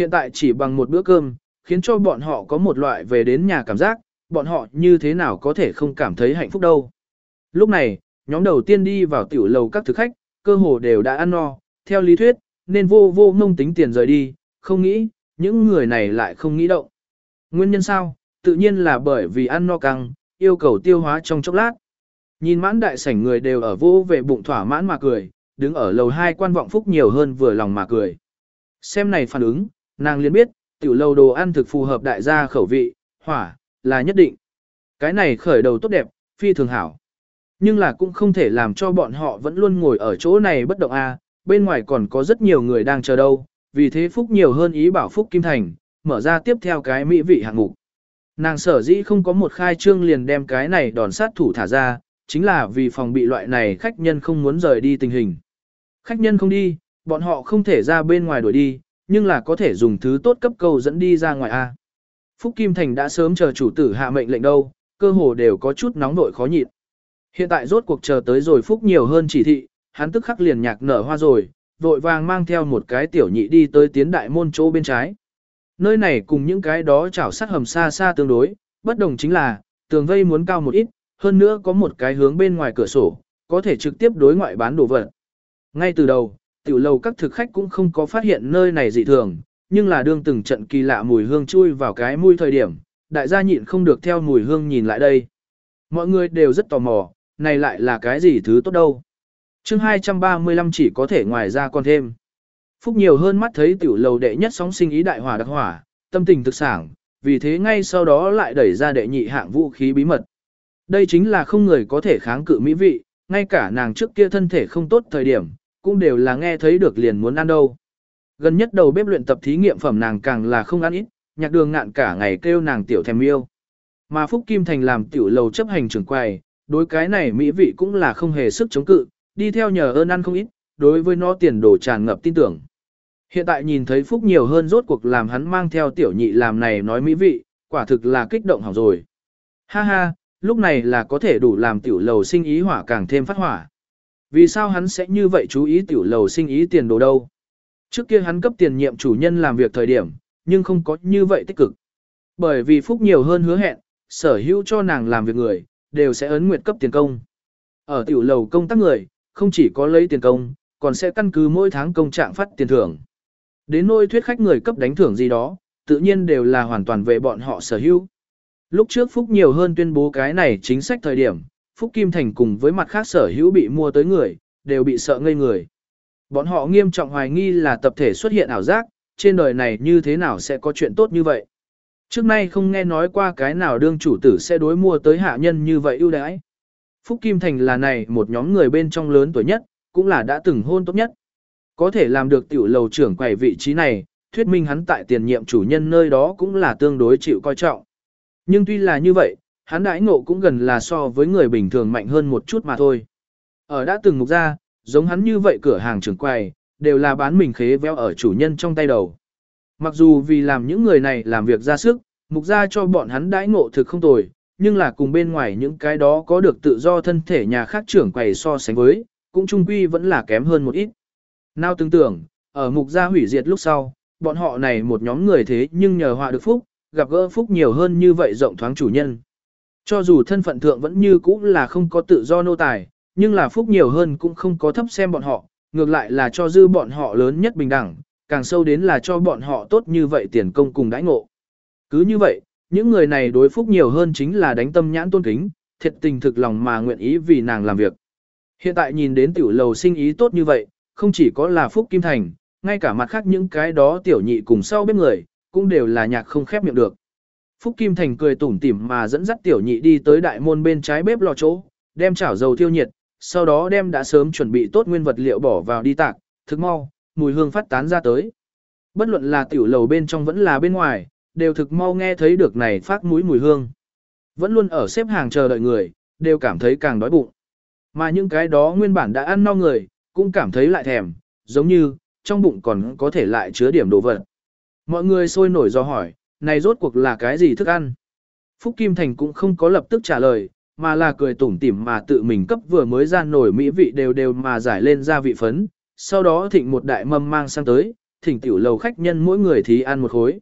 Hiện tại chỉ bằng một bữa cơm, khiến cho bọn họ có một loại về đến nhà cảm giác, bọn họ như thế nào có thể không cảm thấy hạnh phúc đâu. Lúc này, nhóm đầu tiên đi vào tiểu lầu các thực khách, cơ hồ đều đã ăn no, theo lý thuyết, nên vô vô ngông tính tiền rời đi, không nghĩ, những người này lại không nghĩ động. Nguyên nhân sao? Tự nhiên là bởi vì ăn no căng, yêu cầu tiêu hóa trong chốc lát. Nhìn mãn đại sảnh người đều ở vô về bụng thỏa mãn mà cười, đứng ở lầu hai quan vọng phúc nhiều hơn vừa lòng mà cười. Xem này phản ứng, nàng liền biết, tiểu lâu đồ ăn thực phù hợp đại gia khẩu vị, hỏa, là nhất định. Cái này khởi đầu tốt đẹp, phi thường hảo. Nhưng là cũng không thể làm cho bọn họ vẫn luôn ngồi ở chỗ này bất động a. bên ngoài còn có rất nhiều người đang chờ đâu, vì thế Phúc nhiều hơn ý bảo Phúc Kim Thành, mở ra tiếp theo cái mỹ vị hạng mục. Nàng sở dĩ không có một khai trương liền đem cái này đòn sát thủ thả ra, chính là vì phòng bị loại này khách nhân không muốn rời đi tình hình. Khách nhân không đi, bọn họ không thể ra bên ngoài đuổi đi, nhưng là có thể dùng thứ tốt cấp cầu dẫn đi ra ngoài A. Phúc Kim Thành đã sớm chờ chủ tử hạ mệnh lệnh đâu, cơ hồ đều có chút nóng nội khó nhịn. Hiện tại rốt cuộc chờ tới rồi Phúc nhiều hơn chỉ thị, hắn tức khắc liền nhạc nở hoa rồi, vội vàng mang theo một cái tiểu nhị đi tới tiến đại môn chỗ bên trái. Nơi này cùng những cái đó chảo sắt hầm xa xa tương đối, bất đồng chính là, tường vây muốn cao một ít, hơn nữa có một cái hướng bên ngoài cửa sổ, có thể trực tiếp đối ngoại bán đồ vật. Ngay từ đầu, tiểu lầu các thực khách cũng không có phát hiện nơi này dị thường, nhưng là đương từng trận kỳ lạ mùi hương chui vào cái mũi thời điểm, đại gia nhịn không được theo mùi hương nhìn lại đây. Mọi người đều rất tò mò, này lại là cái gì thứ tốt đâu. chương 235 chỉ có thể ngoài ra còn thêm. Phúc nhiều hơn mắt thấy tiểu lầu đệ nhất sóng sinh ý đại hỏa đặc hỏa, tâm tình thực sản, vì thế ngay sau đó lại đẩy ra đệ nhị hạng vũ khí bí mật. Đây chính là không người có thể kháng cự mỹ vị, ngay cả nàng trước kia thân thể không tốt thời điểm, cũng đều là nghe thấy được liền muốn ăn đâu. Gần nhất đầu bếp luyện tập thí nghiệm phẩm nàng càng là không ăn ít, nhạc đường ngạn cả ngày kêu nàng tiểu thèm yêu. Mà Phúc Kim Thành làm tiểu lầu chấp hành trưởng quầy, đối cái này mỹ vị cũng là không hề sức chống cự, đi theo nhờ ơn ăn không ít, đối với nó tiền đồ tràn ngập tin tưởng. Hiện tại nhìn thấy Phúc nhiều hơn rốt cuộc làm hắn mang theo tiểu nhị làm này nói mỹ vị, quả thực là kích động hỏng rồi. Ha ha, lúc này là có thể đủ làm tiểu lầu sinh ý hỏa càng thêm phát hỏa. Vì sao hắn sẽ như vậy chú ý tiểu lầu sinh ý tiền đồ đâu? Trước kia hắn cấp tiền nhiệm chủ nhân làm việc thời điểm, nhưng không có như vậy tích cực. Bởi vì Phúc nhiều hơn hứa hẹn, sở hữu cho nàng làm việc người, đều sẽ ấn nguyệt cấp tiền công. Ở tiểu lầu công tác người, không chỉ có lấy tiền công, còn sẽ căn cứ mỗi tháng công trạng phát tiền thưởng. Đến nôi thuyết khách người cấp đánh thưởng gì đó, tự nhiên đều là hoàn toàn về bọn họ sở hữu. Lúc trước Phúc nhiều hơn tuyên bố cái này chính sách thời điểm, Phúc Kim Thành cùng với mặt khác sở hữu bị mua tới người, đều bị sợ ngây người. Bọn họ nghiêm trọng hoài nghi là tập thể xuất hiện ảo giác, trên đời này như thế nào sẽ có chuyện tốt như vậy. Trước nay không nghe nói qua cái nào đương chủ tử sẽ đối mua tới hạ nhân như vậy ưu đãi. Phúc Kim Thành là này một nhóm người bên trong lớn tuổi nhất, cũng là đã từng hôn tốt nhất. Có thể làm được tiểu lầu trưởng quầy vị trí này, thuyết minh hắn tại tiền nhiệm chủ nhân nơi đó cũng là tương đối chịu coi trọng. Nhưng tuy là như vậy, hắn đãi ngộ cũng gần là so với người bình thường mạnh hơn một chút mà thôi. Ở đã từng mục ra, giống hắn như vậy cửa hàng trưởng quầy, đều là bán mình khế véo ở chủ nhân trong tay đầu. Mặc dù vì làm những người này làm việc ra sức, mục ra cho bọn hắn đãi ngộ thực không tồi, nhưng là cùng bên ngoài những cái đó có được tự do thân thể nhà khác trưởng quầy so sánh với, cũng trung quy vẫn là kém hơn một ít. Nào tưởng tưởng, ở mục gia hủy diệt lúc sau, bọn họ này một nhóm người thế nhưng nhờ họa được phúc, gặp gỡ phúc nhiều hơn như vậy rộng thoáng chủ nhân. Cho dù thân phận thượng vẫn như cũ là không có tự do nô tài, nhưng là phúc nhiều hơn cũng không có thấp xem bọn họ, ngược lại là cho dư bọn họ lớn nhất bình đẳng, càng sâu đến là cho bọn họ tốt như vậy tiền công cùng đãi ngộ. Cứ như vậy, những người này đối phúc nhiều hơn chính là đánh tâm nhãn tôn kính, thiệt tình thực lòng mà nguyện ý vì nàng làm việc. Hiện tại nhìn đến tiểu lầu sinh ý tốt như vậy, không chỉ có là phúc kim thành, ngay cả mặt khác những cái đó tiểu nhị cùng sau bếp người, cũng đều là nhạc không khép miệng được. Phúc Kim Thành cười tủm tỉm mà dẫn dắt tiểu nhị đi tới đại môn bên trái bếp lò chỗ, đem chảo dầu thiêu nhiệt, sau đó đem đã sớm chuẩn bị tốt nguyên vật liệu bỏ vào đi tạc, thức mau, mùi hương phát tán ra tới. Bất luận là tiểu lầu bên trong vẫn là bên ngoài, đều thực mau nghe thấy được này phát mũi mùi hương. Vẫn luôn ở xếp hàng chờ đợi người, đều cảm thấy càng đói bụng. Mà những cái đó nguyên bản đã ăn no người, cũng cảm thấy lại thèm, giống như, trong bụng còn có thể lại chứa điểm đồ vật. Mọi người sôi nổi do hỏi, này rốt cuộc là cái gì thức ăn? Phúc Kim Thành cũng không có lập tức trả lời, mà là cười tủm tỉm mà tự mình cấp vừa mới ra nổi mỹ vị đều đều mà giải lên gia vị phấn, sau đó thịnh một đại mâm mang sang tới, thỉnh tiểu lầu khách nhân mỗi người thì ăn một khối.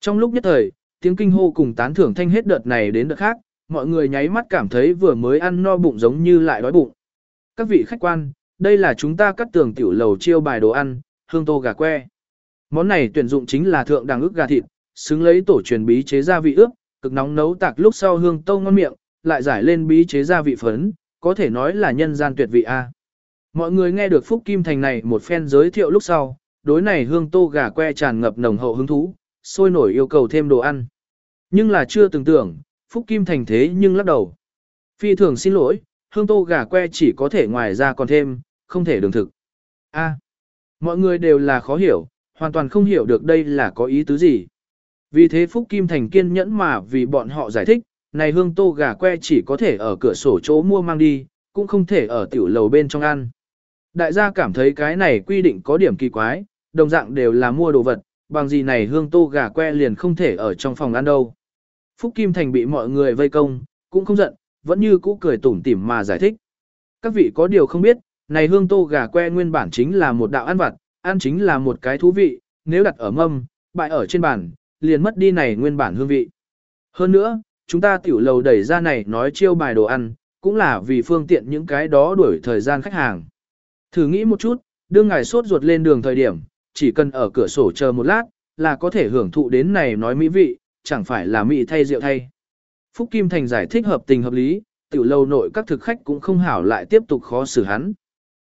Trong lúc nhất thời, tiếng kinh hô cùng tán thưởng thanh hết đợt này đến đợt khác, mọi người nháy mắt cảm thấy vừa mới ăn no bụng giống như lại đói bụng. Các vị khách quan, đây là chúng ta cắt tường tiểu lầu chiêu bài đồ ăn, hương tô gà que. Món này tuyển dụng chính là thượng đẳng ức gà thịt, xứng lấy tổ truyền bí chế gia vị ướp, cực nóng nấu tạc lúc sau hương tô ngon miệng, lại giải lên bí chế gia vị phấn, có thể nói là nhân gian tuyệt vị a. Mọi người nghe được Phúc Kim Thành này một phen giới thiệu lúc sau, đối này hương tô gà que tràn ngập nồng hậu hứng thú, sôi nổi yêu cầu thêm đồ ăn. Nhưng là chưa từng tưởng, Phúc Kim Thành thế nhưng lắc đầu. Phi thường xin lỗi, hương tô gà que chỉ có thể ngoài ra còn thêm, không thể đường thực. A, mọi người đều là khó hiểu, hoàn toàn không hiểu được đây là có ý tứ gì. Vì thế Phúc Kim Thành kiên nhẫn mà vì bọn họ giải thích, này hương tô gà que chỉ có thể ở cửa sổ chỗ mua mang đi, cũng không thể ở tiểu lầu bên trong ăn. Đại gia cảm thấy cái này quy định có điểm kỳ quái, đồng dạng đều là mua đồ vật, bằng gì này hương tô gà que liền không thể ở trong phòng ăn đâu. Phúc Kim Thành bị mọi người vây công, cũng không giận, vẫn như cũ cười tủm tỉm mà giải thích. Các vị có điều không biết, này hương tô gà que nguyên bản chính là một đạo ăn vặt, ăn chính là một cái thú vị, nếu đặt ở mâm, bại ở trên bàn, liền mất đi này nguyên bản hương vị. Hơn nữa, chúng ta tiểu lầu đẩy ra này nói chiêu bài đồ ăn, cũng là vì phương tiện những cái đó đuổi thời gian khách hàng. Thử nghĩ một chút, đương ngài sốt ruột lên đường thời điểm, chỉ cần ở cửa sổ chờ một lát, là có thể hưởng thụ đến này nói mỹ vị, chẳng phải là mỹ thay rượu thay. Phúc Kim Thành giải thích hợp tình hợp lý, tiểu lâu nội các thực khách cũng không hảo lại tiếp tục khó xử hắn.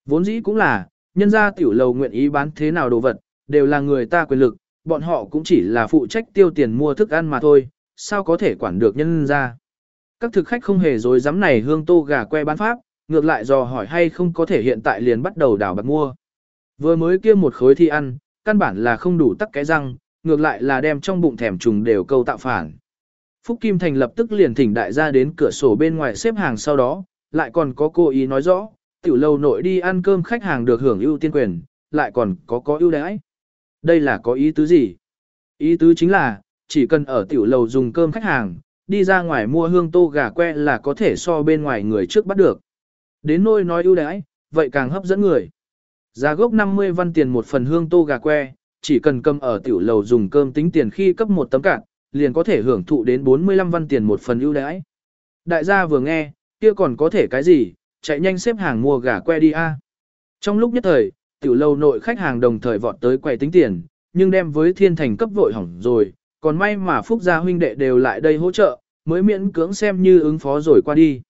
Vốn dĩ cũng là, nhân ra tiểu lầu nguyện ý bán thế nào đồ vật, đều là người ta quyền lực, bọn họ cũng chỉ là phụ trách tiêu tiền mua thức ăn mà thôi, sao có thể quản được nhân ra. Các thực khách không hề dối dám này hương tô gà que bán pháp, ngược lại dò hỏi hay không có thể hiện tại liền bắt đầu đảo bạc mua. Vừa mới kia một khối thi ăn, căn bản là không đủ tắc cái răng, ngược lại là đem trong bụng thèm trùng đều câu tạo phản. Phúc Kim Thành lập tức liền thỉnh đại gia đến cửa sổ bên ngoài xếp hàng sau đó, lại còn có cô ý nói rõ, tiểu lâu nội đi ăn cơm khách hàng được hưởng ưu tiên quyền, lại còn có có ưu đãi. Đây là có ý tứ gì? Ý tứ chính là, chỉ cần ở tiểu lầu dùng cơm khách hàng, đi ra ngoài mua hương tô gà que là có thể so bên ngoài người trước bắt được. Đến nôi nói ưu đãi, vậy càng hấp dẫn người. Giá gốc 50 văn tiền một phần hương tô gà que, chỉ cần cầm ở tiểu lầu dùng cơm tính tiền khi cấp một tấm cạn, liền có thể hưởng thụ đến 45 văn tiền một phần ưu đãi. Đại gia vừa nghe, kia còn có thể cái gì, chạy nhanh xếp hàng mua gà que đi a. Trong lúc nhất thời, tiểu lâu nội khách hàng đồng thời vọt tới quầy tính tiền, nhưng đem với thiên thành cấp vội hỏng rồi, còn may mà phúc gia huynh đệ đều lại đây hỗ trợ, mới miễn cưỡng xem như ứng phó rồi qua đi.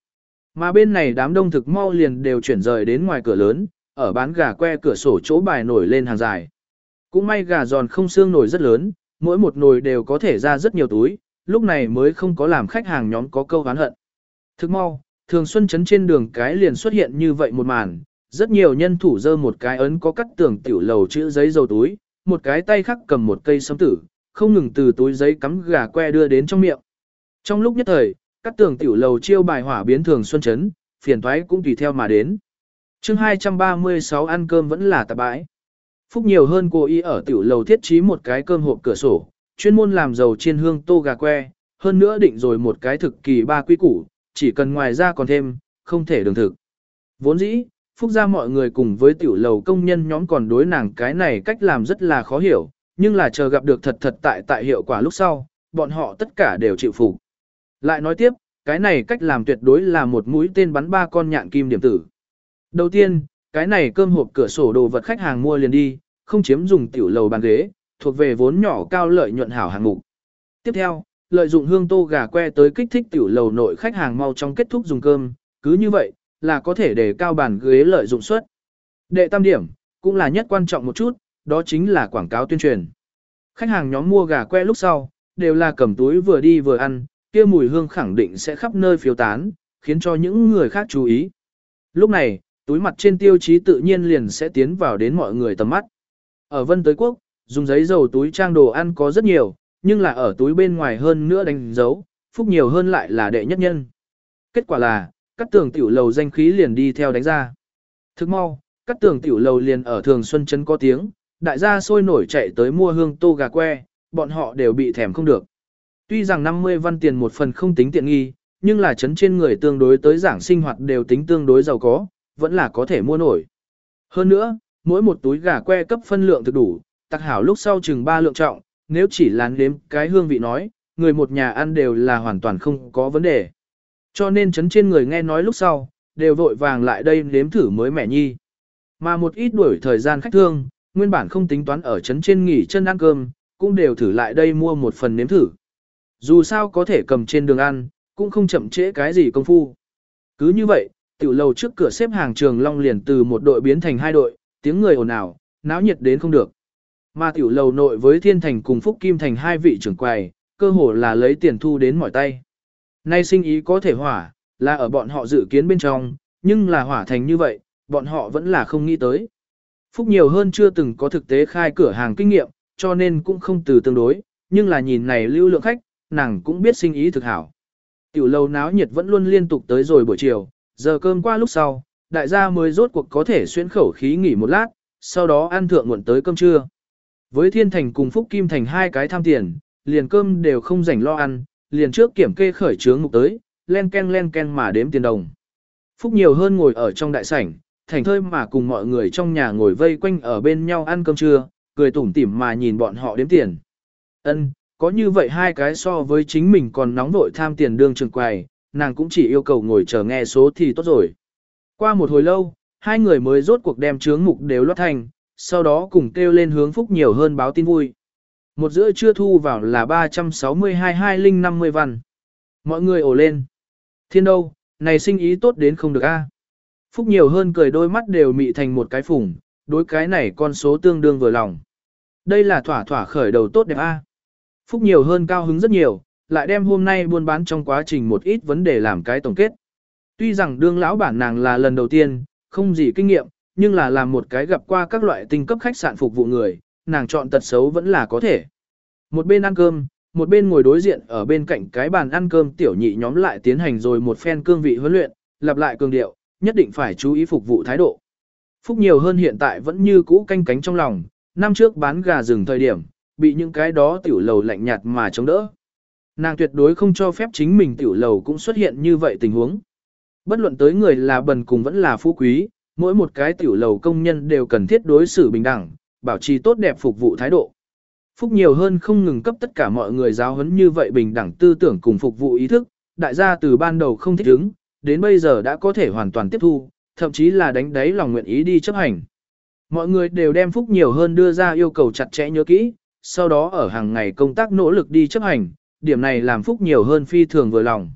Mà bên này đám đông thực mau liền đều chuyển rời đến ngoài cửa lớn, ở bán gà que cửa sổ chỗ bài nổi lên hàng dài. Cũng may gà giòn không xương nổi rất lớn, mỗi một nồi đều có thể ra rất nhiều túi, lúc này mới không có làm khách hàng nhóm có câu hán hận. thực mau, thường xuân chấn trên đường cái liền xuất hiện như vậy một màn, rất nhiều nhân thủ dơ một cái ấn có cắt tường tiểu lầu chữ giấy dầu túi, một cái tay khác cầm một cây sấm tử, không ngừng từ túi giấy cắm gà que đưa đến trong miệng. Trong lúc nhất thời, cắt tường tiểu lầu chiêu bài hỏa biến thường xuân chấn, phiền toái cũng tùy theo mà đến. chương 236 ăn cơm vẫn là tạp bãi. Phúc nhiều hơn cô y ở tiểu lầu thiết trí một cái cơm hộp cửa sổ, chuyên môn làm dầu chiên hương tô gà que, hơn nữa định rồi một cái thực kỳ ba quy củ, chỉ cần ngoài ra còn thêm, không thể đường thực. Vốn dĩ, Phúc ra mọi người cùng với tiểu lầu công nhân nhóm còn đối nàng cái này cách làm rất là khó hiểu, nhưng là chờ gặp được thật thật tại tại hiệu quả lúc sau, bọn họ tất cả đều chịu phục. Lại nói tiếp, cái này cách làm tuyệt đối là một mũi tên bắn ba con nhạn kim điểm tử. Đầu tiên, cái này cơm hộp cửa sổ đồ vật khách hàng mua liền đi, không chiếm dùng tiểu lầu bàn ghế, thuộc về vốn nhỏ cao lợi nhuận hảo hàng mục. Tiếp theo, lợi dụng hương tô gà que tới kích thích tiểu lầu nội khách hàng mau trong kết thúc dùng cơm, cứ như vậy, là có thể để cao bàn ghế lợi dụng suất. Đệ tam điểm, cũng là nhất quan trọng một chút, đó chính là quảng cáo tuyên truyền. Khách hàng nhóm mua gà que lúc sau, đều là cầm túi vừa đi vừa ăn, kia mùi hương khẳng định sẽ khắp nơi phiếu tán, khiến cho những người khác chú ý. Lúc này, túi mặt trên tiêu chí tự nhiên liền sẽ tiến vào đến mọi người tầm mắt. Ở Vân Tới Quốc, dùng giấy dầu túi trang đồ ăn có rất nhiều, nhưng là ở túi bên ngoài hơn nữa đánh dấu, phúc nhiều hơn lại là đệ nhất nhân. Kết quả là, các tường tiểu lầu danh khí liền đi theo đánh ra. Thức mau, các tường tiểu lầu liền ở Thường Xuân Trấn có tiếng, đại gia sôi nổi chạy tới mua hương tô gà que, bọn họ đều bị thèm không được. Tuy rằng 50 văn tiền một phần không tính tiện nghi, nhưng là chấn trên người tương đối tới giảng sinh hoạt đều tính tương đối giàu có, vẫn là có thể mua nổi. Hơn nữa, mỗi một túi gà que cấp phân lượng thực đủ, tặc hảo lúc sau chừng ba lượng trọng, nếu chỉ lán nếm cái hương vị nói, người một nhà ăn đều là hoàn toàn không có vấn đề. Cho nên chấn trên người nghe nói lúc sau, đều vội vàng lại đây nếm thử mới mẻ nhi. Mà một ít đuổi thời gian khách thương, nguyên bản không tính toán ở chấn trên nghỉ chân ăn cơm, cũng đều thử lại đây mua một phần nếm thử. Dù sao có thể cầm trên đường ăn, cũng không chậm trễ cái gì công phu. Cứ như vậy, tiểu lầu trước cửa xếp hàng trường long liền từ một đội biến thành hai đội, tiếng người ồn ào, náo nhiệt đến không được. Mà tiểu lầu nội với thiên thành cùng phúc kim thành hai vị trưởng quầy, cơ hồ là lấy tiền thu đến mỏi tay. Nay sinh ý có thể hỏa, là ở bọn họ dự kiến bên trong, nhưng là hỏa thành như vậy, bọn họ vẫn là không nghĩ tới. Phúc nhiều hơn chưa từng có thực tế khai cửa hàng kinh nghiệm, cho nên cũng không từ tương đối, nhưng là nhìn này lưu lượng khách, nàng cũng biết sinh ý thực hảo. Tiểu lâu náo nhiệt vẫn luôn liên tục tới rồi buổi chiều, giờ cơm qua lúc sau, đại gia mới rốt cuộc có thể xuyên khẩu khí nghỉ một lát, sau đó ăn thượng muộn tới cơm trưa. Với Thiên Thành cùng Phúc Kim Thành hai cái tham tiền, liền cơm đều không rảnh lo ăn, liền trước kiểm kê khởi trướng mục tới, len ken len ken mà đếm tiền đồng. Phúc nhiều hơn ngồi ở trong đại sảnh, thành thơi mà cùng mọi người trong nhà ngồi vây quanh ở bên nhau ăn cơm trưa, cười tủm tỉm mà nhìn bọn họ đếm tiền. Ân, có như vậy hai cái so với chính mình còn nóng vội tham tiền đương trường quầy, nàng cũng chỉ yêu cầu ngồi chờ nghe số thì tốt rồi. Qua một hồi lâu, hai người mới rốt cuộc đem chướng mục đều lót thành, sau đó cùng kêu lên hướng phúc nhiều hơn báo tin vui. Một giữa chưa thu vào là 362-2050 văn. Mọi người ổ lên. Thiên đâu, này sinh ý tốt đến không được a. Phúc nhiều hơn cười đôi mắt đều mị thành một cái phủng, đối cái này con số tương đương vừa lòng. Đây là thỏa thỏa khởi đầu tốt đẹp a. Phúc nhiều hơn cao hứng rất nhiều, lại đem hôm nay buôn bán trong quá trình một ít vấn đề làm cái tổng kết. Tuy rằng đương lão bản nàng là lần đầu tiên, không gì kinh nghiệm, nhưng là làm một cái gặp qua các loại tinh cấp khách sạn phục vụ người, nàng chọn tật xấu vẫn là có thể. Một bên ăn cơm, một bên ngồi đối diện ở bên cạnh cái bàn ăn cơm tiểu nhị nhóm lại tiến hành rồi một phen cương vị huấn luyện, lặp lại cường điệu, nhất định phải chú ý phục vụ thái độ. Phúc nhiều hơn hiện tại vẫn như cũ canh cánh trong lòng, năm trước bán gà rừng thời điểm, bị những cái đó tiểu lầu lạnh nhạt mà chống đỡ. Nàng tuyệt đối không cho phép chính mình tiểu lầu cũng xuất hiện như vậy tình huống. Bất luận tới người là bần cùng vẫn là phú quý, mỗi một cái tiểu lầu công nhân đều cần thiết đối xử bình đẳng, bảo trì tốt đẹp phục vụ thái độ. Phúc nhiều hơn không ngừng cấp tất cả mọi người giáo huấn như vậy bình đẳng tư tưởng cùng phục vụ ý thức, đại gia từ ban đầu không thích ứng, đến bây giờ đã có thể hoàn toàn tiếp thu, thậm chí là đánh đáy lòng nguyện ý đi chấp hành. Mọi người đều đem Phúc nhiều hơn đưa ra yêu cầu chặt chẽ nhớ kỹ, sau đó ở hàng ngày công tác nỗ lực đi chấp hành, điểm này làm Phúc nhiều hơn phi thường vừa lòng.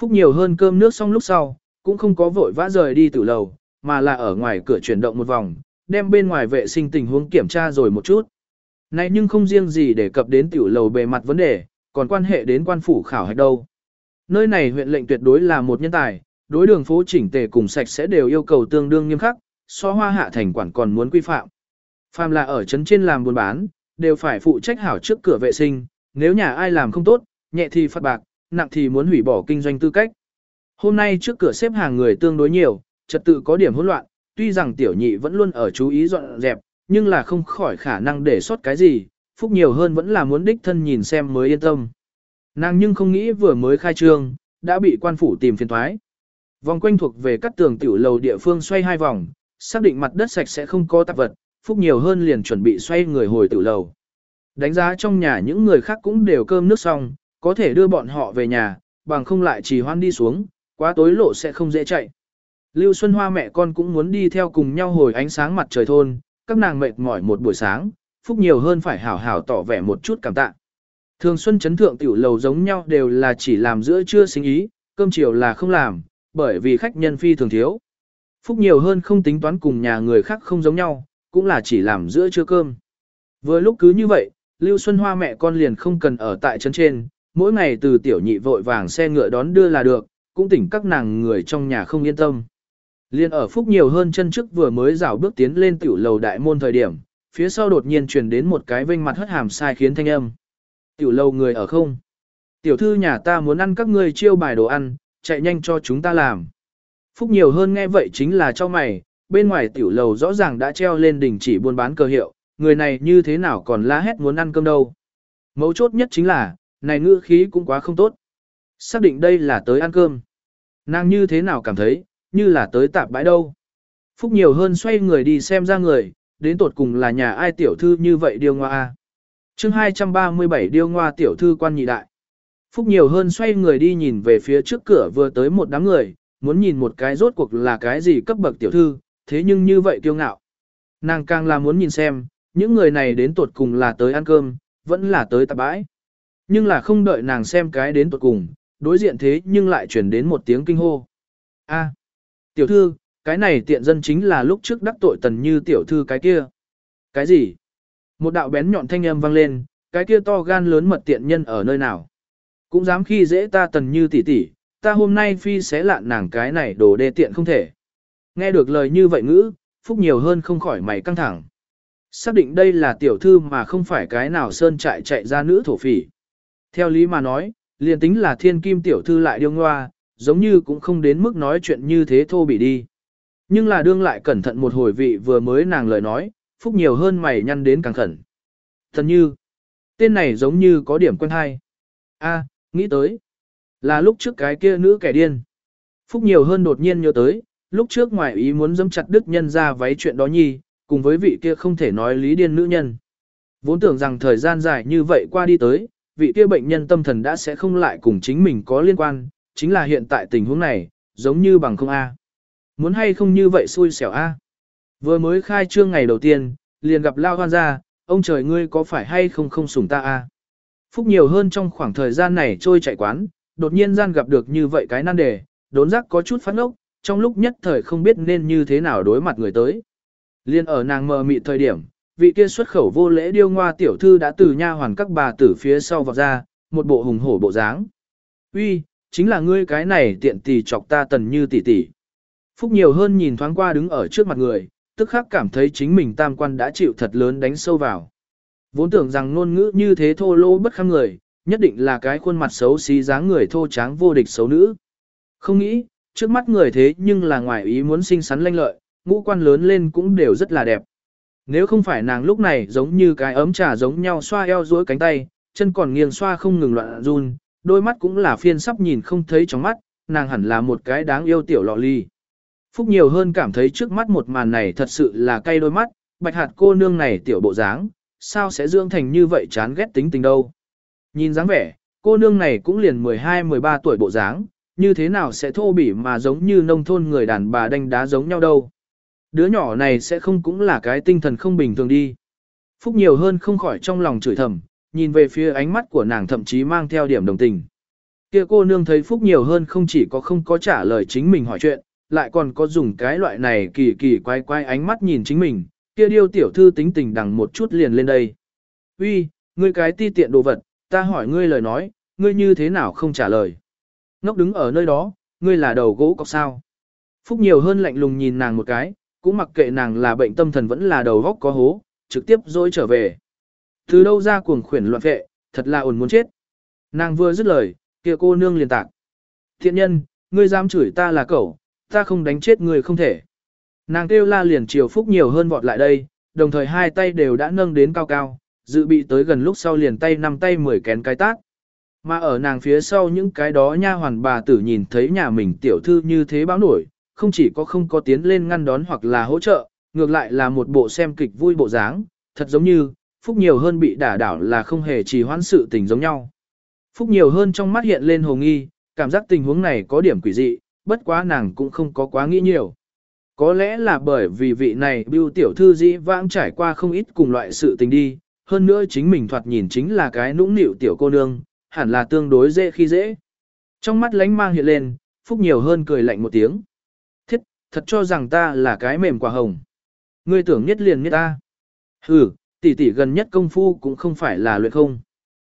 Phúc nhiều hơn cơm nước xong lúc sau, cũng không có vội vã rời đi từ lầu, mà là ở ngoài cửa chuyển động một vòng, đem bên ngoài vệ sinh tình huống kiểm tra rồi một chút. Này nhưng không riêng gì để cập đến tiểu lầu bề mặt vấn đề, còn quan hệ đến quan phủ khảo hạch đâu. Nơi này huyện lệnh tuyệt đối là một nhân tài, đối đường phố chỉnh tề cùng sạch sẽ đều yêu cầu tương đương nghiêm khắc, so hoa hạ thành quản còn muốn quy phạm. Phàm là ở trấn trên làm buôn bán, đều phải phụ trách hảo trước cửa vệ sinh, nếu nhà ai làm không tốt, nhẹ thì phạt bạc, nặng thì muốn hủy bỏ kinh doanh tư cách. Hôm nay trước cửa xếp hàng người tương đối nhiều, trật tự có điểm hỗn loạn, tuy rằng tiểu nhị vẫn luôn ở chú ý dọn dẹp, nhưng là không khỏi khả năng để sót cái gì, phúc nhiều hơn vẫn là muốn đích thân nhìn xem mới yên tâm. Nàng nhưng không nghĩ vừa mới khai trương, đã bị quan phủ tìm phiền thoái. Vòng quanh thuộc về các tường tiểu lầu địa phương xoay hai vòng, xác định mặt đất sạch sẽ không có tạp vật, phúc nhiều hơn liền chuẩn bị xoay người hồi tiểu lầu. Đánh giá trong nhà những người khác cũng đều cơm nước xong, có thể đưa bọn họ về nhà, bằng không lại trì hoan đi xuống, quá tối lộ sẽ không dễ chạy. Lưu Xuân Hoa mẹ con cũng muốn đi theo cùng nhau hồi ánh sáng mặt trời thôn, các nàng mệt mỏi một buổi sáng, phúc nhiều hơn phải hảo hảo tỏ vẻ một chút cảm tạ. Thường xuân chấn thượng tiểu lầu giống nhau đều là chỉ làm giữa trưa sinh ý, cơm chiều là không làm, bởi vì khách nhân phi thường thiếu. Phúc nhiều hơn không tính toán cùng nhà người khác không giống nhau, cũng là chỉ làm giữa trưa cơm. Vừa lúc cứ như vậy, Lưu Xuân Hoa mẹ con liền không cần ở tại trấn trên, mỗi ngày từ tiểu nhị vội vàng xe ngựa đón đưa là được, cũng tỉnh các nàng người trong nhà không yên tâm. Liên ở phúc nhiều hơn chân trước vừa mới rảo bước tiến lên tiểu lầu đại môn thời điểm, phía sau đột nhiên truyền đến một cái vênh mặt hất hàm sai khiến thanh âm. Tiểu lầu người ở không? Tiểu thư nhà ta muốn ăn các ngươi chiêu bài đồ ăn, chạy nhanh cho chúng ta làm. Phúc nhiều hơn nghe vậy chính là cho mày, bên ngoài tiểu lầu rõ ràng đã treo lên đỉnh chỉ buôn bán cơ hiệu, người này như thế nào còn la hét muốn ăn cơm đâu. Mấu chốt nhất chính là, này ngữ khí cũng quá không tốt. Xác định đây là tới ăn cơm. Nàng như thế nào cảm thấy, như là tới tạp bãi đâu. Phúc nhiều hơn xoay người đi xem ra người, đến tột cùng là nhà ai tiểu thư như vậy điêu ngoa a. Chương 237 điêu ngoa tiểu thư quan nhị đại. Phúc nhiều hơn xoay người đi nhìn về phía trước cửa vừa tới một đám người, muốn nhìn một cái rốt cuộc là cái gì cấp bậc tiểu thư, thế nhưng như vậy kiêu ngạo. Nàng càng là muốn nhìn xem, những người này đến tột cùng là tới ăn cơm, vẫn là tới tạp bãi. Nhưng là không đợi nàng xem cái đến tuột cùng, đối diện thế nhưng lại chuyển đến một tiếng kinh hô. A, tiểu thư, cái này tiện dân chính là lúc trước đắc tội tần như tiểu thư cái kia. Cái gì? Một đạo bén nhọn thanh âm vang lên, cái kia to gan lớn mật tiện nhân ở nơi nào? Cũng dám khi dễ ta tần như tỷ tỷ, ta hôm nay phi sẽ lạn nàng cái này đồ đê tiện không thể. Nghe được lời như vậy ngữ, phúc nhiều hơn không khỏi mày căng thẳng. Xác định đây là tiểu thư mà không phải cái nào sơn trại chạy ra nữ thổ phỉ. Theo lý mà nói, liền tính là thiên kim tiểu thư lại điêu ngoa, giống như cũng không đến mức nói chuyện như thế thô bị đi. Nhưng là đương lại cẩn thận một hồi vị vừa mới nàng lời nói, phúc nhiều hơn mày nhăn đến càng khẩn. Thần như, tên này giống như có điểm quen hay. a nghĩ tới, là lúc trước cái kia nữ kẻ điên. Phúc nhiều hơn đột nhiên nhớ tới, lúc trước ngoài ý muốn dẫm chặt đức nhân ra váy chuyện đó nhi, cùng với vị kia không thể nói lý điên nữ nhân. Vốn tưởng rằng thời gian dài như vậy qua đi tới, vị kia bệnh nhân tâm thần đã sẽ không lại cùng chính mình có liên quan, chính là hiện tại tình huống này, giống như bằng không A. Muốn hay không như vậy xui xẻo A. Vừa mới khai trương ngày đầu tiên, liền gặp Lao Hoan ra, ông trời ngươi có phải hay không không sủng ta A. Phúc nhiều hơn trong khoảng thời gian này trôi chạy quán, đột nhiên gian gặp được như vậy cái nan đề, đốn giác có chút phát ngốc, trong lúc nhất thời không biết nên như thế nào đối mặt người tới. Liên ở nàng mờ mịt thời điểm, vị kia xuất khẩu vô lễ điêu ngoa tiểu thư đã từ nha hoàn các bà tử phía sau vọt ra, một bộ hùng hổ bộ dáng. Uy, chính là ngươi cái này tiện tỷ chọc ta tần như tỷ tỷ. Phúc nhiều hơn nhìn thoáng qua đứng ở trước mặt người, tức khắc cảm thấy chính mình tam quan đã chịu thật lớn đánh sâu vào. Vốn tưởng rằng ngôn ngữ như thế thô lỗ bất kham người, nhất định là cái khuôn mặt xấu xí dáng người thô tráng vô địch xấu nữ. Không nghĩ, trước mắt người thế nhưng là ngoài ý muốn xinh xắn lanh lợi, ngũ quan lớn lên cũng đều rất là đẹp. Nếu không phải nàng lúc này giống như cái ấm trà giống nhau xoa eo duỗi cánh tay, chân còn nghiêng xoa không ngừng loạn run, đôi mắt cũng là phiên sắp nhìn không thấy trong mắt, nàng hẳn là một cái đáng yêu tiểu lọ ly. Phúc nhiều hơn cảm thấy trước mắt một màn này thật sự là cay đôi mắt, bạch hạt cô nương này tiểu bộ dáng, sao sẽ dưỡng thành như vậy chán ghét tính tình đâu. Nhìn dáng vẻ, cô nương này cũng liền 12-13 tuổi bộ dáng, như thế nào sẽ thô bỉ mà giống như nông thôn người đàn bà đánh đá giống nhau đâu. Đứa nhỏ này sẽ không cũng là cái tinh thần không bình thường đi. Phúc nhiều hơn không khỏi trong lòng chửi thầm, nhìn về phía ánh mắt của nàng thậm chí mang theo điểm đồng tình. Kia cô nương thấy Phúc nhiều hơn không chỉ có không có trả lời chính mình hỏi chuyện, lại còn có dùng cái loại này kỳ kỳ quái quái ánh mắt nhìn chính mình, kia điêu tiểu thư tính tình đằng một chút liền lên đây. Uy, ngươi cái ti tiện đồ vật, ta hỏi ngươi lời nói, ngươi như thế nào không trả lời. Ngốc đứng ở nơi đó, ngươi là đầu gỗ cọc sao. Phúc nhiều hơn lạnh lùng nhìn nàng một cái, cũng mặc kệ nàng là bệnh tâm thần vẫn là đầu góc có hố, trực tiếp dối trở về. Từ đâu ra cuồng khuyển loạn vệ, thật là ổn muốn chết. Nàng vừa dứt lời, kia cô nương liền tạc. Thiện nhân, ngươi dám chửi ta là cẩu, ta không đánh chết ngươi không thể. Nàng kêu la liền chiều phúc nhiều hơn vọt lại đây, đồng thời hai tay đều đã nâng đến cao cao, dự bị tới gần lúc sau liền tay năm tay mười kén cái tác. Mà ở nàng phía sau những cái đó nha hoàn bà tử nhìn thấy nhà mình tiểu thư như thế báo nổi, không chỉ có không có tiến lên ngăn đón hoặc là hỗ trợ, ngược lại là một bộ xem kịch vui bộ dáng, thật giống như, phúc nhiều hơn bị đả đảo là không hề trì hoãn sự tình giống nhau. Phúc nhiều hơn trong mắt hiện lên hồ nghi, cảm giác tình huống này có điểm quỷ dị, bất quá nàng cũng không có quá nghĩ nhiều. Có lẽ là bởi vì vị này bưu tiểu thư dĩ vãng trải qua không ít cùng loại sự tình đi, hơn nữa chính mình thoạt nhìn chính là cái nũng nịu tiểu cô nương, hẳn là tương đối dễ khi dễ. Trong mắt lánh mang hiện lên, Phúc nhiều hơn cười lạnh một tiếng. Thiết, thật cho rằng ta là cái mềm quả hồng. Ngươi tưởng nhất liền nhất ta. Hừ, tỷ tỷ gần nhất công phu cũng không phải là luyện không.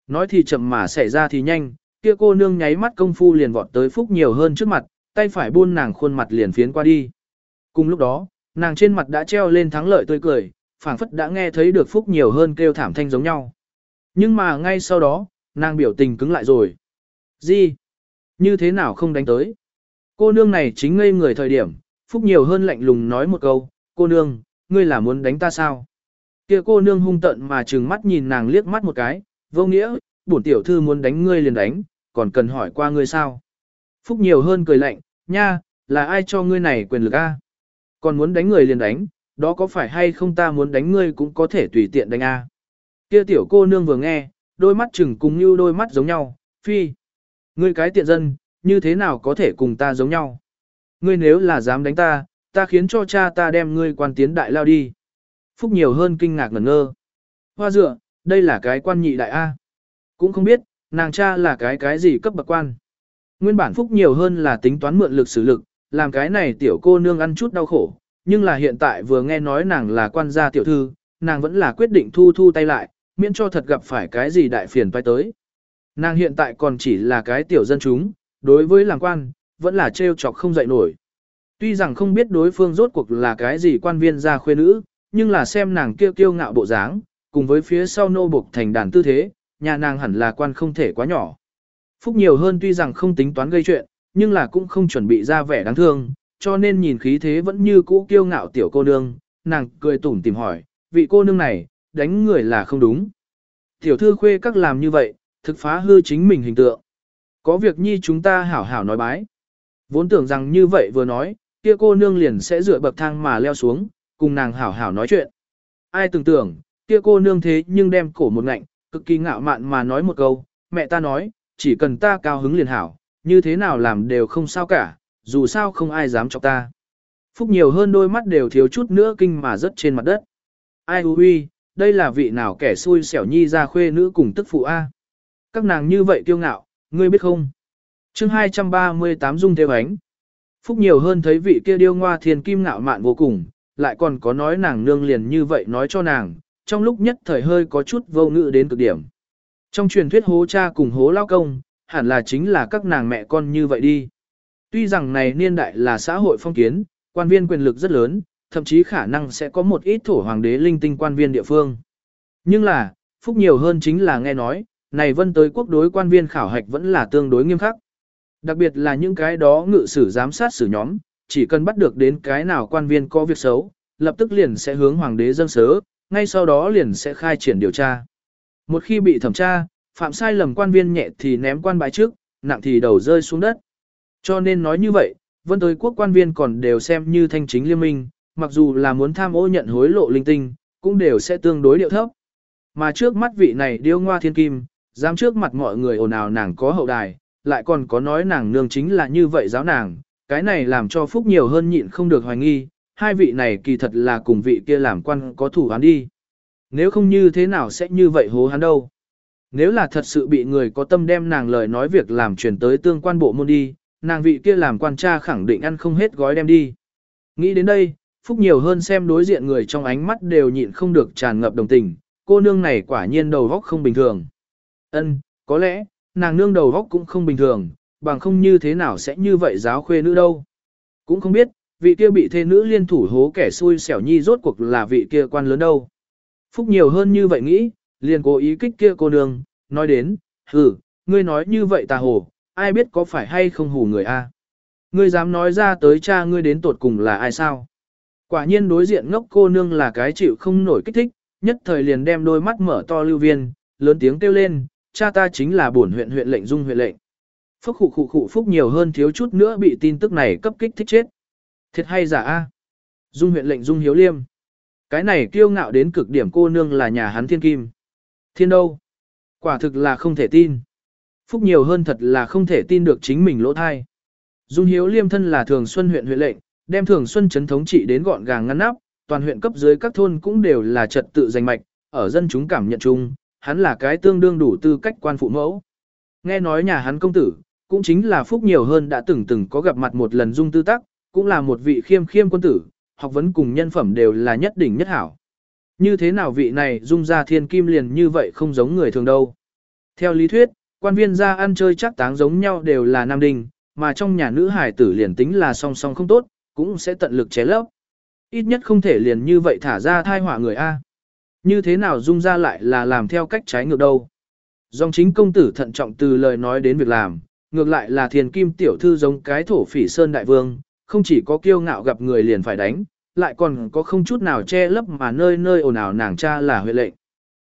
Nói thì chậm mà xảy ra thì nhanh, kia cô nương nháy mắt công phu liền vọt tới Phúc nhiều hơn trước mặt, tay phải buôn nàng khuôn mặt liền phiến qua đi. Cùng lúc đó, nàng trên mặt đã treo lên thắng lợi tươi cười, phảng phất đã nghe thấy được Phúc nhiều hơn kêu thảm thanh giống nhau. Nhưng mà ngay sau đó, nàng biểu tình cứng lại rồi. Gì? Như thế nào không đánh tới? Cô nương này chính ngây người thời điểm, Phúc nhiều hơn lạnh lùng nói một câu, cô nương, ngươi là muốn đánh ta sao? Kia cô nương hung tận mà trừng mắt nhìn nàng liếc mắt một cái, vô nghĩa, bổn tiểu thư muốn đánh ngươi liền đánh, còn cần hỏi qua ngươi sao? Phúc nhiều hơn cười lạnh, nha, là ai cho ngươi này quyền lực a? Còn muốn đánh người liền đánh, đó có phải hay không ta muốn đánh ngươi cũng có thể tùy tiện đánh a. Kia tiểu cô nương vừa nghe, đôi mắt chừng cùng như đôi mắt giống nhau, phi. Ngươi cái tiện dân, như thế nào có thể cùng ta giống nhau? Ngươi nếu là dám đánh ta, ta khiến cho cha ta đem ngươi quan tiến đại lao đi. Phúc nhiều hơn kinh ngạc ngẩn ngơ. Hoa dựa, đây là cái quan nhị đại A. Cũng không biết, nàng cha là cái cái gì cấp bậc quan. Nguyên bản Phúc nhiều hơn là tính toán mượn lực sử lực, làm cái này tiểu cô nương ăn chút đau khổ. Nhưng là hiện tại vừa nghe nói nàng là quan gia tiểu thư, nàng vẫn là quyết định thu thu tay lại, miễn cho thật gặp phải cái gì đại phiền phải tới. Nàng hiện tại còn chỉ là cái tiểu dân chúng, đối với làng quan, vẫn là trêu chọc không dậy nổi. Tuy rằng không biết đối phương rốt cuộc là cái gì quan viên gia khuê nữ, nhưng là xem nàng kia kiêu ngạo bộ dáng, cùng với phía sau nô buộc thành đàn tư thế, nhà nàng hẳn là quan không thể quá nhỏ. Phúc nhiều hơn tuy rằng không tính toán gây chuyện, nhưng là cũng không chuẩn bị ra vẻ đáng thương, cho nên nhìn khí thế vẫn như cũ kiêu ngạo tiểu cô nương, nàng cười tủm tìm hỏi, vị cô nương này, đánh người là không đúng. Tiểu thư khuê các làm như vậy, thực phá hư chính mình hình tượng. Có việc nhi chúng ta hảo hảo nói bái. Vốn tưởng rằng như vậy vừa nói, kia cô nương liền sẽ dựa bậc thang mà leo xuống, cùng nàng hảo hảo nói chuyện. Ai tưởng tưởng, kia cô nương thế nhưng đem cổ một ngạnh, cực kỳ ngạo mạn mà nói một câu, mẹ ta nói, chỉ cần ta cao hứng liền hảo, như thế nào làm đều không sao cả, dù sao không ai dám chọc ta. Phúc nhiều hơn đôi mắt đều thiếu chút nữa kinh mà rớt trên mặt đất. Ai huy, đây là vị nào kẻ xui xẻo nhi ra khuê nữ cùng tức phụ A. Các nàng như vậy kiêu ngạo, ngươi biết không? chương 238 dung theo ánh. Phúc nhiều hơn thấy vị kia điêu ngoa thiên kim ngạo mạn vô cùng, lại còn có nói nàng nương liền như vậy nói cho nàng, trong lúc nhất thời hơi có chút vô ngữ đến cực điểm. Trong truyền thuyết hố cha cùng hố lao công, hẳn là chính là các nàng mẹ con như vậy đi. Tuy rằng này niên đại là xã hội phong kiến, quan viên quyền lực rất lớn, thậm chí khả năng sẽ có một ít thổ hoàng đế linh tinh quan viên địa phương. Nhưng là, phúc nhiều hơn chính là nghe nói, này vân tới quốc đối quan viên khảo hạch vẫn là tương đối nghiêm khắc. Đặc biệt là những cái đó ngự sử giám sát xử nhóm, chỉ cần bắt được đến cái nào quan viên có việc xấu, lập tức liền sẽ hướng hoàng đế dâng sớ, ngay sau đó liền sẽ khai triển điều tra. Một khi bị thẩm tra, phạm sai lầm quan viên nhẹ thì ném quan bài trước, nặng thì đầu rơi xuống đất. Cho nên nói như vậy, vân tới quốc quan viên còn đều xem như thanh chính liên minh, mặc dù là muốn tham ô nhận hối lộ linh tinh, cũng đều sẽ tương đối điệu thấp. Mà trước mắt vị này điêu ngoa thiên kim, dám trước mặt mọi người ồn ào nàng có hậu đài, lại còn có nói nàng nương chính là như vậy giáo nàng, cái này làm cho Phúc nhiều hơn nhịn không được hoài nghi, hai vị này kỳ thật là cùng vị kia làm quan có thủ hắn đi. Nếu không như thế nào sẽ như vậy hố hắn đâu. Nếu là thật sự bị người có tâm đem nàng lời nói việc làm truyền tới tương quan bộ môn đi, nàng vị kia làm quan cha khẳng định ăn không hết gói đem đi. Nghĩ đến đây, Phúc nhiều hơn xem đối diện người trong ánh mắt đều nhịn không được tràn ngập đồng tình, cô nương này quả nhiên đầu góc không bình thường. Ân, có lẽ, nàng nương đầu góc cũng không bình thường, bằng không như thế nào sẽ như vậy giáo khuê nữ đâu. Cũng không biết, vị kia bị thê nữ liên thủ hố kẻ xui xẻo nhi rốt cuộc là vị kia quan lớn đâu. Phúc nhiều hơn như vậy nghĩ, liền cố ý kích kia cô nương, nói đến, hừ, ngươi nói như vậy tà hồ, ai biết có phải hay không hù người a? Ngươi dám nói ra tới cha ngươi đến tột cùng là ai sao? Quả nhiên đối diện ngốc cô nương là cái chịu không nổi kích thích, nhất thời liền đem đôi mắt mở to lưu viên, lớn tiếng kêu lên, cha ta chính là bổn huyện huyện lệnh dung huyện lệnh. Phúc khụ khụ khụ phúc nhiều hơn thiếu chút nữa bị tin tức này cấp kích thích chết. Thiệt hay giả a? Dung huyện lệnh dung hiếu liêm. Cái này kiêu ngạo đến cực điểm cô nương là nhà hắn thiên kim. Thiên đâu? Quả thực là không thể tin. Phúc nhiều hơn thật là không thể tin được chính mình lỗ thai. Dung hiếu liêm thân là thường xuân huyện huyện lệnh, đem thường xuân trấn thống trị đến gọn gàng ngăn nắp, toàn huyện cấp dưới các thôn cũng đều là trật tự danh mạch, ở dân chúng cảm nhận chung, hắn là cái tương đương đủ tư cách quan phụ mẫu. Nghe nói nhà hắn công tử, cũng chính là phúc nhiều hơn đã từng từng có gặp mặt một lần dung tư tắc, cũng là một vị khiêm khiêm quân tử, học vấn cùng nhân phẩm đều là nhất đỉnh nhất hảo. Như thế nào vị này dung ra thiên kim liền như vậy không giống người thường đâu. Theo lý thuyết, quan viên ra ăn chơi chắc táng giống nhau đều là nam đình, mà trong nhà nữ hải tử liền tính là song song không tốt, cũng sẽ tận lực ché lấp. Ít nhất không thể liền như vậy thả ra thai họa người A. Như thế nào dung ra lại là làm theo cách trái ngược đâu. Dòng chính công tử thận trọng từ lời nói đến việc làm, ngược lại là thiền kim tiểu thư giống cái thổ phỉ sơn đại vương, không chỉ có kiêu ngạo gặp người liền phải đánh, lại còn có không chút nào che lấp mà nơi nơi ồn ào nàng cha là huệ lệnh.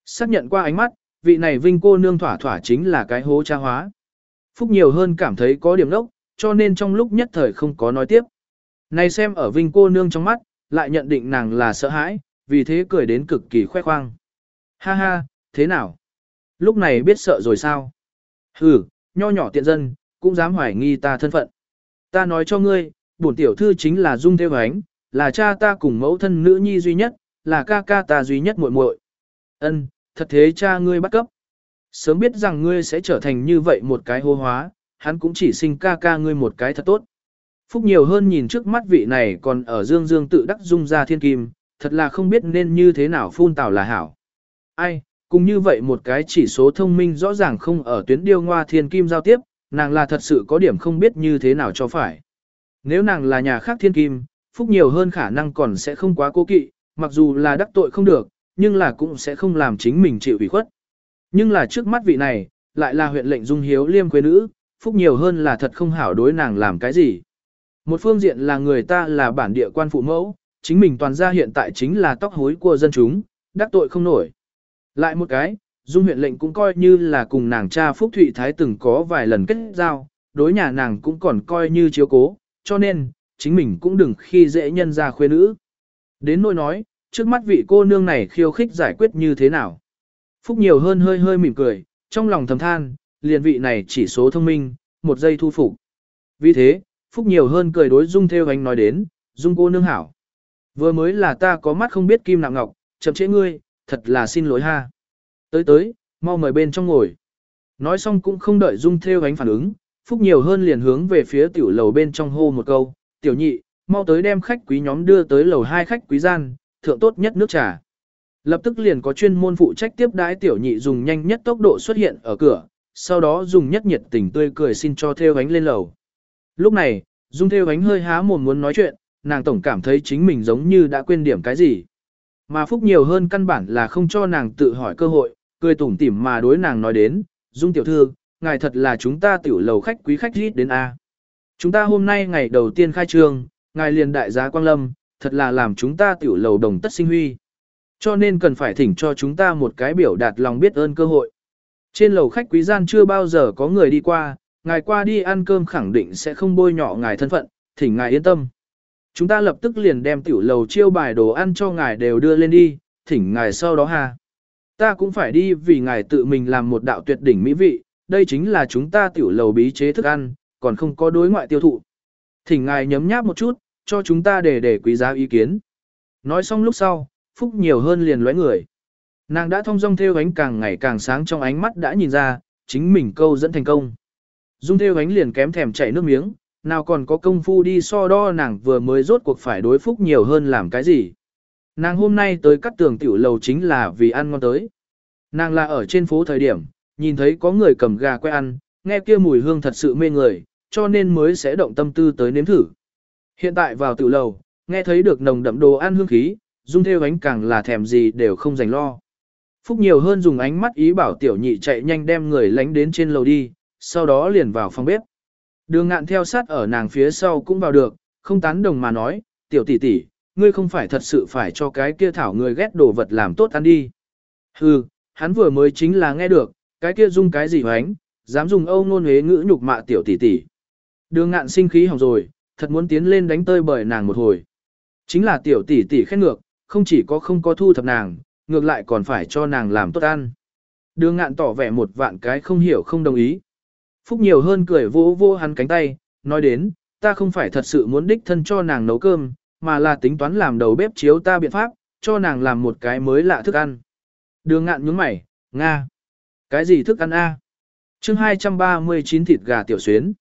Xác nhận qua ánh mắt, vị này vinh cô nương thỏa thỏa chính là cái hố cha hóa. Phúc nhiều hơn cảm thấy có điểm đốc, cho nên trong lúc nhất thời không có nói tiếp. Này xem ở vinh cô nương trong mắt, lại nhận định nàng là sợ hãi, vì thế cười đến cực kỳ khoe khoang. Ha ha, thế nào? Lúc này biết sợ rồi sao? Hừ, nho nhỏ tiện dân, cũng dám hoài nghi ta thân phận. Ta nói cho ngươi, bổn tiểu thư chính là Dung Theo Ánh, là cha ta cùng mẫu thân nữ nhi duy nhất, là ca ca ta duy nhất muội muội. Ân, thật thế cha ngươi bắt cấp. Sớm biết rằng ngươi sẽ trở thành như vậy một cái hô hóa, hắn cũng chỉ sinh ca ca ngươi một cái thật tốt. Phúc nhiều hơn nhìn trước mắt vị này còn ở dương dương tự đắc dung ra thiên kim, thật là không biết nên như thế nào phun tào là hảo. Ai, cùng như vậy một cái chỉ số thông minh rõ ràng không ở tuyến điêu ngoa thiên kim giao tiếp, nàng là thật sự có điểm không biết như thế nào cho phải. Nếu nàng là nhà khác thiên kim, Phúc nhiều hơn khả năng còn sẽ không quá cố kỵ, mặc dù là đắc tội không được, nhưng là cũng sẽ không làm chính mình chịu ủy khuất. Nhưng là trước mắt vị này, lại là huyện lệnh dung hiếu liêm quê nữ, Phúc nhiều hơn là thật không hảo đối nàng làm cái gì. Một phương diện là người ta là bản địa quan phụ mẫu, chính mình toàn gia hiện tại chính là tóc hối của dân chúng, đắc tội không nổi. Lại một cái, Dung huyện lệnh cũng coi như là cùng nàng cha Phúc Thụy Thái từng có vài lần kết giao, đối nhà nàng cũng còn coi như chiếu cố, cho nên, chính mình cũng đừng khi dễ nhân ra khuê nữ. Đến nỗi nói, trước mắt vị cô nương này khiêu khích giải quyết như thế nào. Phúc nhiều hơn hơi hơi mỉm cười, trong lòng thầm than, liền vị này chỉ số thông minh, một giây thu phục. Vì thế, Phúc nhiều hơn cười đối Dung theo anh nói đến, Dung cô nương hảo. Vừa mới là ta có mắt không biết kim nặng ngọc, chậm chế ngươi, thật là xin lỗi ha. Tới tới, mau mời bên trong ngồi. Nói xong cũng không đợi Dung theo ánh phản ứng, Phúc nhiều hơn liền hướng về phía tiểu lầu bên trong hô một câu, tiểu nhị, mau tới đem khách quý nhóm đưa tới lầu hai khách quý gian, thượng tốt nhất nước trà. Lập tức liền có chuyên môn phụ trách tiếp đái tiểu nhị dùng nhanh nhất tốc độ xuất hiện ở cửa, sau đó dùng nhất nhiệt tình tươi cười xin cho theo ánh lên lầu. Lúc này, Dung theo ánh hơi há mồm muốn nói chuyện, nàng tổng cảm thấy chính mình giống như đã quên điểm cái gì. Mà phúc nhiều hơn căn bản là không cho nàng tự hỏi cơ hội, cười tủm tỉm mà đối nàng nói đến, Dung tiểu thư, ngài thật là chúng ta tiểu lầu khách quý khách rít đến A. Chúng ta hôm nay ngày đầu tiên khai trương, ngài liền đại giá Quang Lâm, thật là làm chúng ta tiểu lầu đồng tất sinh huy. Cho nên cần phải thỉnh cho chúng ta một cái biểu đạt lòng biết ơn cơ hội. Trên lầu khách quý gian chưa bao giờ có người đi qua, ngài qua đi ăn cơm khẳng định sẽ không bôi nhọ ngài thân phận, thỉnh ngài yên tâm. Chúng ta lập tức liền đem tiểu lầu chiêu bài đồ ăn cho ngài đều đưa lên đi, thỉnh ngài sau đó ha. Ta cũng phải đi vì ngài tự mình làm một đạo tuyệt đỉnh mỹ vị, đây chính là chúng ta tiểu lầu bí chế thức ăn, còn không có đối ngoại tiêu thụ. Thỉnh ngài nhấm nháp một chút, cho chúng ta để để quý giá ý kiến. Nói xong lúc sau, Phúc nhiều hơn liền lóe người. Nàng đã thông dong theo ánh càng ngày càng sáng trong ánh mắt đã nhìn ra, chính mình câu dẫn thành công. Dung theo ánh liền kém thèm chảy nước miếng, nào còn có công phu đi so đo nàng vừa mới rốt cuộc phải đối Phúc nhiều hơn làm cái gì. Nàng hôm nay tới cắt tường tiểu lầu chính là vì ăn ngon tới. Nàng là ở trên phố thời điểm, nhìn thấy có người cầm gà quay ăn, nghe kia mùi hương thật sự mê người, cho nên mới sẽ động tâm tư tới nếm thử. Hiện tại vào tiểu lầu, nghe thấy được nồng đậm đồ ăn hương khí, dung theo ánh càng là thèm gì đều không dành lo. Phúc nhiều hơn dùng ánh mắt ý bảo tiểu nhị chạy nhanh đem người lánh đến trên lầu đi, sau đó liền vào phòng bếp. Đường ngạn theo sát ở nàng phía sau cũng vào được, không tán đồng mà nói, tiểu tỷ tỷ, ngươi không phải thật sự phải cho cái kia thảo người ghét đồ vật làm tốt ăn đi. Hừ, hắn vừa mới chính là nghe được, cái kia dung cái gì hoánh, dám dùng âu ngôn huế ngữ nhục mạ tiểu tỷ tỷ. Đường ngạn sinh khí hỏng rồi, thật muốn tiến lên đánh tơi bởi nàng một hồi. Chính là tiểu tỷ tỷ khét ngược, không chỉ có không có thu thập nàng, ngược lại còn phải cho nàng làm tốt ăn. Đường ngạn tỏ vẻ một vạn cái không hiểu không đồng ý. Phúc nhiều hơn cười vỗ vô hắn cánh tay, nói đến, ta không phải thật sự muốn đích thân cho nàng nấu cơm, mà là tính toán làm đầu bếp chiếu ta biện pháp, cho nàng làm một cái mới lạ thức ăn. Đường ngạn nhướng mày, Nga. Cái gì thức ăn a? À? chương 239 thịt gà tiểu xuyến.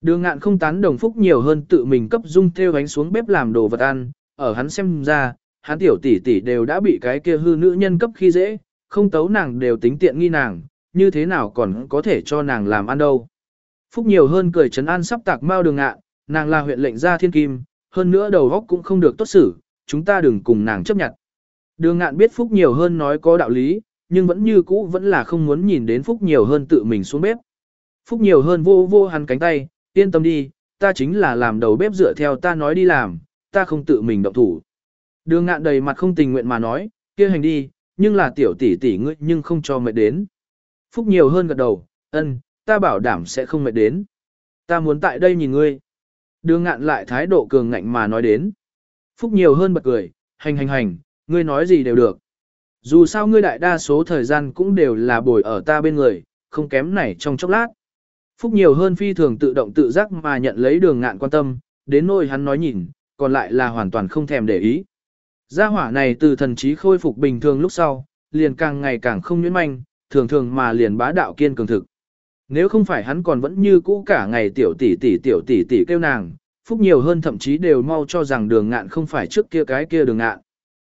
Đường ngạn không tán đồng phúc nhiều hơn tự mình cấp dung theo bánh xuống bếp làm đồ vật ăn, ở hắn xem ra, hắn tiểu tỷ tỷ đều đã bị cái kia hư nữ nhân cấp khi dễ, không tấu nàng đều tính tiện nghi nàng, như thế nào còn có thể cho nàng làm ăn đâu. Phúc nhiều hơn cười trấn an sắp tạc mau đường ngạn, nàng là huyện lệnh gia thiên kim, hơn nữa đầu góc cũng không được tốt xử, chúng ta đừng cùng nàng chấp nhận. Đường ngạn biết Phúc nhiều hơn nói có đạo lý, nhưng vẫn như cũ vẫn là không muốn nhìn đến Phúc nhiều hơn tự mình xuống bếp. Phúc nhiều hơn vô vô hắn cánh tay, yên tâm đi, ta chính là làm đầu bếp dựa theo ta nói đi làm, ta không tự mình động thủ. Đường ngạn đầy mặt không tình nguyện mà nói, kia hành đi, nhưng là tiểu tỷ tỷ ngươi nhưng không cho mệt đến. Phúc nhiều hơn gật đầu, ân, ta bảo đảm sẽ không mệt đến. Ta muốn tại đây nhìn ngươi. Đường ngạn lại thái độ cường ngạnh mà nói đến. Phúc nhiều hơn bật cười, hành hành hành, ngươi nói gì đều được. Dù sao ngươi đại đa số thời gian cũng đều là bồi ở ta bên người, không kém này trong chốc lát. Phúc nhiều hơn phi thường tự động tự giác mà nhận lấy đường ngạn quan tâm, đến nỗi hắn nói nhìn, còn lại là hoàn toàn không thèm để ý. Gia hỏa này từ thần trí khôi phục bình thường lúc sau, liền càng ngày càng không nhuyễn manh, thường thường mà liền bá đạo kiên cường thực. Nếu không phải hắn còn vẫn như cũ cả ngày tiểu tỷ tỷ tiểu tỷ tỷ kêu nàng, phúc nhiều hơn thậm chí đều mau cho rằng đường ngạn không phải trước kia cái kia đường ngạn.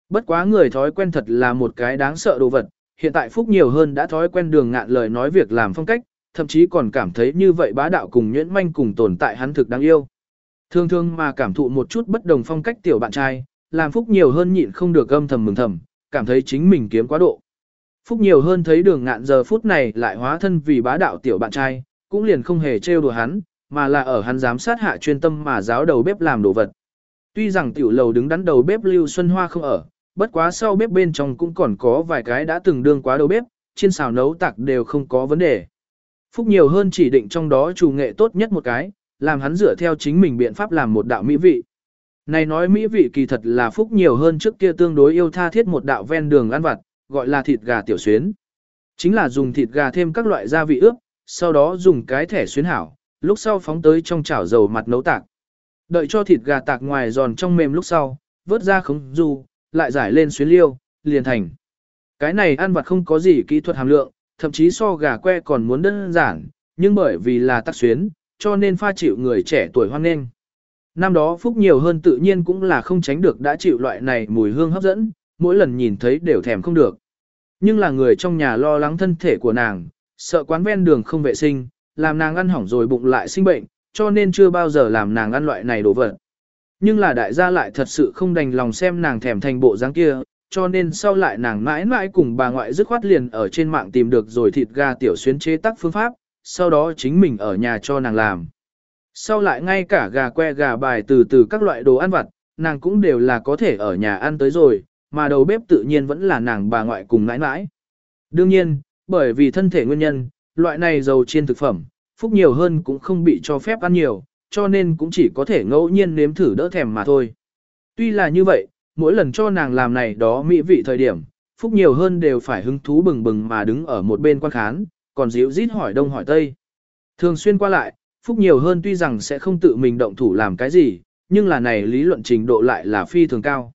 Bất quá người thói quen thật là một cái đáng sợ đồ vật, hiện tại phúc nhiều hơn đã thói quen đường ngạn lời nói việc làm phong cách, thậm chí còn cảm thấy như vậy bá đạo cùng nhuyễn manh cùng tồn tại hắn thực đáng yêu. Thường thường mà cảm thụ một chút bất đồng phong cách tiểu bạn trai, làm phúc nhiều hơn nhịn không được âm thầm mừng thầm, cảm thấy chính mình kiếm quá độ. Phúc nhiều hơn thấy đường ngạn giờ phút này lại hóa thân vì bá đạo tiểu bạn trai, cũng liền không hề trêu đùa hắn, mà là ở hắn giám sát hạ chuyên tâm mà giáo đầu bếp làm đồ vật. Tuy rằng tiểu lầu đứng đắn đầu bếp Lưu Xuân Hoa không ở, bất quá sau bếp bên trong cũng còn có vài cái đã từng đương quá đầu bếp, trên xào nấu tạc đều không có vấn đề. Phúc nhiều hơn chỉ định trong đó chủ nghệ tốt nhất một cái, làm hắn dựa theo chính mình biện pháp làm một đạo mỹ vị. Này nói mỹ vị kỳ thật là phúc nhiều hơn trước kia tương đối yêu tha thiết một đạo ven đường ăn vặt, gọi là thịt gà tiểu xuyến. Chính là dùng thịt gà thêm các loại gia vị ướp, sau đó dùng cái thẻ xuyến hảo, lúc sau phóng tới trong chảo dầu mặt nấu tạc. Đợi cho thịt gà tạc ngoài giòn trong mềm lúc sau, vớt ra khống du, lại giải lên xuyến liêu, liền thành. Cái này ăn vặt không có gì kỹ thuật hàm lượng, thậm chí so gà que còn muốn đơn giản, nhưng bởi vì là tắc xuyến, cho nên pha chịu người trẻ tuổi hoan nghênh. Năm đó phúc nhiều hơn tự nhiên cũng là không tránh được đã chịu loại này mùi hương hấp dẫn, mỗi lần nhìn thấy đều thèm không được. Nhưng là người trong nhà lo lắng thân thể của nàng, sợ quán ven đường không vệ sinh, làm nàng ăn hỏng rồi bụng lại sinh bệnh, cho nên chưa bao giờ làm nàng ăn loại này đồ vật. Nhưng là đại gia lại thật sự không đành lòng xem nàng thèm thành bộ dáng kia, cho nên sau lại nàng mãi mãi cùng bà ngoại dứt khoát liền ở trên mạng tìm được rồi thịt gà tiểu xuyến chế tác phương pháp, sau đó chính mình ở nhà cho nàng làm. Sau lại ngay cả gà que gà bài từ từ các loại đồ ăn vặt, nàng cũng đều là có thể ở nhà ăn tới rồi, mà đầu bếp tự nhiên vẫn là nàng bà ngoại cùng nãi nãi. Đương nhiên, bởi vì thân thể nguyên nhân, loại này dầu chiên thực phẩm, phúc nhiều hơn cũng không bị cho phép ăn nhiều, cho nên cũng chỉ có thể ngẫu nhiên nếm thử đỡ thèm mà thôi. Tuy là như vậy, mỗi lần cho nàng làm này đó mỹ vị thời điểm, phúc nhiều hơn đều phải hứng thú bừng bừng mà đứng ở một bên quan khán, còn dịu rít hỏi đông hỏi tây. Thường xuyên qua lại, phúc nhiều hơn tuy rằng sẽ không tự mình động thủ làm cái gì, nhưng là này lý luận trình độ lại là phi thường cao.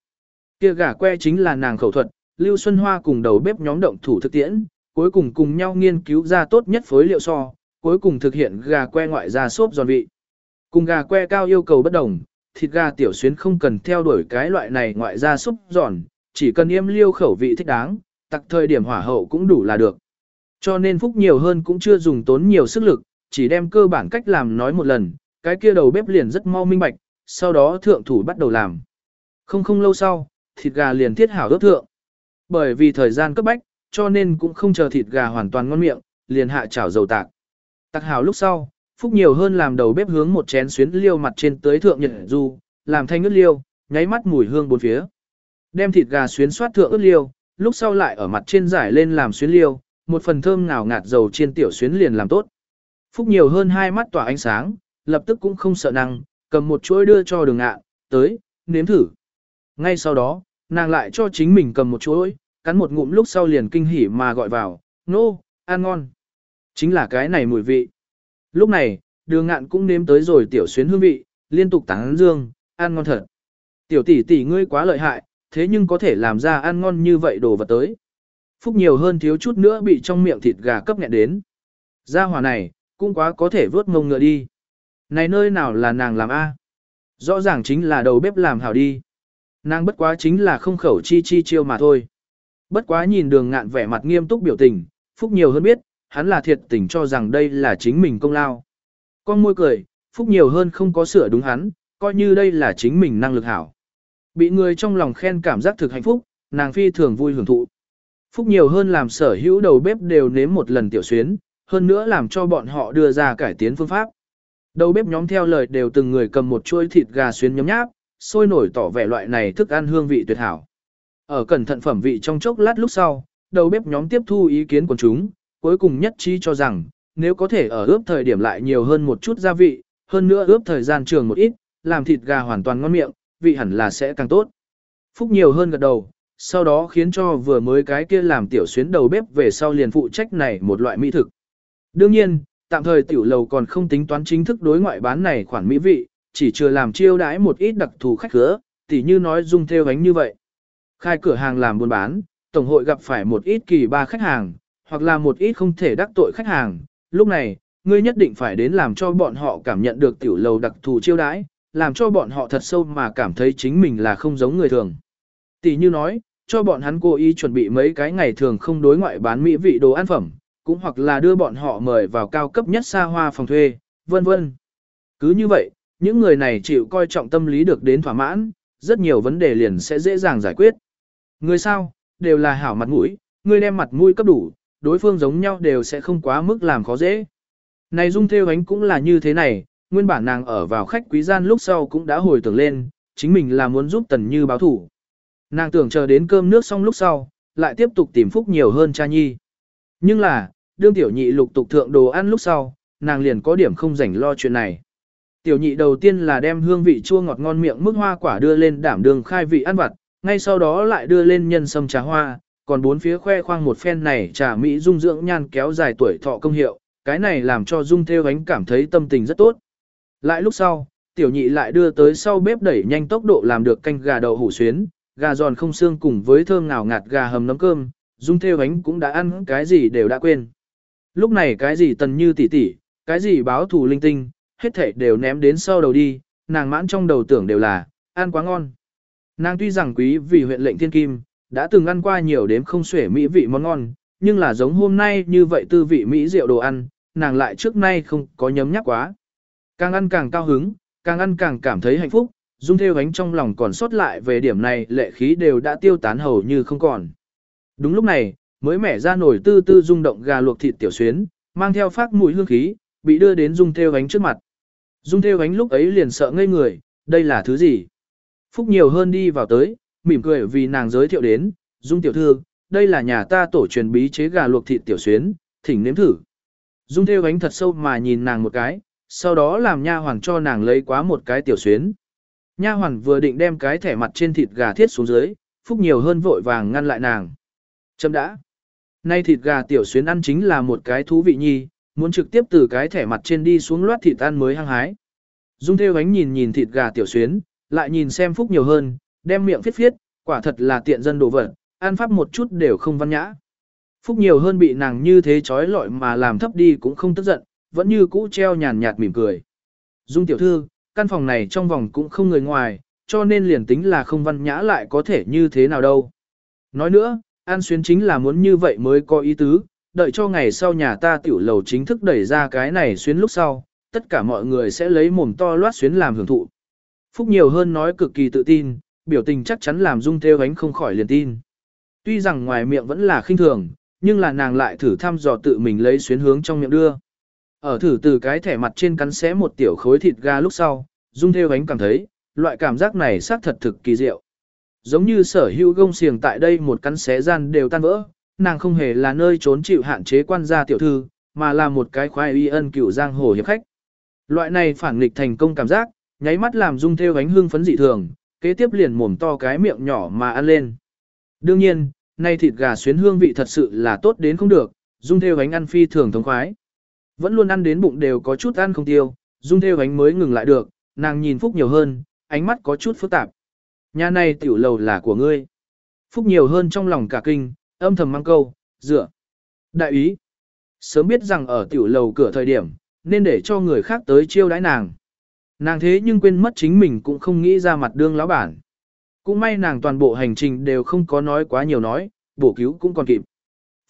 Kia gà que chính là nàng khẩu thuật, Lưu Xuân Hoa cùng đầu bếp nhóm động thủ thực tiễn, cuối cùng cùng nhau nghiên cứu ra tốt nhất phối liệu so, cuối cùng thực hiện gà que ngoại ra xốp giòn vị. Cùng gà que cao yêu cầu bất đồng, thịt gà tiểu xuyến không cần theo đuổi cái loại này ngoại ra xốp giòn, chỉ cần yêm liêu khẩu vị thích đáng, tặc thời điểm hỏa hậu cũng đủ là được. Cho nên phúc nhiều hơn cũng chưa dùng tốn nhiều sức lực, chỉ đem cơ bản cách làm nói một lần, cái kia đầu bếp liền rất mau minh bạch, sau đó thượng thủ bắt đầu làm. Không không lâu sau, thịt gà liền thiết hảo đốt thượng. Bởi vì thời gian cấp bách, cho nên cũng không chờ thịt gà hoàn toàn ngon miệng, liền hạ chảo dầu tạc. Tạc hảo lúc sau, Phúc nhiều hơn làm đầu bếp hướng một chén xuyến liêu mặt trên tới thượng nhật du, làm thanh ướt liêu, nháy mắt mùi hương bốn phía. Đem thịt gà xuyến xoát thượng ướt liêu, lúc sau lại ở mặt trên giải lên làm xuyến liêu, một phần thơm ngào ngạt dầu chiên tiểu xuyến liền làm tốt. Phúc nhiều hơn hai mắt tỏa ánh sáng, lập tức cũng không sợ năng, cầm một chuỗi đưa cho đường ngạ, tới, nếm thử. Ngay sau đó, nàng lại cho chính mình cầm một chuối, cắn một ngụm lúc sau liền kinh hỉ mà gọi vào, nô, no, ăn ngon. Chính là cái này mùi vị. Lúc này, đường ngạn cũng nếm tới rồi tiểu xuyến hương vị, liên tục tán dương, ăn ngon thật. Tiểu tỷ tỷ ngươi quá lợi hại, thế nhưng có thể làm ra ăn ngon như vậy đồ vật tới. Phúc nhiều hơn thiếu chút nữa bị trong miệng thịt gà cấp nghẹn đến. Gia hỏa này, cũng quá có thể vớt ngông ngựa đi. Này nơi nào là nàng làm A? Rõ ràng chính là đầu bếp làm hảo đi. Nàng bất quá chính là không khẩu chi chi chiêu mà thôi. Bất quá nhìn đường ngạn vẻ mặt nghiêm túc biểu tình, Phúc nhiều hơn biết, hắn là thiệt tình cho rằng đây là chính mình công lao. Con môi cười, Phúc nhiều hơn không có sửa đúng hắn, coi như đây là chính mình năng lực hảo. Bị người trong lòng khen cảm giác thực hạnh phúc, nàng phi thường vui hưởng thụ. Phúc nhiều hơn làm sở hữu đầu bếp đều nếm một lần tiểu xuyến, hơn nữa làm cho bọn họ đưa ra cải tiến phương pháp. Đầu bếp nhóm theo lời đều từng người cầm một chuôi thịt gà xuyến nhấm nháp, sôi nổi tỏ vẻ loại này thức ăn hương vị tuyệt hảo. Ở cẩn thận phẩm vị trong chốc lát lúc sau, đầu bếp nhóm tiếp thu ý kiến của chúng, cuối cùng nhất trí cho rằng, nếu có thể ở ướp thời điểm lại nhiều hơn một chút gia vị, hơn nữa ướp thời gian trường một ít, làm thịt gà hoàn toàn ngon miệng, vị hẳn là sẽ càng tốt. Phúc nhiều hơn gật đầu, sau đó khiến cho vừa mới cái kia làm tiểu xuyến đầu bếp về sau liền phụ trách này một loại mỹ thực. Đương nhiên, tạm thời tiểu lầu còn không tính toán chính thức đối ngoại bán này khoản mỹ vị, chỉ chưa làm chiêu đãi một ít đặc thù khách khứa, tỉ như nói dung theo bánh như vậy. Khai cửa hàng làm buôn bán, tổng hội gặp phải một ít kỳ ba khách hàng, hoặc là một ít không thể đắc tội khách hàng. Lúc này, ngươi nhất định phải đến làm cho bọn họ cảm nhận được tiểu lầu đặc thù chiêu đãi, làm cho bọn họ thật sâu mà cảm thấy chính mình là không giống người thường. Tỷ như nói, cho bọn hắn cố ý chuẩn bị mấy cái ngày thường không đối ngoại bán mỹ vị đồ ăn phẩm, cũng hoặc là đưa bọn họ mời vào cao cấp nhất xa hoa phòng thuê, vân vân. Cứ như vậy, những người này chịu coi trọng tâm lý được đến thỏa mãn, rất nhiều vấn đề liền sẽ dễ dàng giải quyết. Người sao, đều là hảo mặt mũi, người đem mặt mũi cấp đủ, đối phương giống nhau đều sẽ không quá mức làm khó dễ. Này Dung Thêu Ánh cũng là như thế này, nguyên bản nàng ở vào khách quý gian lúc sau cũng đã hồi tưởng lên, chính mình là muốn giúp Tần Như báo thủ. Nàng tưởng chờ đến cơm nước xong lúc sau, lại tiếp tục tìm phúc nhiều hơn cha nhi. Nhưng là, đương tiểu nhị lục tục thượng đồ ăn lúc sau, nàng liền có điểm không rảnh lo chuyện này. Tiểu nhị đầu tiên là đem hương vị chua ngọt ngon miệng mức hoa quả đưa lên đảm đường khai vị ăn vặt, ngay sau đó lại đưa lên nhân sâm trà hoa, còn bốn phía khoe khoang một phen này trà mỹ dung dưỡng nhan kéo dài tuổi thọ công hiệu, cái này làm cho dung theo ánh cảm thấy tâm tình rất tốt. Lại lúc sau, tiểu nhị lại đưa tới sau bếp đẩy nhanh tốc độ làm được canh gà đậu hủ xuyến, gà giòn không xương cùng với thơm ngào ngạt gà hầm nấm cơm, dung theo ánh cũng đã ăn cái gì đều đã quên. Lúc này cái gì tần như tỉ tỉ, cái gì báo thù linh tinh, hết thảy đều ném đến sau đầu đi, nàng mãn trong đầu tưởng đều là, ăn quá ngon. Nàng tuy rằng quý vì huyện lệnh thiên kim, đã từng ăn qua nhiều đếm không xuể mỹ vị món ngon, nhưng là giống hôm nay như vậy tư vị mỹ rượu đồ ăn, nàng lại trước nay không có nhấm nhắc quá. Càng ăn càng cao hứng, càng ăn càng cảm thấy hạnh phúc, dung theo ánh trong lòng còn sót lại về điểm này lệ khí đều đã tiêu tán hầu như không còn. Đúng lúc này, mới mẻ ra nổi tư tư rung động gà luộc thịt tiểu xuyến, mang theo phát mùi hương khí, bị đưa đến dung theo ánh trước mặt. Dung theo ánh lúc ấy liền sợ ngây người, đây là thứ gì? Phúc nhiều hơn đi vào tới, mỉm cười vì nàng giới thiệu đến, Dung tiểu thư, đây là nhà ta tổ truyền bí chế gà luộc thịt tiểu xuyến, thỉnh nếm thử. Dung theo ánh thật sâu mà nhìn nàng một cái, sau đó làm nha hoàng cho nàng lấy quá một cái tiểu xuyến. Nha hoàn vừa định đem cái thẻ mặt trên thịt gà thiết xuống dưới, Phúc nhiều hơn vội vàng ngăn lại nàng. Chấm đã. Nay thịt gà tiểu xuyến ăn chính là một cái thú vị nhi, muốn trực tiếp từ cái thẻ mặt trên đi xuống loát thịt ăn mới hăng hái. Dung theo ánh nhìn nhìn thịt gà tiểu xuyến, lại nhìn xem Phúc nhiều hơn, đem miệng phiết phiết, quả thật là tiện dân đồ vật, ăn pháp một chút đều không văn nhã. Phúc nhiều hơn bị nàng như thế chói lọi mà làm thấp đi cũng không tức giận, vẫn như cũ treo nhàn nhạt mỉm cười. Dung tiểu thư, căn phòng này trong vòng cũng không người ngoài, cho nên liền tính là không văn nhã lại có thể như thế nào đâu. Nói nữa, An Xuyến chính là muốn như vậy mới có ý tứ, đợi cho ngày sau nhà ta tiểu lầu chính thức đẩy ra cái này xuyến lúc sau, tất cả mọi người sẽ lấy mồm to loát xuyến làm hưởng thụ. Phúc nhiều hơn nói cực kỳ tự tin, biểu tình chắc chắn làm dung theo ánh không khỏi liền tin. Tuy rằng ngoài miệng vẫn là khinh thường, nhưng là nàng lại thử thăm dò tự mình lấy xuyến hướng trong miệng đưa. Ở thử từ cái thẻ mặt trên cắn xé một tiểu khối thịt ga lúc sau, dung theo ánh cảm thấy, loại cảm giác này xác thật thực kỳ diệu. Giống như sở hữu gông xiềng tại đây một cắn xé gian đều tan vỡ, nàng không hề là nơi trốn chịu hạn chế quan gia tiểu thư, mà là một cái khoai y ân cựu giang hồ hiệp khách. Loại này phản nghịch thành công cảm giác, nháy mắt làm dung theo ánh hương phấn dị thường, kế tiếp liền mồm to cái miệng nhỏ mà ăn lên. Đương nhiên, nay thịt gà xuyến hương vị thật sự là tốt đến không được, dung theo ánh ăn phi thường thống khoái. Vẫn luôn ăn đến bụng đều có chút ăn không tiêu, dung theo ánh mới ngừng lại được, nàng nhìn Phúc nhiều hơn, ánh mắt có chút phức tạp. Nhà này tiểu lầu là của ngươi. Phúc nhiều hơn trong lòng cả kinh, âm thầm mang câu, dựa. Đại ý. Sớm biết rằng ở tiểu lầu cửa thời điểm, nên để cho người khác tới chiêu đãi nàng. Nàng thế nhưng quên mất chính mình cũng không nghĩ ra mặt đương lão bản. Cũng may nàng toàn bộ hành trình đều không có nói quá nhiều nói, bổ cứu cũng còn kịp.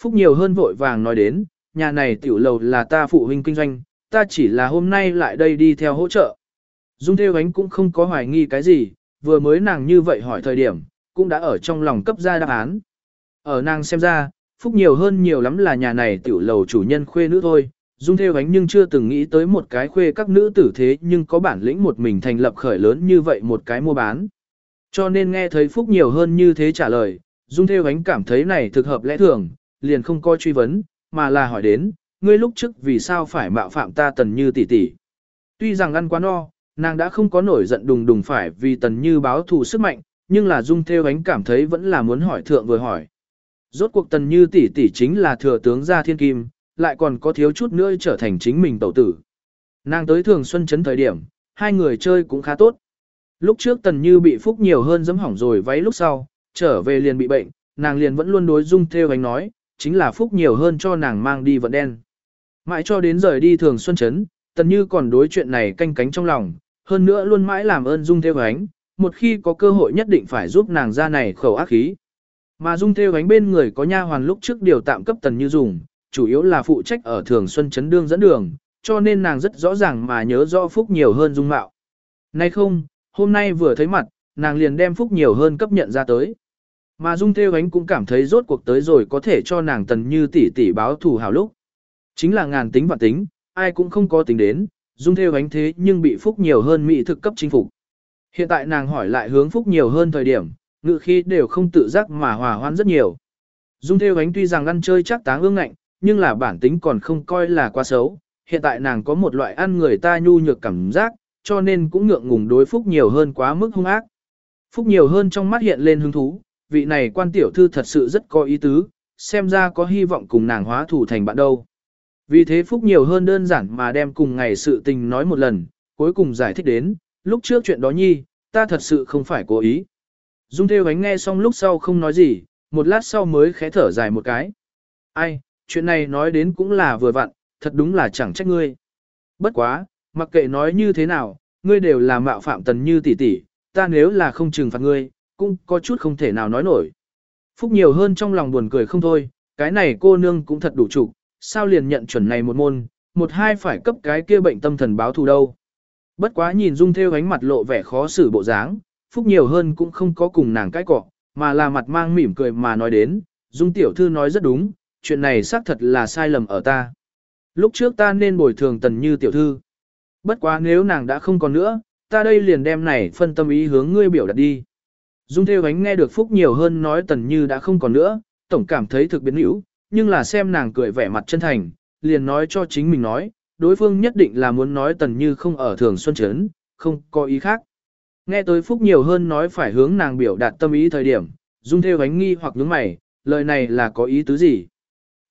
Phúc nhiều hơn vội vàng nói đến, nhà này tiểu lầu là ta phụ huynh kinh doanh, ta chỉ là hôm nay lại đây đi theo hỗ trợ. Dung Theo Ánh cũng không có hoài nghi cái gì, vừa mới nàng như vậy hỏi thời điểm, cũng đã ở trong lòng cấp ra đáp án. Ở nàng xem ra, Phúc nhiều hơn nhiều lắm là nhà này tiểu lầu chủ nhân khuê nữ thôi, Dung Theo Ánh nhưng chưa từng nghĩ tới một cái khuê các nữ tử thế nhưng có bản lĩnh một mình thành lập khởi lớn như vậy một cái mua bán. Cho nên nghe thấy Phúc nhiều hơn như thế trả lời, Dung Theo Ánh cảm thấy này thực hợp lẽ thường, liền không coi truy vấn, mà là hỏi đến, ngươi lúc trước vì sao phải mạo phạm ta tần như tỷ tỷ. Tuy rằng ăn quá no, nàng đã không có nổi giận đùng đùng phải vì tần như báo thù sức mạnh, nhưng là dung theo ánh cảm thấy vẫn là muốn hỏi thượng vừa hỏi. Rốt cuộc tần như tỷ tỷ chính là thừa tướng gia thiên kim, lại còn có thiếu chút nữa trở thành chính mình tẩu tử. Nàng tới thường xuân chấn thời điểm, hai người chơi cũng khá tốt. Lúc trước tần như bị phúc nhiều hơn dấm hỏng rồi váy lúc sau, trở về liền bị bệnh, nàng liền vẫn luôn đối dung theo ánh nói, chính là phúc nhiều hơn cho nàng mang đi vận đen. Mãi cho đến rời đi thường xuân chấn, tần như còn đối chuyện này canh cánh trong lòng, hơn nữa luôn mãi làm ơn dung theo ánh, một khi có cơ hội nhất định phải giúp nàng ra này khẩu ác khí. Mà dung theo ánh bên người có nha hoàn lúc trước điều tạm cấp tần như dùng, chủ yếu là phụ trách ở thường xuân chấn đương dẫn đường, cho nên nàng rất rõ ràng mà nhớ rõ phúc nhiều hơn dung mạo. Nay không, hôm nay vừa thấy mặt, nàng liền đem phúc nhiều hơn cấp nhận ra tới. Mà Dung Theo Ánh cũng cảm thấy rốt cuộc tới rồi có thể cho nàng tần như tỷ tỷ báo thù hào lúc. Chính là ngàn tính và tính, ai cũng không có tính đến, Dung Theo Ánh thế nhưng bị phúc nhiều hơn mỹ thực cấp chính phục. Hiện tại nàng hỏi lại hướng phúc nhiều hơn thời điểm, ngự khi đều không tự giác mà hòa hoan rất nhiều. Dung Theo Ánh tuy rằng ăn chơi chắc táng ương ngạnh, nhưng là bản tính còn không coi là quá xấu. Hiện tại nàng có một loại ăn người ta nhu nhược cảm giác, cho nên cũng ngượng ngùng đối phúc nhiều hơn quá mức hung ác. Phúc nhiều hơn trong mắt hiện lên hứng thú, vị này quan tiểu thư thật sự rất có ý tứ, xem ra có hy vọng cùng nàng hóa thủ thành bạn đâu. Vì thế Phúc nhiều hơn đơn giản mà đem cùng ngày sự tình nói một lần, cuối cùng giải thích đến, lúc trước chuyện đó nhi, ta thật sự không phải cố ý. Dung theo ánh nghe xong lúc sau không nói gì, một lát sau mới khẽ thở dài một cái. Ai, chuyện này nói đến cũng là vừa vặn, thật đúng là chẳng trách ngươi. Bất quá, mặc kệ nói như thế nào, ngươi đều là mạo phạm tần như tỷ tỷ, ta nếu là không trừng phạt ngươi, cũng có chút không thể nào nói nổi. Phúc nhiều hơn trong lòng buồn cười không thôi, cái này cô nương cũng thật đủ trục, sao liền nhận chuẩn này một môn, một hai phải cấp cái kia bệnh tâm thần báo thù đâu. Bất quá nhìn Dung theo ánh mặt lộ vẻ khó xử bộ dáng, Phúc nhiều hơn cũng không có cùng nàng cái cọ, mà là mặt mang mỉm cười mà nói đến, Dung tiểu thư nói rất đúng, chuyện này xác thật là sai lầm ở ta. Lúc trước ta nên bồi thường tần như tiểu thư. Bất quá nếu nàng đã không còn nữa, ta đây liền đem này phân tâm ý hướng ngươi biểu đặt đi. Dung theo ánh nghe được Phúc nhiều hơn nói tần như đã không còn nữa, tổng cảm thấy thực biến hữu, nhưng là xem nàng cười vẻ mặt chân thành, liền nói cho chính mình nói, đối phương nhất định là muốn nói tần như không ở thường xuân chấn, không có ý khác. Nghe tới Phúc nhiều hơn nói phải hướng nàng biểu đạt tâm ý thời điểm, Dung theo ánh nghi hoặc nhướng mày, lời này là có ý tứ gì?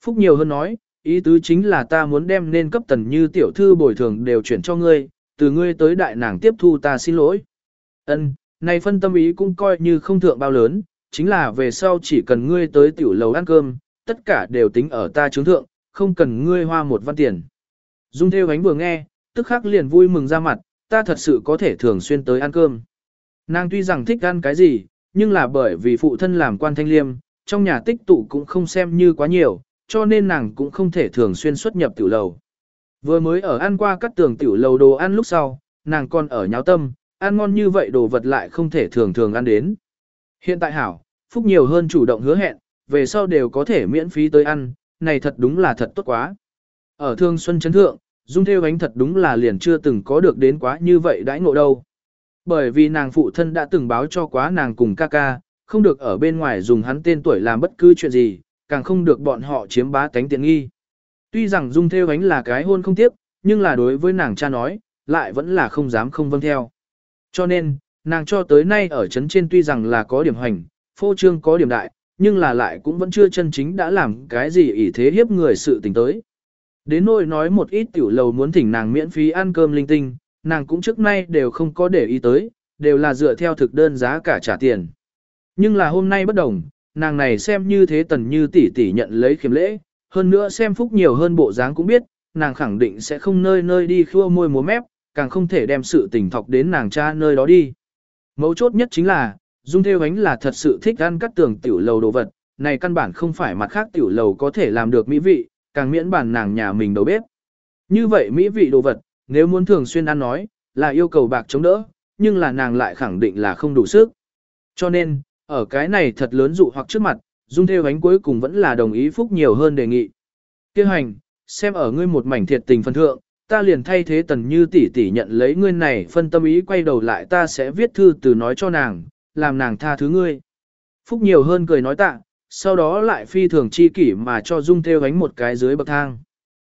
Phúc nhiều hơn nói, ý tứ chính là ta muốn đem nên cấp tần như tiểu thư bồi thường đều chuyển cho ngươi, từ ngươi tới đại nàng tiếp thu ta xin lỗi. Ân, này phân tâm ý cũng coi như không thượng bao lớn, chính là về sau chỉ cần ngươi tới tiểu lầu ăn cơm, tất cả đều tính ở ta chứng thượng, không cần ngươi hoa một văn tiền. Dung theo ánh vừa nghe, tức khắc liền vui mừng ra mặt, ta thật sự có thể thường xuyên tới ăn cơm. Nàng tuy rằng thích ăn cái gì, nhưng là bởi vì phụ thân làm quan thanh liêm, trong nhà tích tụ cũng không xem như quá nhiều, cho nên nàng cũng không thể thường xuyên xuất nhập tiểu lầu. Vừa mới ở ăn qua các tường tiểu lầu đồ ăn lúc sau, nàng còn ở nháo tâm, ăn ngon như vậy đồ vật lại không thể thường thường ăn đến. Hiện tại hảo, Phúc nhiều hơn chủ động hứa hẹn, về sau đều có thể miễn phí tới ăn, này thật đúng là thật tốt quá. Ở Thương Xuân Trấn Thượng, Dung Theo Ánh thật đúng là liền chưa từng có được đến quá như vậy đãi ngộ đâu. Bởi vì nàng phụ thân đã từng báo cho quá nàng cùng ca ca, không được ở bên ngoài dùng hắn tên tuổi làm bất cứ chuyện gì, càng không được bọn họ chiếm bá tánh tiện nghi. Tuy rằng Dung Theo Ánh là cái hôn không tiếp, nhưng là đối với nàng cha nói, lại vẫn là không dám không vâng theo. Cho nên, nàng cho tới nay ở chấn trên tuy rằng là có điểm hành, phô trương có điểm đại, nhưng là lại cũng vẫn chưa chân chính đã làm cái gì ỷ thế hiếp người sự tình tới. Đến nỗi nói một ít tiểu lầu muốn thỉnh nàng miễn phí ăn cơm linh tinh, nàng cũng trước nay đều không có để ý tới, đều là dựa theo thực đơn giá cả trả tiền. Nhưng là hôm nay bất đồng, nàng này xem như thế tần như tỷ tỷ nhận lấy khiếm lễ, hơn nữa xem phúc nhiều hơn bộ dáng cũng biết, nàng khẳng định sẽ không nơi nơi đi khua môi múa mép, càng không thể đem sự tình thọc đến nàng cha nơi đó đi. Mấu chốt nhất chính là, Dung Theo Ánh là thật sự thích ăn cắt tường tiểu lầu đồ vật, này căn bản không phải mặt khác tiểu lầu có thể làm được mỹ vị, càng miễn bản nàng nhà mình đầu bếp. Như vậy mỹ vị đồ vật, nếu muốn thường xuyên ăn nói, là yêu cầu bạc chống đỡ, nhưng là nàng lại khẳng định là không đủ sức. Cho nên, ở cái này thật lớn dụ hoặc trước mặt, Dung Theo Ánh cuối cùng vẫn là đồng ý phúc nhiều hơn đề nghị. Kêu hành, xem ở ngươi một mảnh thiệt tình phân thượng, ta liền thay thế tần như tỷ tỷ nhận lấy ngươi này phân tâm ý quay đầu lại ta sẽ viết thư từ nói cho nàng, làm nàng tha thứ ngươi. Phúc nhiều hơn cười nói tạ, sau đó lại phi thường chi kỷ mà cho Dung theo ánh một cái dưới bậc thang.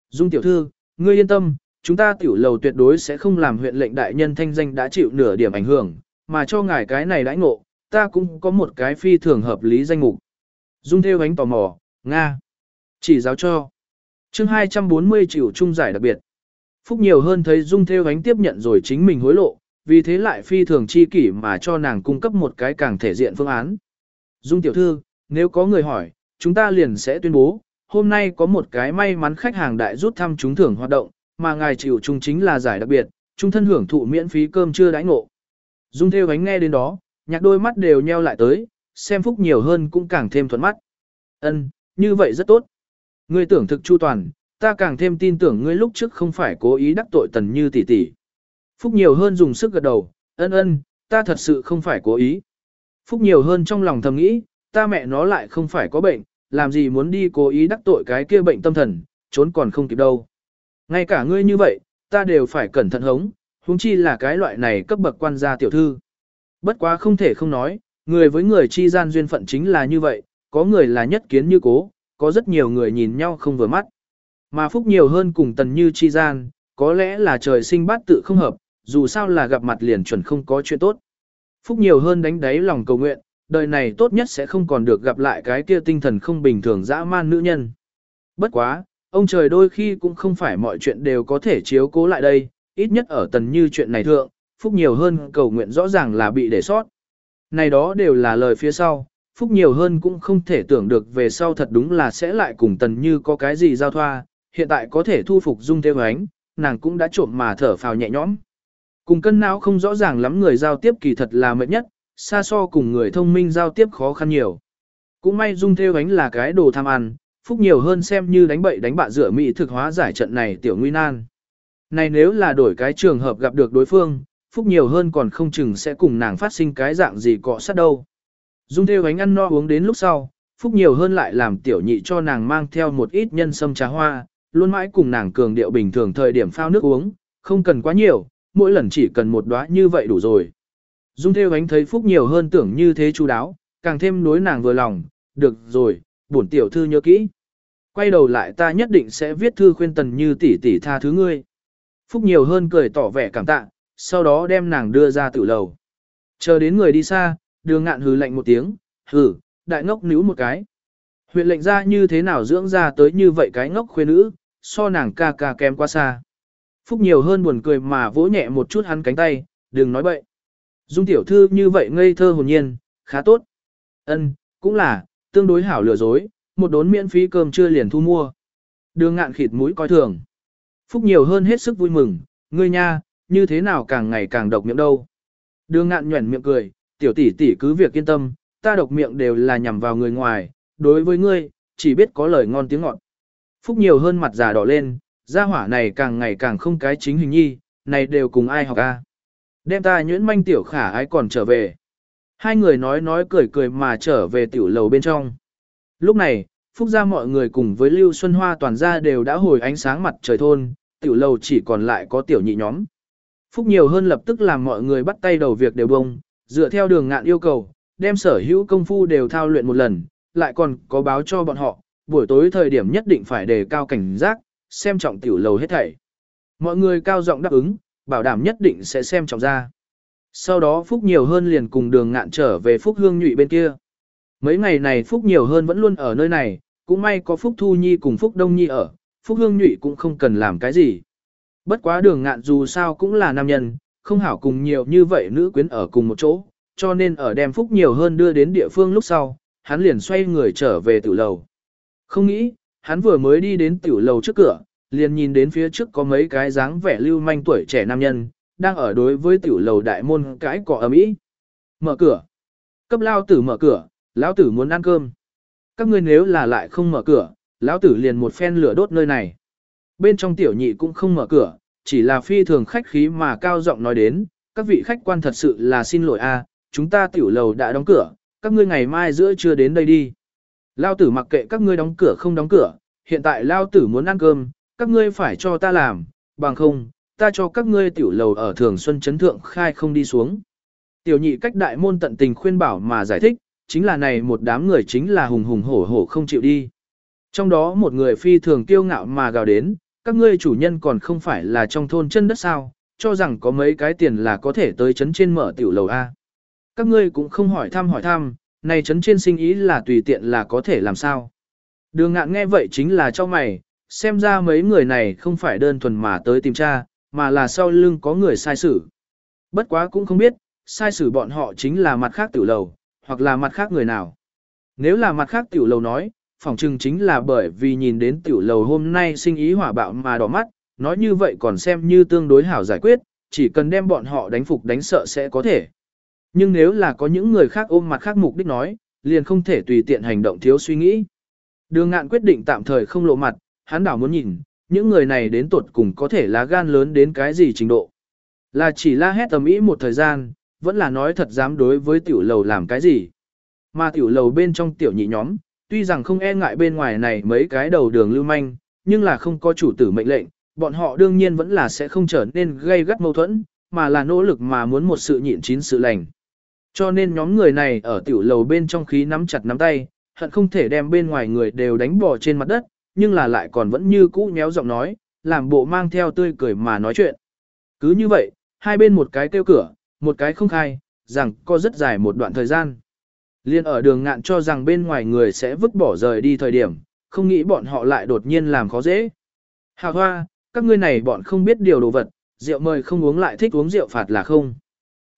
Dung tiểu thư, ngươi yên tâm, chúng ta tiểu lầu tuyệt đối sẽ không làm huyện lệnh đại nhân thanh danh đã chịu nửa điểm ảnh hưởng, mà cho ngài cái này đãi ngộ, ta cũng có một cái phi thường hợp lý danh mục. Dung theo ánh tò mò, Nga. Chỉ giáo cho. chương 240 triệu trung giải đặc biệt. Phúc nhiều hơn thấy Dung theo ánh tiếp nhận rồi chính mình hối lộ, vì thế lại phi thường chi kỷ mà cho nàng cung cấp một cái càng thể diện phương án. Dung tiểu thư, nếu có người hỏi, chúng ta liền sẽ tuyên bố, hôm nay có một cái may mắn khách hàng đại rút thăm trúng thưởng hoạt động, mà ngài chịu chung chính là giải đặc biệt, trung thân hưởng thụ miễn phí cơm trưa đãi ngộ. Dung theo ánh nghe đến đó, nhạc đôi mắt đều nheo lại tới, xem phúc nhiều hơn cũng càng thêm thuận mắt. Ân, như vậy rất tốt. Ngươi tưởng thực chu toàn, ta càng thêm tin tưởng ngươi lúc trước không phải cố ý đắc tội tần như tỷ tỷ. Phúc nhiều hơn dùng sức gật đầu, ân ân, ta thật sự không phải cố ý. Phúc nhiều hơn trong lòng thầm nghĩ, ta mẹ nó lại không phải có bệnh, làm gì muốn đi cố ý đắc tội cái kia bệnh tâm thần, trốn còn không kịp đâu. Ngay cả ngươi như vậy, ta đều phải cẩn thận hống, huống chi là cái loại này cấp bậc quan gia tiểu thư. Bất quá không thể không nói, người với người chi gian duyên phận chính là như vậy, có người là nhất kiến như cố, có rất nhiều người nhìn nhau không vừa mắt. Mà phúc nhiều hơn cùng tần như chi gian, có lẽ là trời sinh bát tự không hợp, dù sao là gặp mặt liền chuẩn không có chuyện tốt. Phúc nhiều hơn đánh đáy lòng cầu nguyện, đời này tốt nhất sẽ không còn được gặp lại cái kia tinh thần không bình thường dã man nữ nhân. Bất quá, ông trời đôi khi cũng không phải mọi chuyện đều có thể chiếu cố lại đây, ít nhất ở tần như chuyện này thượng, Phúc nhiều hơn cầu nguyện rõ ràng là bị để sót. Này đó đều là lời phía sau, Phúc nhiều hơn cũng không thể tưởng được về sau thật đúng là sẽ lại cùng tần như có cái gì giao thoa, hiện tại có thể thu phục dung theo ánh, nàng cũng đã trộm mà thở phào nhẹ nhõm. Cùng cân não không rõ ràng lắm người giao tiếp kỳ thật là mệt nhất, xa so cùng người thông minh giao tiếp khó khăn nhiều. Cũng may dung theo ánh là cái đồ tham ăn, phúc nhiều hơn xem như đánh bậy đánh bạ rửa mỹ thực hóa giải trận này tiểu nguy nan. Này nếu là đổi cái trường hợp gặp được đối phương, phúc nhiều hơn còn không chừng sẽ cùng nàng phát sinh cái dạng gì cọ sát đâu. Dung theo ánh ăn no uống đến lúc sau, phúc nhiều hơn lại làm tiểu nhị cho nàng mang theo một ít nhân sâm trà hoa, luôn mãi cùng nàng cường điệu bình thường thời điểm phao nước uống, không cần quá nhiều, mỗi lần chỉ cần một đóa như vậy đủ rồi. Dung theo ánh thấy phúc nhiều hơn tưởng như thế chú đáo, càng thêm đối nàng vừa lòng, được rồi, bổn tiểu thư nhớ kỹ. Quay đầu lại ta nhất định sẽ viết thư khuyên tần như tỷ tỷ tha thứ ngươi. Phúc nhiều hơn cười tỏ vẻ cảm tạ, sau đó đem nàng đưa ra tự lầu. Chờ đến người đi xa, đường ngạn hừ lạnh một tiếng, hừ, đại ngốc níu một cái. Huyện lệnh ra như thế nào dưỡng ra tới như vậy cái ngốc khuê nữ, so nàng ca ca kém quá xa. Phúc nhiều hơn buồn cười mà vỗ nhẹ một chút hắn cánh tay, đừng nói bậy. Dung tiểu thư như vậy ngây thơ hồn nhiên, khá tốt. Ân, cũng là, tương đối hảo lừa dối, một đốn miễn phí cơm chưa liền thu mua. Đường ngạn khịt mũi coi thường. Phúc nhiều hơn hết sức vui mừng, ngươi nha, như thế nào càng ngày càng độc miệng đâu. Đường ngạn nhuẩn miệng cười, tiểu tỷ tỷ cứ việc yên tâm, ta độc miệng đều là nhằm vào người ngoài, đối với ngươi, chỉ biết có lời ngon tiếng ngọt. Phúc nhiều hơn mặt già đỏ lên, gia hỏa này càng ngày càng không cái chính hình nhi, này đều cùng ai học a. Đem ta nhuyễn manh tiểu khả ái còn trở về. Hai người nói nói cười cười mà trở về tiểu lầu bên trong. Lúc này, Phúc gia mọi người cùng với Lưu Xuân Hoa toàn gia đều đã hồi ánh sáng mặt trời thôn, tiểu lầu chỉ còn lại có tiểu nhị nhóm. Phúc nhiều hơn lập tức làm mọi người bắt tay đầu việc đều bông, dựa theo đường ngạn yêu cầu, đem sở hữu công phu đều thao luyện một lần, lại còn có báo cho bọn họ, buổi tối thời điểm nhất định phải đề cao cảnh giác, xem trọng tiểu lầu hết thảy. Mọi người cao giọng đáp ứng, bảo đảm nhất định sẽ xem trọng ra. Sau đó Phúc nhiều hơn liền cùng đường ngạn trở về Phúc Hương Nhụy bên kia. Mấy ngày này Phúc nhiều hơn vẫn luôn ở nơi này, cũng may có Phúc Thu Nhi cùng Phúc Đông Nhi ở, Phúc Hương Nhụy cũng không cần làm cái gì. Bất quá đường ngạn dù sao cũng là nam nhân, không hảo cùng nhiều như vậy nữ quyến ở cùng một chỗ, cho nên ở đem Phúc nhiều hơn đưa đến địa phương lúc sau, hắn liền xoay người trở về tiểu lầu. Không nghĩ, hắn vừa mới đi đến tiểu lầu trước cửa, liền nhìn đến phía trước có mấy cái dáng vẻ lưu manh tuổi trẻ nam nhân, đang ở đối với tiểu lầu đại môn cái cỏ ấm ý. Mở cửa. Cấp lao tử mở cửa, lão tử muốn ăn cơm. Các ngươi nếu là lại không mở cửa, lão tử liền một phen lửa đốt nơi này. Bên trong tiểu nhị cũng không mở cửa, chỉ là phi thường khách khí mà cao giọng nói đến, các vị khách quan thật sự là xin lỗi a, chúng ta tiểu lầu đã đóng cửa, các ngươi ngày mai giữa trưa đến đây đi. Lao tử mặc kệ các ngươi đóng cửa không đóng cửa, hiện tại Lao tử muốn ăn cơm, các ngươi phải cho ta làm, bằng không, ta cho các ngươi tiểu lầu ở thường xuân chấn thượng khai không đi xuống. Tiểu nhị cách đại môn tận tình khuyên bảo mà giải thích, chính là này một đám người chính là hùng hùng hổ hổ không chịu đi. Trong đó một người phi thường kiêu ngạo mà gào đến, các ngươi chủ nhân còn không phải là trong thôn chân đất sao, cho rằng có mấy cái tiền là có thể tới chấn trên mở tiểu lầu A. Các ngươi cũng không hỏi thăm hỏi thăm, này chấn trên sinh ý là tùy tiện là có thể làm sao. Đường ngạn nghe vậy chính là cho mày, xem ra mấy người này không phải đơn thuần mà tới tìm cha, mà là sau lưng có người sai xử. Bất quá cũng không biết, sai xử bọn họ chính là mặt khác tiểu lầu, hoặc là mặt khác người nào. Nếu là mặt khác tiểu lầu nói, phỏng chừng chính là bởi vì nhìn đến tiểu lầu hôm nay sinh ý hỏa bạo mà đỏ mắt, nói như vậy còn xem như tương đối hảo giải quyết, chỉ cần đem bọn họ đánh phục đánh sợ sẽ có thể. Nhưng nếu là có những người khác ôm mặt khác mục đích nói, liền không thể tùy tiện hành động thiếu suy nghĩ. Đường ngạn quyết định tạm thời không lộ mặt, hắn đảo muốn nhìn, những người này đến tuột cùng có thể lá gan lớn đến cái gì trình độ. Là chỉ la hét tầm ý một thời gian, vẫn là nói thật dám đối với tiểu lầu làm cái gì. Mà tiểu lầu bên trong tiểu nhị nhóm, tuy rằng không e ngại bên ngoài này mấy cái đầu đường lưu manh, nhưng là không có chủ tử mệnh lệnh, bọn họ đương nhiên vẫn là sẽ không trở nên gây gắt mâu thuẫn, mà là nỗ lực mà muốn một sự nhịn chín sự lành. Cho nên nhóm người này ở tiểu lầu bên trong khí nắm chặt nắm tay, hận không thể đem bên ngoài người đều đánh bỏ trên mặt đất, nhưng là lại còn vẫn như cũ nhéo giọng nói, làm bộ mang theo tươi cười mà nói chuyện. Cứ như vậy, hai bên một cái kêu cửa, một cái không khai, rằng có rất dài một đoạn thời gian. Liên ở đường ngạn cho rằng bên ngoài người sẽ vứt bỏ rời đi thời điểm, không nghĩ bọn họ lại đột nhiên làm khó dễ. Hà hoa, các ngươi này bọn không biết điều đồ vật, rượu mời không uống lại thích uống rượu phạt là không.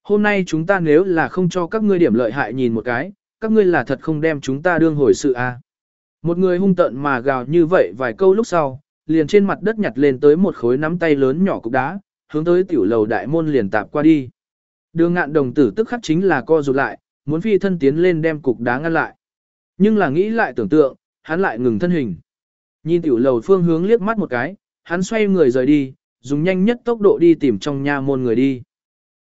Hôm nay chúng ta nếu là không cho các ngươi điểm lợi hại nhìn một cái, các ngươi là thật không đem chúng ta đương hồi sự a. À. Một người hung tợn mà gào như vậy vài câu lúc sau, liền trên mặt đất nhặt lên tới một khối nắm tay lớn nhỏ cục đá, hướng tới tiểu lầu đại môn liền tạp qua đi. Đường ngạn đồng tử tức khắc chính là co rụt lại, muốn phi thân tiến lên đem cục đá ngăn lại. Nhưng là nghĩ lại tưởng tượng, hắn lại ngừng thân hình. Nhìn tiểu lầu phương hướng liếc mắt một cái, hắn xoay người rời đi, dùng nhanh nhất tốc độ đi tìm trong nha môn người đi.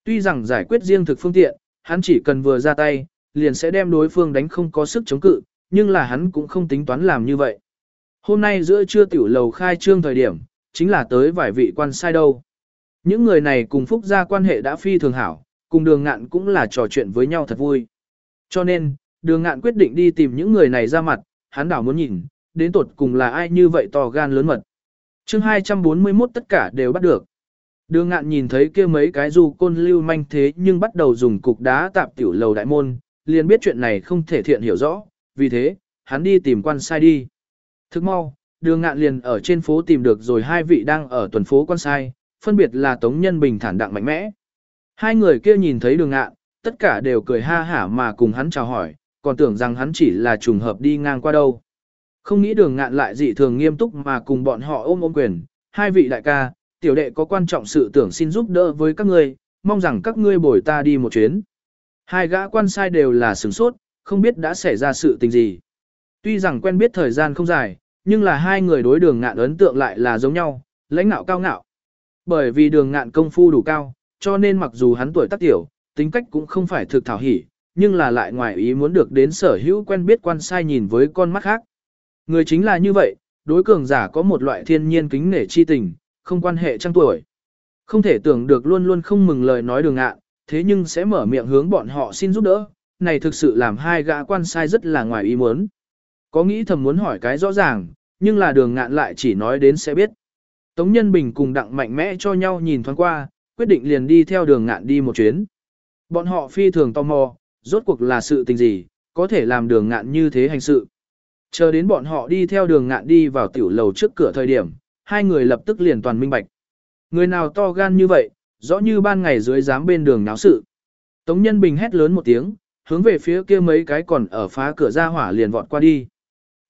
Tuy rằng giải quyết riêng thực phương tiện, hắn chỉ cần vừa ra tay, liền sẽ đem đối phương đánh không có sức chống cự, nhưng là hắn cũng không tính toán làm như vậy. Hôm nay giữa trưa tiểu lầu khai trương thời điểm, chính là tới vài vị quan sai đâu. Những người này cùng Phúc gia quan hệ đã phi thường hảo, cùng đường ngạn cũng là trò chuyện với nhau thật vui. Cho nên, đường ngạn quyết định đi tìm những người này ra mặt, hắn đảo muốn nhìn, đến tột cùng là ai như vậy to gan lớn mật. chương 241 tất cả đều bắt được. Đường ngạn nhìn thấy kia mấy cái du côn lưu manh thế nhưng bắt đầu dùng cục đá tạp tiểu lầu đại môn, liền biết chuyện này không thể thiện hiểu rõ, vì thế, hắn đi tìm quan sai đi. Thức mau, đường ngạn liền ở trên phố tìm được rồi hai vị đang ở tuần phố quan sai, phân biệt là Tống Nhân Bình thản đặng mạnh mẽ. Hai người kia nhìn thấy đường ngạn, tất cả đều cười ha hả mà cùng hắn chào hỏi, còn tưởng rằng hắn chỉ là trùng hợp đi ngang qua đâu. Không nghĩ đường ngạn lại dị thường nghiêm túc mà cùng bọn họ ôm ôm quyền, hai vị đại ca, tiểu đệ có quan trọng sự tưởng xin giúp đỡ với các ngươi, mong rằng các ngươi bồi ta đi một chuyến. Hai gã quan sai đều là sửng sốt, không biết đã xảy ra sự tình gì. Tuy rằng quen biết thời gian không dài, nhưng là hai người đối đường ngạn ấn tượng lại là giống nhau, lãnh ngạo cao ngạo. Bởi vì đường ngạn công phu đủ cao, cho nên mặc dù hắn tuổi tác tiểu, tính cách cũng không phải thực thảo hỉ, nhưng là lại ngoài ý muốn được đến sở hữu quen biết quan sai nhìn với con mắt khác. Người chính là như vậy, đối cường giả có một loại thiên nhiên kính nể chi tình, không quan hệ trang tuổi. Không thể tưởng được luôn luôn không mừng lời nói đường ngạn, thế nhưng sẽ mở miệng hướng bọn họ xin giúp đỡ, này thực sự làm hai gã quan sai rất là ngoài ý muốn. Có nghĩ thầm muốn hỏi cái rõ ràng, nhưng là đường ngạn lại chỉ nói đến sẽ biết. Tống Nhân Bình cùng đặng mạnh mẽ cho nhau nhìn thoáng qua, quyết định liền đi theo đường ngạn đi một chuyến. Bọn họ phi thường tò mò, rốt cuộc là sự tình gì, có thể làm đường ngạn như thế hành sự. Chờ đến bọn họ đi theo đường ngạn đi vào tiểu lầu trước cửa thời điểm, hai người lập tức liền toàn minh bạch. Người nào to gan như vậy, rõ như ban ngày dưới dám bên đường náo sự. Tống Nhân Bình hét lớn một tiếng, hướng về phía kia mấy cái còn ở phá cửa ra hỏa liền vọt qua đi.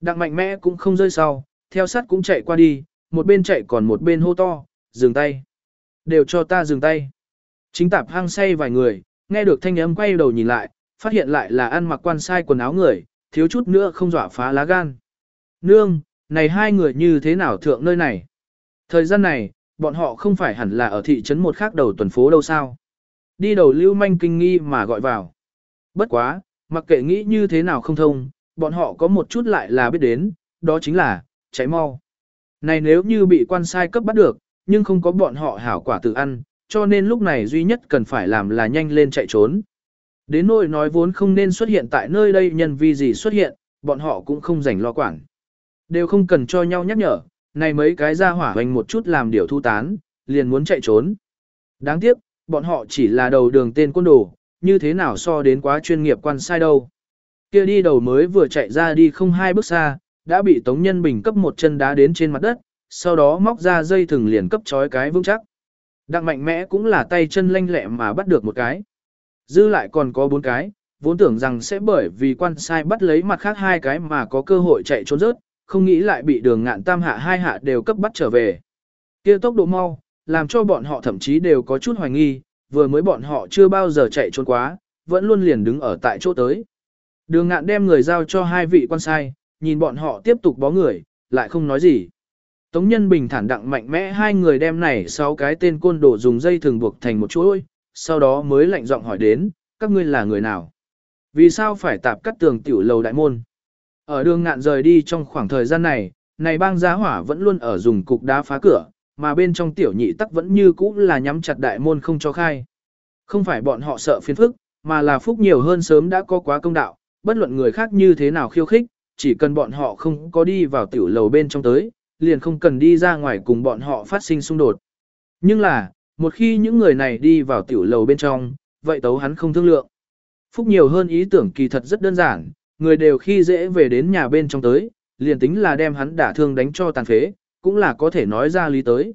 Đặng mạnh mẽ cũng không rơi sau, theo sát cũng chạy qua đi, một bên chạy còn một bên hô to, dừng tay. Đều cho ta dừng tay. Chính tạp hang say vài người, nghe được thanh âm quay đầu nhìn lại, phát hiện lại là ăn mặc quan sai quần áo người, thiếu chút nữa không dọa phá lá gan. Nương, này hai người như thế nào thượng nơi này? Thời gian này, bọn họ không phải hẳn là ở thị trấn một khác đầu tuần phố đâu sao? Đi đầu lưu manh kinh nghi mà gọi vào. Bất quá, mặc kệ nghĩ như thế nào không thông, bọn họ có một chút lại là biết đến, đó chính là, cháy mau. Này nếu như bị quan sai cấp bắt được, nhưng không có bọn họ hảo quả tự ăn, cho nên lúc này duy nhất cần phải làm là nhanh lên chạy trốn. Đến nỗi nói vốn không nên xuất hiện tại nơi đây nhân vi gì xuất hiện, bọn họ cũng không rảnh lo quản. Đều không cần cho nhau nhắc nhở, này mấy cái ra hỏa hoành một chút làm điều thu tán, liền muốn chạy trốn. Đáng tiếc, bọn họ chỉ là đầu đường tên quân đồ, như thế nào so đến quá chuyên nghiệp quan sai đâu. Kia đi đầu mới vừa chạy ra đi không hai bước xa, đã bị Tống Nhân Bình cấp một chân đá đến trên mặt đất, sau đó móc ra dây thừng liền cấp trói cái vững chắc. Đặng mạnh mẽ cũng là tay chân lanh lẹ mà bắt được một cái. Dư lại còn có bốn cái, vốn tưởng rằng sẽ bởi vì quan sai bắt lấy mặt khác hai cái mà có cơ hội chạy trốn rớt, không nghĩ lại bị đường ngạn tam hạ hai hạ đều cấp bắt trở về. kia tốc độ mau, làm cho bọn họ thậm chí đều có chút hoài nghi, vừa mới bọn họ chưa bao giờ chạy trốn quá, vẫn luôn liền đứng ở tại chỗ tới. Đường ngạn đem người giao cho hai vị quan sai, nhìn bọn họ tiếp tục bó người, lại không nói gì. Tống nhân bình thản đặng mạnh mẽ hai người đem này sáu cái tên côn đồ dùng dây thường buộc thành một chuỗi, sau đó mới lạnh giọng hỏi đến, các ngươi là người nào? Vì sao phải tạp cắt tường tiểu lầu đại môn? Ở đường ngạn rời đi trong khoảng thời gian này, này bang giá hỏa vẫn luôn ở dùng cục đá phá cửa, mà bên trong tiểu nhị tắc vẫn như cũ là nhắm chặt đại môn không cho khai. Không phải bọn họ sợ phiền phức, mà là phúc nhiều hơn sớm đã có quá công đạo, bất luận người khác như thế nào khiêu khích, chỉ cần bọn họ không có đi vào tiểu lầu bên trong tới, liền không cần đi ra ngoài cùng bọn họ phát sinh xung đột. Nhưng là, một khi những người này đi vào tiểu lầu bên trong, vậy tấu hắn không thương lượng. Phúc nhiều hơn ý tưởng kỳ thật rất đơn giản, người đều khi dễ về đến nhà bên trong tới, liền tính là đem hắn đả thương đánh cho tàn phế, cũng là có thể nói ra lý tới.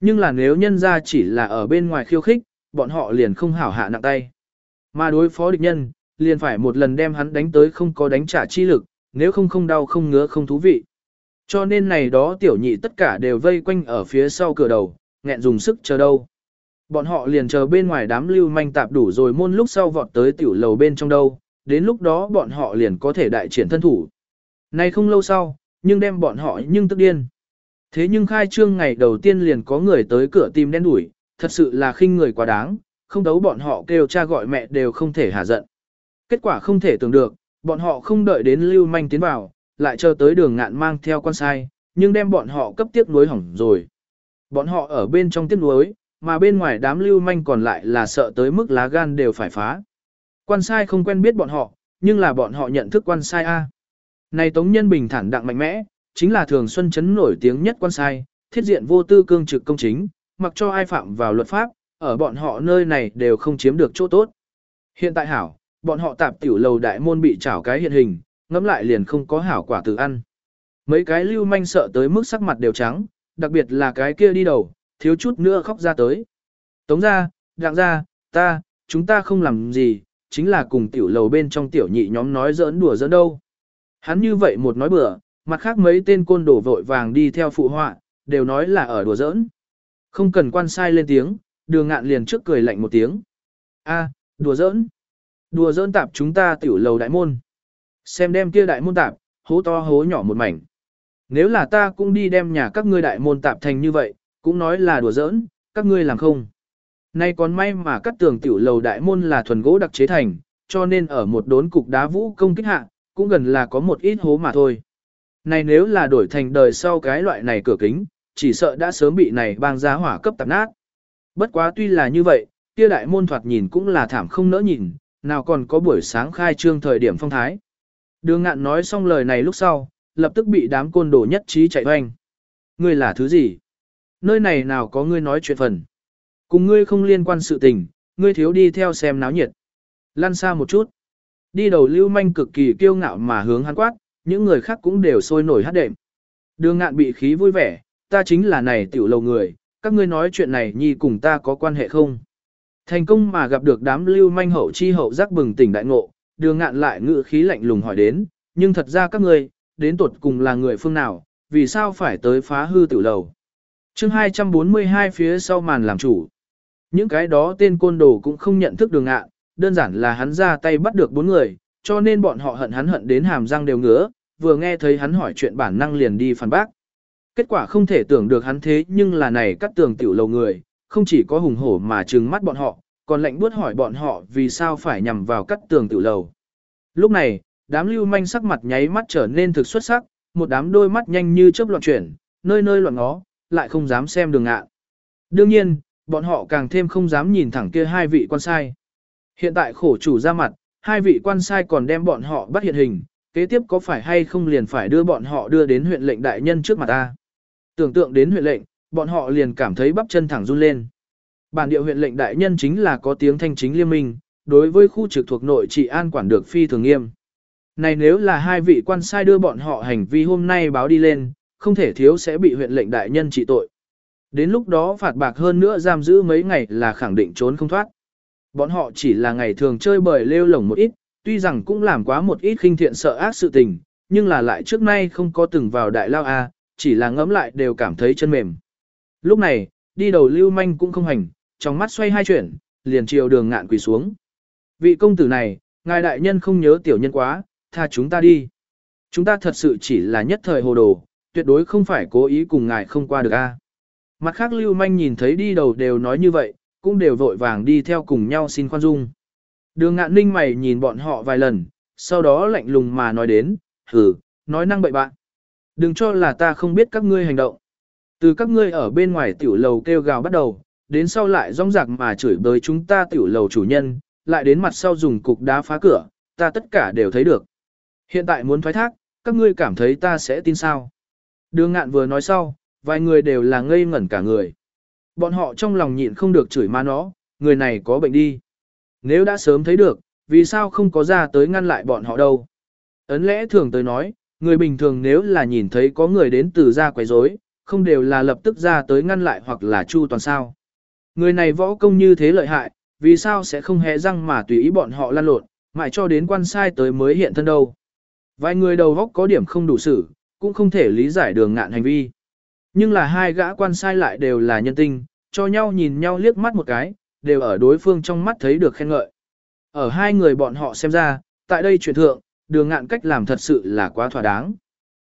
Nhưng là nếu nhân ra chỉ là ở bên ngoài khiêu khích, bọn họ liền không hảo hạ nặng tay. Mà đối phó địch nhân, liền phải một lần đem hắn đánh tới không có đánh trả chi lực, nếu không không đau không ngứa không thú vị. Cho nên này đó tiểu nhị tất cả đều vây quanh ở phía sau cửa đầu, nghẹn dùng sức chờ đâu. Bọn họ liền chờ bên ngoài đám lưu manh tạp đủ rồi môn lúc sau vọt tới tiểu lầu bên trong đâu, đến lúc đó bọn họ liền có thể đại triển thân thủ. Này không lâu sau, nhưng đem bọn họ nhưng tức điên. Thế nhưng khai trương ngày đầu tiên liền có người tới cửa tìm đen đuổi, thật sự là khinh người quá đáng, không đấu bọn họ kêu cha gọi mẹ đều không thể hạ giận. Kết quả không thể tưởng được, bọn họ không đợi đến lưu manh tiến vào, lại chờ tới đường ngạn mang theo con sai, nhưng đem bọn họ cấp tiếp nối hỏng rồi. Bọn họ ở bên trong tiếc nuối, mà bên ngoài đám lưu manh còn lại là sợ tới mức lá gan đều phải phá. Quan sai không quen biết bọn họ, nhưng là bọn họ nhận thức quan sai A. Này Tống Nhân bình thản đặng mạnh mẽ, chính là thường xuân chấn nổi tiếng nhất quan sai, thiết diện vô tư cương trực công chính, mặc cho ai phạm vào luật pháp, ở bọn họ nơi này đều không chiếm được chỗ tốt. Hiện tại hảo, bọn họ tạp tiểu lầu đại môn bị trảo cái hiện hình, ngẫm lại liền không có hảo quả tự ăn. Mấy cái lưu manh sợ tới mức sắc mặt đều trắng, đặc biệt là cái kia đi đầu, thiếu chút nữa khóc ra tới. Tống ra, đặng ra, ta, chúng ta không làm gì, chính là cùng tiểu lầu bên trong tiểu nhị nhóm nói giỡn đùa giỡn đâu. Hắn như vậy một nói bừa, mặt khác mấy tên côn đổ vội vàng đi theo phụ họa, đều nói là ở đùa giỡn. Không cần quan sai lên tiếng, đường ngạn liền trước cười lạnh một tiếng. a đùa giỡn. Đùa giỡn tạp chúng ta tiểu lầu đại môn. Xem đem kia đại môn tạp, hố to hố nhỏ một mảnh. Nếu là ta cũng đi đem nhà các ngươi đại môn tạp thành như vậy, cũng nói là đùa giỡn, các ngươi làm không. Nay còn may mà các tường tiểu lầu đại môn là thuần gỗ đặc chế thành, cho nên ở một đốn cục đá vũ công kích hạ, cũng gần là có một ít hố mà thôi. Này nếu là đổi thành đời sau cái loại này cửa kính, chỉ sợ đã sớm bị này bang giá hỏa cấp tạp nát. Bất quá tuy là như vậy, kia đại môn thoạt nhìn cũng là thảm không nỡ nhìn, nào còn có buổi sáng khai trương thời điểm phong thái. Đường ngạn nói xong lời này lúc sau, lập tức bị đám côn đồ nhất trí chạy hoanh. Ngươi là thứ gì? Nơi này nào có ngươi nói chuyện phần? Cùng ngươi không liên quan sự tình, ngươi thiếu đi theo xem náo nhiệt. Lăn xa một chút. Đi đầu lưu manh cực kỳ kiêu ngạo mà hướng hắn quát, những người khác cũng đều sôi nổi hát đệm. Đường ngạn bị khí vui vẻ, ta chính là này tiểu lầu người, các ngươi nói chuyện này nhi cùng ta có quan hệ không? Thành công mà gặp được đám lưu manh hậu chi hậu giác bừng tỉnh đại ngộ, đường ngạn lại ngự khí lạnh lùng hỏi đến, nhưng thật ra các ngươi, đến tuột cùng là người phương nào, vì sao phải tới phá hư tiểu lầu? chương 242 phía sau màn làm chủ. Những cái đó tên côn đồ cũng không nhận thức đường ngạn, đơn giản là hắn ra tay bắt được bốn người, cho nên bọn họ hận hắn hận đến hàm răng đều ngứa, vừa nghe thấy hắn hỏi chuyện bản năng liền đi phản bác. Kết quả không thể tưởng được hắn thế nhưng là này cắt tường tiểu lầu người, không chỉ có hùng hổ mà trừng mắt bọn họ, còn lệnh buốt hỏi bọn họ vì sao phải nhằm vào cắt tường tiểu lầu. Lúc này, đám lưu manh sắc mặt nháy mắt trở nên thực xuất sắc, một đám đôi mắt nhanh như chớp loạn chuyển, nơi nơi loạn ngó, lại không dám xem đường ngạ. Đương nhiên, bọn họ càng thêm không dám nhìn thẳng kia hai vị quan sai. Hiện tại khổ chủ ra mặt, hai vị quan sai còn đem bọn họ bắt hiện hình, kế tiếp có phải hay không liền phải đưa bọn họ đưa đến huyện lệnh đại nhân trước mặt ta. Tưởng tượng đến huyện lệnh, bọn họ liền cảm thấy bắp chân thẳng run lên. Bản địa huyện lệnh đại nhân chính là có tiếng thanh chính liên minh, đối với khu trực thuộc nội trị an quản được phi thường nghiêm. Này nếu là hai vị quan sai đưa bọn họ hành vi hôm nay báo đi lên, không thể thiếu sẽ bị huyện lệnh đại nhân trị tội. Đến lúc đó phạt bạc hơn nữa giam giữ mấy ngày là khẳng định trốn không thoát. Bọn họ chỉ là ngày thường chơi bời lêu lổng một ít, tuy rằng cũng làm quá một ít khinh thiện sợ ác sự tình, nhưng là lại trước nay không có từng vào đại lao A, chỉ là ngẫm lại đều cảm thấy chân mềm. Lúc này, đi đầu lưu manh cũng không hành, trong mắt xoay hai chuyển, liền chiều đường ngạn quỳ xuống. Vị công tử này, ngài đại nhân không nhớ tiểu nhân quá, tha chúng ta đi. Chúng ta thật sự chỉ là nhất thời hồ đồ, tuyệt đối không phải cố ý cùng ngài không qua được a. Mặt khác lưu manh nhìn thấy đi đầu đều nói như vậy, cũng đều vội vàng đi theo cùng nhau xin khoan dung. Đường ngạn ninh mày nhìn bọn họ vài lần, sau đó lạnh lùng mà nói đến, hử, nói năng bậy bạn. Đừng cho là ta không biết các ngươi hành động. Từ các ngươi ở bên ngoài tiểu lầu kêu gào bắt đầu, đến sau lại rong rạc mà chửi bới chúng ta tiểu lầu chủ nhân, lại đến mặt sau dùng cục đá phá cửa, ta tất cả đều thấy được. Hiện tại muốn thoái thác, các ngươi cảm thấy ta sẽ tin sao. Đường ngạn vừa nói sau, vài người đều là ngây ngẩn cả người. Bọn họ trong lòng nhịn không được chửi ma nó, người này có bệnh đi. Nếu đã sớm thấy được, vì sao không có ra tới ngăn lại bọn họ đâu. Ấn lẽ thường tới nói, người bình thường nếu là nhìn thấy có người đến từ ra quấy rối, không đều là lập tức ra tới ngăn lại hoặc là chu toàn sao. Người này võ công như thế lợi hại, vì sao sẽ không hề răng mà tùy ý bọn họ lan lộn, mãi cho đến quan sai tới mới hiện thân đâu. Vài người đầu góc có điểm không đủ xử, cũng không thể lý giải đường ngạn hành vi. Nhưng là hai gã quan sai lại đều là nhân tinh, cho nhau nhìn nhau liếc mắt một cái, đều ở đối phương trong mắt thấy được khen ngợi. Ở hai người bọn họ xem ra, tại đây chuyện thượng, đường ngạn cách làm thật sự là quá thỏa đáng.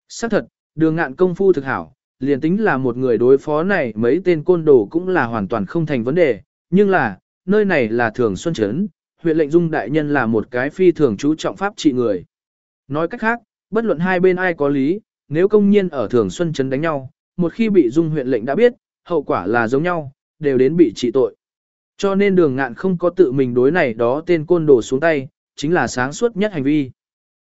Xác thật, đường ngạn công phu thực hảo, liền tính là một người đối phó này mấy tên côn đồ cũng là hoàn toàn không thành vấn đề, nhưng là, nơi này là thường xuân chấn, huyện lệnh dung đại nhân là một cái phi thường chú trọng pháp trị người. Nói cách khác, bất luận hai bên ai có lý, nếu công nhiên ở thường xuân chấn đánh nhau, một khi bị dung huyện lệnh đã biết, hậu quả là giống nhau, đều đến bị trị tội. Cho nên đường ngạn không có tự mình đối này đó tên côn đồ xuống tay, chính là sáng suốt nhất hành vi.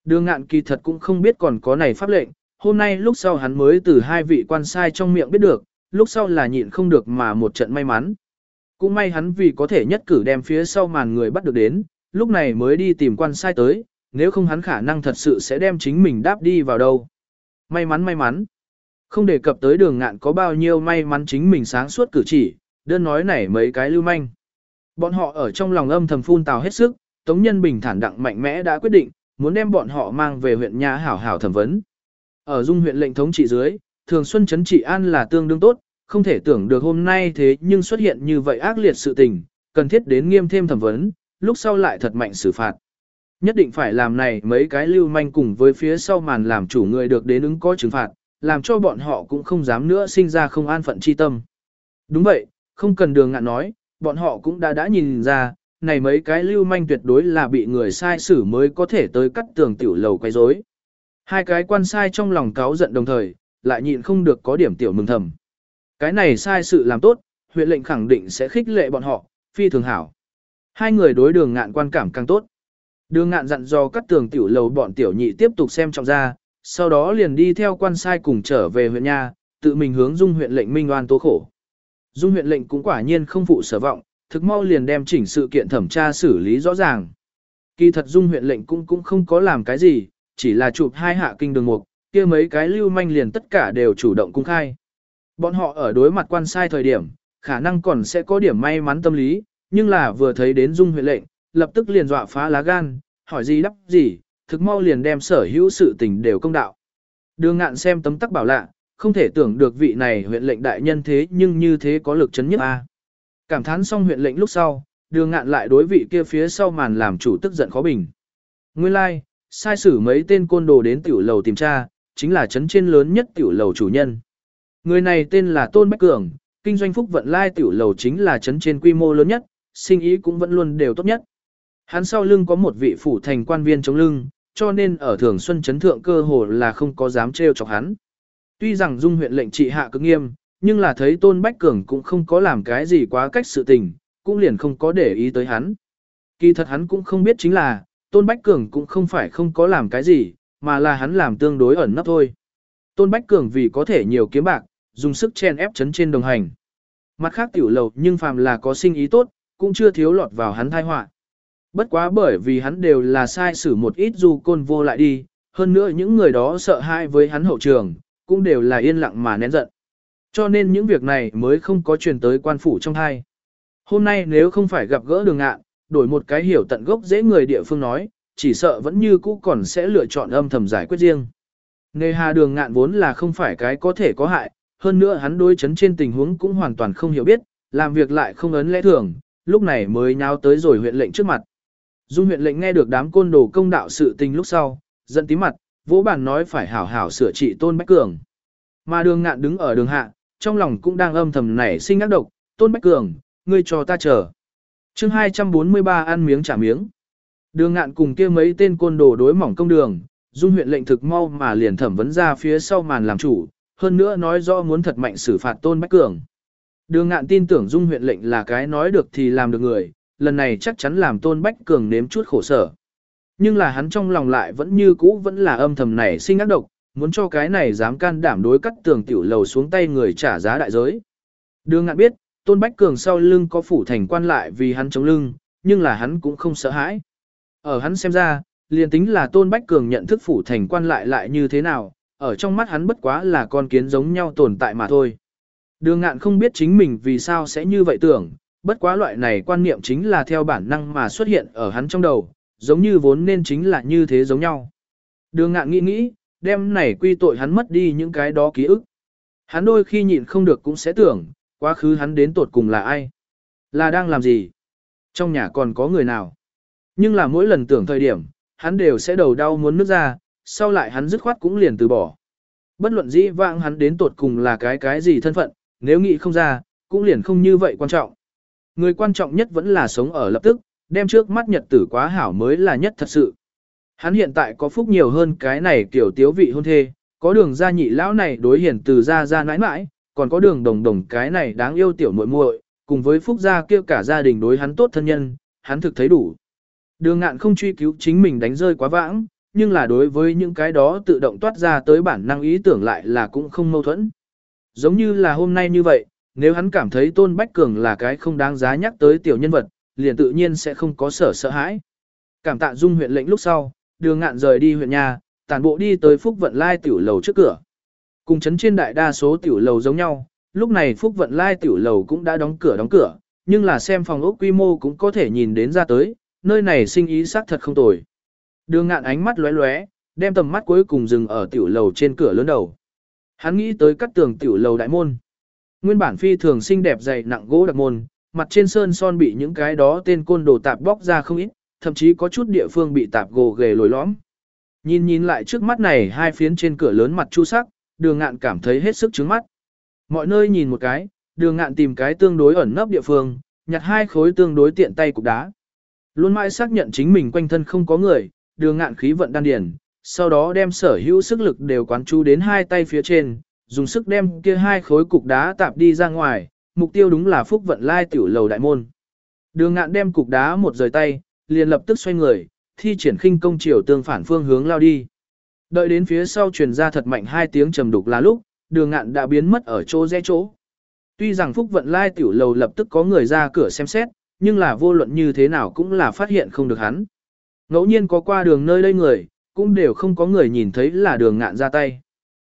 Đường ngạn kỳ thật cũng không biết còn có này pháp lệnh, hôm nay lúc sau hắn mới từ hai vị quan sai trong miệng biết được, lúc sau là nhịn không được mà một trận may mắn. Cũng may hắn vì có thể nhất cử đem phía sau màn người bắt được đến, lúc này mới đi tìm quan sai tới, nếu không hắn khả năng thật sự sẽ đem chính mình đáp đi vào đâu. May mắn may mắn. Không đề cập tới đường ngạn có bao nhiêu may mắn chính mình sáng suốt cử chỉ, đơn nói này mấy cái lưu manh. Bọn họ ở trong lòng âm thầm phun tào hết sức, Tống Nhân Bình thản đặng mạnh mẽ đã quyết định, muốn đem bọn họ mang về huyện nhà hảo hảo thẩm vấn. Ở dung huyện lệnh thống trị dưới, thường xuân chấn trị an là tương đương tốt, không thể tưởng được hôm nay thế nhưng xuất hiện như vậy ác liệt sự tình, cần thiết đến nghiêm thêm thẩm vấn, lúc sau lại thật mạnh xử phạt. Nhất định phải làm này mấy cái lưu manh cùng với phía sau màn làm chủ người được đến ứng có trừng phạt, làm cho bọn họ cũng không dám nữa sinh ra không an phận chi tâm. Đúng vậy, không cần đường ngạn nói, bọn họ cũng đã đã nhìn ra, này mấy cái lưu manh tuyệt đối là bị người sai xử mới có thể tới cắt tường tiểu lầu quấy rối. Hai cái quan sai trong lòng cáo giận đồng thời, lại nhịn không được có điểm tiểu mừng thầm. Cái này sai sự làm tốt, huyện lệnh khẳng định sẽ khích lệ bọn họ, phi thường hảo. Hai người đối đường ngạn quan cảm càng tốt. Đường ngạn dặn do cắt tường tiểu lầu bọn tiểu nhị tiếp tục xem trọng ra, sau đó liền đi theo quan sai cùng trở về huyện nhà, tự mình hướng dung huyện lệnh minh oan tố khổ. Dung huyện lệnh cũng quả nhiên không phụ sở vọng, thực mau liền đem chỉnh sự kiện thẩm tra xử lý rõ ràng. Kỳ thật dung huyện lệnh cũng cũng không có làm cái gì, chỉ là chụp hai hạ kinh đường mục, kia mấy cái lưu manh liền tất cả đều chủ động cung khai. Bọn họ ở đối mặt quan sai thời điểm, khả năng còn sẽ có điểm may mắn tâm lý, nhưng là vừa thấy đến dung huyện lệnh, lập tức liền dọa phá lá gan, hỏi gì đắp gì, thực mau liền đem sở hữu sự tình đều công đạo. Đường ngạn xem tấm tắc bảo lạ, không thể tưởng được vị này huyện lệnh đại nhân thế nhưng như thế có lực chấn nhất a. Cảm thán xong huyện lệnh lúc sau, đường ngạn lại đối vị kia phía sau màn làm chủ tức giận khó bình. Nguyên lai, like, sai sử mấy tên côn đồ đến tiểu lầu tìm tra, chính là chấn trên lớn nhất tiểu lầu chủ nhân. Người này tên là Tôn Bách Cường, kinh doanh phúc vận lai tiểu lầu chính là chấn trên quy mô lớn nhất, sinh ý cũng vẫn luôn đều tốt nhất. Hắn sau lưng có một vị phủ thành quan viên chống lưng, cho nên ở thường xuân chấn thượng cơ hồ là không có dám trêu chọc hắn. Tuy rằng dung huyện lệnh trị hạ cực nghiêm, nhưng là thấy Tôn Bách Cường cũng không có làm cái gì quá cách sự tình, cũng liền không có để ý tới hắn. Kỳ thật hắn cũng không biết chính là, Tôn Bách Cường cũng không phải không có làm cái gì, mà là hắn làm tương đối ẩn nấp thôi. Tôn Bách Cường vì có thể nhiều kiếm bạc, dùng sức chen ép chấn trên đồng hành. Mặt khác tiểu lầu nhưng phàm là có sinh ý tốt, cũng chưa thiếu lọt vào hắn thai họa. Bất quá bởi vì hắn đều là sai xử một ít du côn vô lại đi, hơn nữa những người đó sợ hãi với hắn hậu trường, cũng đều là yên lặng mà nén giận. Cho nên những việc này mới không có truyền tới quan phủ trong hai. Hôm nay nếu không phải gặp gỡ đường ngạn, đổi một cái hiểu tận gốc dễ người địa phương nói, chỉ sợ vẫn như cũ còn sẽ lựa chọn âm thầm giải quyết riêng. Nề hà đường ngạn vốn là không phải cái có thể có hại, hơn nữa hắn đối chấn trên tình huống cũng hoàn toàn không hiểu biết, làm việc lại không ấn lẽ thường, lúc này mới nháo tới rồi huyện lệnh trước mặt. Dung huyện lệnh nghe được đám côn đồ công đạo sự tình lúc sau, giận tí mặt, vỗ bàn nói phải hảo hảo sửa trị tôn bách cường. Mà đường ngạn đứng ở đường hạ, trong lòng cũng đang âm thầm nảy sinh ác độc, tôn bách cường, ngươi cho ta chờ. chương 243 ăn miếng trả miếng. Đường ngạn cùng kia mấy tên côn đồ đối mỏng công đường, dung huyện lệnh thực mau mà liền thẩm vấn ra phía sau màn làm chủ, hơn nữa nói rõ muốn thật mạnh xử phạt tôn bách cường. Đường ngạn tin tưởng dung huyện lệnh là cái nói được thì làm được người, lần này chắc chắn làm tôn bách cường nếm chút khổ sở. Nhưng là hắn trong lòng lại vẫn như cũ vẫn là âm thầm nảy sinh ác độc, muốn cho cái này dám can đảm đối cắt tường tiểu lầu xuống tay người trả giá đại giới. Đường ngạn biết, tôn bách cường sau lưng có phủ thành quan lại vì hắn chống lưng, nhưng là hắn cũng không sợ hãi. Ở hắn xem ra, liền tính là tôn bách cường nhận thức phủ thành quan lại lại như thế nào, ở trong mắt hắn bất quá là con kiến giống nhau tồn tại mà thôi. Đường ngạn không biết chính mình vì sao sẽ như vậy tưởng, bất quá loại này quan niệm chính là theo bản năng mà xuất hiện ở hắn trong đầu, giống như vốn nên chính là như thế giống nhau. Đường ngạn nghĩ nghĩ, đem này quy tội hắn mất đi những cái đó ký ức. Hắn đôi khi nhịn không được cũng sẽ tưởng, quá khứ hắn đến tột cùng là ai? Là đang làm gì? Trong nhà còn có người nào? Nhưng là mỗi lần tưởng thời điểm, hắn đều sẽ đầu đau muốn nước ra, sau lại hắn dứt khoát cũng liền từ bỏ. Bất luận dĩ vãng hắn đến tột cùng là cái cái gì thân phận, nếu nghĩ không ra, cũng liền không như vậy quan trọng. Người quan trọng nhất vẫn là sống ở lập tức, đem trước mắt nhật tử quá hảo mới là nhất thật sự. Hắn hiện tại có phúc nhiều hơn cái này kiểu tiếu vị hôn thê, có đường gia nhị lão này đối hiển từ gia gia nãi nãi, còn có đường đồng đồng cái này đáng yêu tiểu muội muội, cùng với phúc gia kia cả gia đình đối hắn tốt thân nhân, hắn thực thấy đủ. Đường ngạn không truy cứu chính mình đánh rơi quá vãng, nhưng là đối với những cái đó tự động toát ra tới bản năng ý tưởng lại là cũng không mâu thuẫn. Giống như là hôm nay như vậy, nếu hắn cảm thấy Tôn Bách Cường là cái không đáng giá nhắc tới tiểu nhân vật, liền tự nhiên sẽ không có sở sợ hãi. Cảm tạ dung huyện lệnh lúc sau, đường ngạn rời đi huyện nhà, tản bộ đi tới Phúc Vận Lai tiểu lầu trước cửa. Cùng chấn trên đại đa số tiểu lầu giống nhau, lúc này Phúc Vận Lai tiểu lầu cũng đã đóng cửa đóng cửa, nhưng là xem phòng ốc quy mô cũng có thể nhìn đến ra tới, nơi này sinh ý xác thật không tồi. Đường ngạn ánh mắt lóe lóe, đem tầm mắt cuối cùng dừng ở tiểu lầu trên cửa lớn đầu. Hắn nghĩ tới cắt tường tiểu lầu đại môn. Nguyên bản phi thường xinh đẹp dày nặng gỗ đặc môn, mặt trên sơn son bị những cái đó tên côn đồ tạp bóc ra không ít, thậm chí có chút địa phương bị tạp gồ ghề lồi lõm. Nhìn nhìn lại trước mắt này hai phiến trên cửa lớn mặt chu sắc, đường ngạn cảm thấy hết sức trứng mắt. Mọi nơi nhìn một cái, đường ngạn tìm cái tương đối ẩn nấp địa phương, nhặt hai khối tương đối tiện tay cục đá. Luôn mãi xác nhận chính mình quanh thân không có người, đường ngạn khí vận đan điển, sau đó đem sở hữu sức lực đều quán chú đến hai tay phía trên, dùng sức đem kia hai khối cục đá tạp đi ra ngoài, mục tiêu đúng là phúc vận lai tiểu lầu đại môn. Đường ngạn đem cục đá một rời tay, liền lập tức xoay người, thi triển khinh công chiều tương phản phương hướng lao đi. Đợi đến phía sau truyền ra thật mạnh hai tiếng trầm đục là lúc, đường ngạn đã biến mất ở chỗ rẽ chỗ. Tuy rằng phúc vận lai tiểu lầu lập tức có người ra cửa xem xét, nhưng là vô luận như thế nào cũng là phát hiện không được hắn. Ngẫu nhiên có qua đường nơi đây người, cũng đều không có người nhìn thấy là đường ngạn ra tay.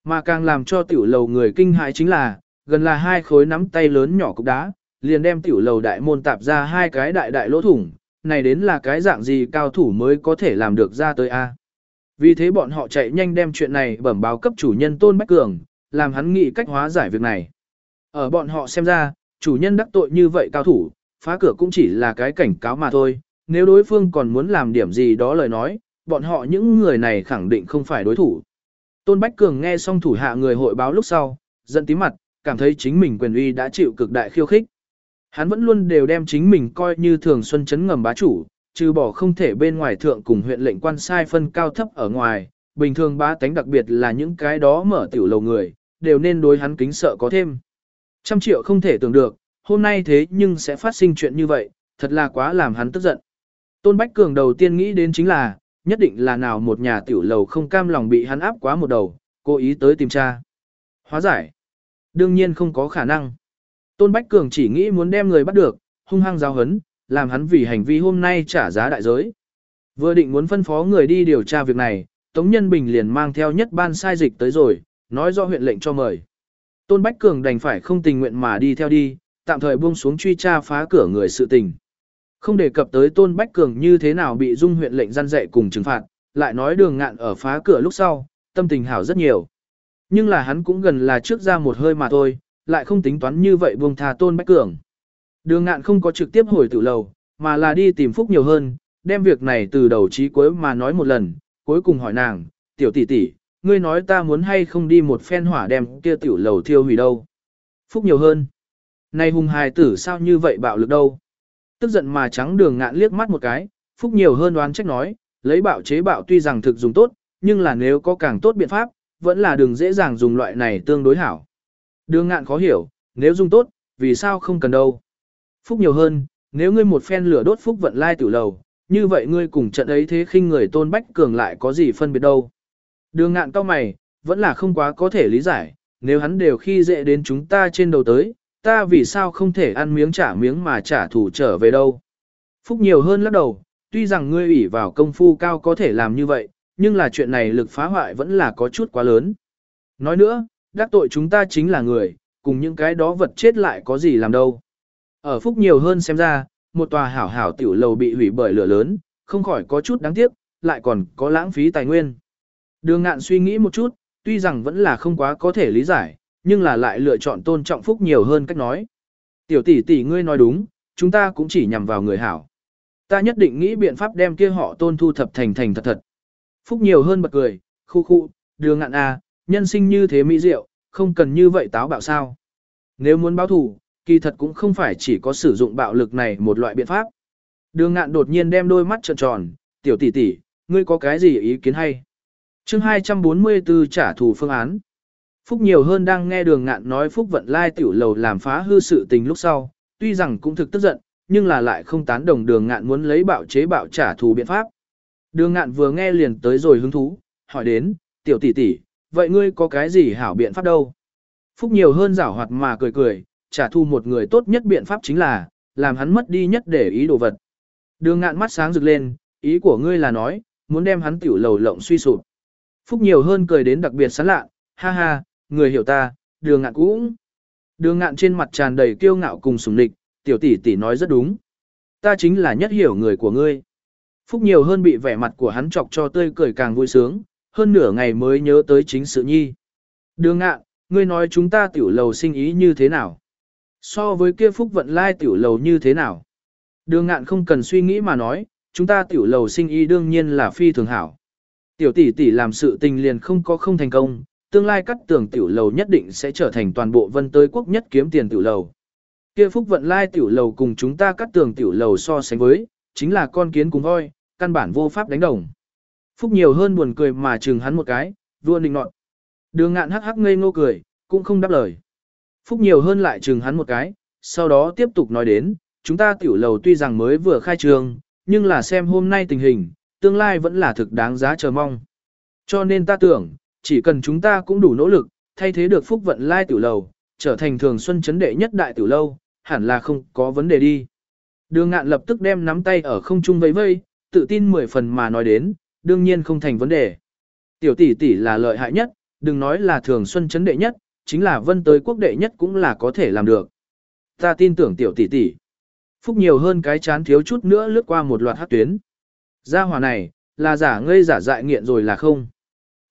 Mà càng làm cho tiểu lầu người kinh hãi chính là, gần là hai khối nắm tay lớn nhỏ cục đá, liền đem tiểu lầu đại môn tạp ra hai cái đại đại lỗ thủng, này đến là cái dạng gì cao thủ mới có thể làm được ra tới a. Vì thế bọn họ chạy nhanh đem chuyện này bẩm báo cấp chủ nhân Tôn Bách Cường, làm hắn nghĩ cách hóa giải việc này. Ở bọn họ xem ra, chủ nhân đắc tội như vậy cao thủ, phá cửa cũng chỉ là cái cảnh cáo mà thôi, nếu đối phương còn muốn làm điểm gì đó lời nói, bọn họ những người này khẳng định không phải đối thủ. Tôn Bách Cường nghe xong thủ hạ người hội báo lúc sau, giận tí mặt, cảm thấy chính mình quyền uy đã chịu cực đại khiêu khích. Hắn vẫn luôn đều đem chính mình coi như thường xuân chấn ngầm bá chủ, trừ bỏ không thể bên ngoài thượng cùng huyện lệnh quan sai phân cao thấp ở ngoài, bình thường bá tánh đặc biệt là những cái đó mở tiểu lầu người, đều nên đối hắn kính sợ có thêm. Trăm triệu không thể tưởng được, hôm nay thế nhưng sẽ phát sinh chuyện như vậy, thật là quá làm hắn tức giận. Tôn Bách Cường đầu tiên nghĩ đến chính là, nhất định là nào một nhà tiểu lầu không cam lòng bị hắn áp quá một đầu, cố ý tới tìm tra. Hóa giải. Đương nhiên không có khả năng. Tôn Bách Cường chỉ nghĩ muốn đem người bắt được, hung hăng giáo hấn, làm hắn vì hành vi hôm nay trả giá đại giới. Vừa định muốn phân phó người đi điều tra việc này, Tống Nhân Bình liền mang theo nhất ban sai dịch tới rồi, nói do huyện lệnh cho mời. Tôn Bách Cường đành phải không tình nguyện mà đi theo đi, tạm thời buông xuống truy tra phá cửa người sự tình. Không đề cập tới Tôn Bách Cường như thế nào bị dung huyện lệnh gian dạy cùng trừng phạt, lại nói đường ngạn ở phá cửa lúc sau, tâm tình hảo rất nhiều. Nhưng là hắn cũng gần là trước ra một hơi mà thôi, lại không tính toán như vậy buông thà Tôn Bách Cường. Đường ngạn không có trực tiếp hồi tử lầu, mà là đi tìm Phúc nhiều hơn, đem việc này từ đầu chí cuối mà nói một lần, cuối cùng hỏi nàng, tiểu tỷ tỷ, ngươi nói ta muốn hay không đi một phen hỏa đem kia tiểu lầu thiêu hủy đâu. Phúc nhiều hơn. Này hùng hài tử sao như vậy bạo lực đâu. Tức giận mà trắng đường ngạn liếc mắt một cái, Phúc nhiều hơn đoán trách nói, lấy bạo chế bạo tuy rằng thực dùng tốt, nhưng là nếu có càng tốt biện pháp, vẫn là đường dễ dàng dùng loại này tương đối hảo. Đường ngạn khó hiểu, nếu dùng tốt, vì sao không cần đâu. Phúc nhiều hơn, nếu ngươi một phen lửa đốt phúc vận lai tiểu lầu, như vậy ngươi cùng trận ấy thế khinh người tôn bách cường lại có gì phân biệt đâu. Đường ngạn cao mày, vẫn là không quá có thể lý giải, nếu hắn đều khi dễ đến chúng ta trên đầu tới, ta vì sao không thể ăn miếng trả miếng mà trả thù trở về đâu. Phúc nhiều hơn lắc đầu, tuy rằng ngươi ủy vào công phu cao có thể làm như vậy, nhưng là chuyện này lực phá hoại vẫn là có chút quá lớn. Nói nữa, đắc tội chúng ta chính là người, cùng những cái đó vật chết lại có gì làm đâu. Ở Phúc nhiều hơn xem ra, một tòa hảo hảo tiểu lầu bị hủy bởi lửa lớn, không khỏi có chút đáng tiếc, lại còn có lãng phí tài nguyên. Đường ngạn suy nghĩ một chút, tuy rằng vẫn là không quá có thể lý giải, nhưng là lại lựa chọn tôn trọng Phúc nhiều hơn cách nói. Tiểu tỷ tỷ ngươi nói đúng, chúng ta cũng chỉ nhằm vào người hảo. Ta nhất định nghĩ biện pháp đem kia họ tôn thu thập thành thành thật thật. Phúc nhiều hơn bật cười, khu khu, đường ngạn a, nhân sinh như thế mỹ diệu, không cần như vậy táo bạo sao. Nếu muốn báo thù, kỳ thật cũng không phải chỉ có sử dụng bạo lực này một loại biện pháp. Đường ngạn đột nhiên đem đôi mắt trợn tròn, tiểu tỷ tỷ, ngươi có cái gì ý kiến hay? chương 244 trả thù phương án. Phúc nhiều hơn đang nghe đường ngạn nói Phúc vận lai tiểu lầu làm phá hư sự tình lúc sau, tuy rằng cũng thực tức giận, nhưng là lại không tán đồng đường ngạn muốn lấy bạo chế bạo trả thù biện pháp. Đường ngạn vừa nghe liền tới rồi hứng thú, hỏi đến, tiểu tỷ tỷ, vậy ngươi có cái gì hảo biện pháp đâu? Phúc nhiều hơn rảo hoạt mà cười cười, trả thù một người tốt nhất biện pháp chính là, làm hắn mất đi nhất để ý đồ vật. Đường ngạn mắt sáng rực lên, ý của ngươi là nói, muốn đem hắn tiểu lầu lộng suy sụp. Phúc nhiều hơn cười đến đặc biệt sán lạ, ha ha, người hiểu ta, đường ngạn cũng. Đường ngạn trên mặt tràn đầy kiêu ngạo cùng sùng địch, tiểu tỷ tỷ nói rất đúng. Ta chính là nhất hiểu người của ngươi. Phúc nhiều hơn bị vẻ mặt của hắn chọc cho tươi cười càng vui sướng, hơn nửa ngày mới nhớ tới chính sự nhi. Đường ngạn, ngươi nói chúng ta tiểu lầu sinh ý như thế nào? So với kia phúc vận lai tiểu lầu như thế nào? Đường ngạn không cần suy nghĩ mà nói, chúng ta tiểu lầu sinh ý đương nhiên là phi thường hảo. Tiểu tỷ tỷ làm sự tình liền không có không thành công, tương lai cắt tường tiểu lầu nhất định sẽ trở thành toàn bộ vân tới quốc nhất kiếm tiền tiểu lầu. Kia phúc vận lai tiểu lầu cùng chúng ta cắt tường tiểu lầu so sánh với, chính là con kiến cùng voi, căn bản vô pháp đánh đồng. Phúc nhiều hơn buồn cười mà chừng hắn một cái, vua nịnh nọt. Đường ngạn hắc hắc ngây ngô cười, cũng không đáp lời. Phúc nhiều hơn lại chừng hắn một cái, sau đó tiếp tục nói đến, chúng ta tiểu lầu tuy rằng mới vừa khai trường, nhưng là xem hôm nay tình hình, tương lai vẫn là thực đáng giá chờ mong. Cho nên ta tưởng, chỉ cần chúng ta cũng đủ nỗ lực, thay thế được phúc vận lai tiểu lầu, trở thành thường xuân chấn đệ nhất đại tiểu lâu, hẳn là không có vấn đề đi. Đường ngạn lập tức đem nắm tay ở không trung vẫy vây, tự tin mười phần mà nói đến, đương nhiên không thành vấn đề. Tiểu tỷ tỷ là lợi hại nhất, đừng nói là thường xuân chấn đệ nhất, chính là vân tới quốc đệ nhất cũng là có thể làm được. Ta tin tưởng tiểu tỷ tỷ. Phúc nhiều hơn cái chán thiếu chút nữa lướt qua một loạt hát tuyến. Gia hỏa này, là giả ngây giả dại nghiện rồi là không.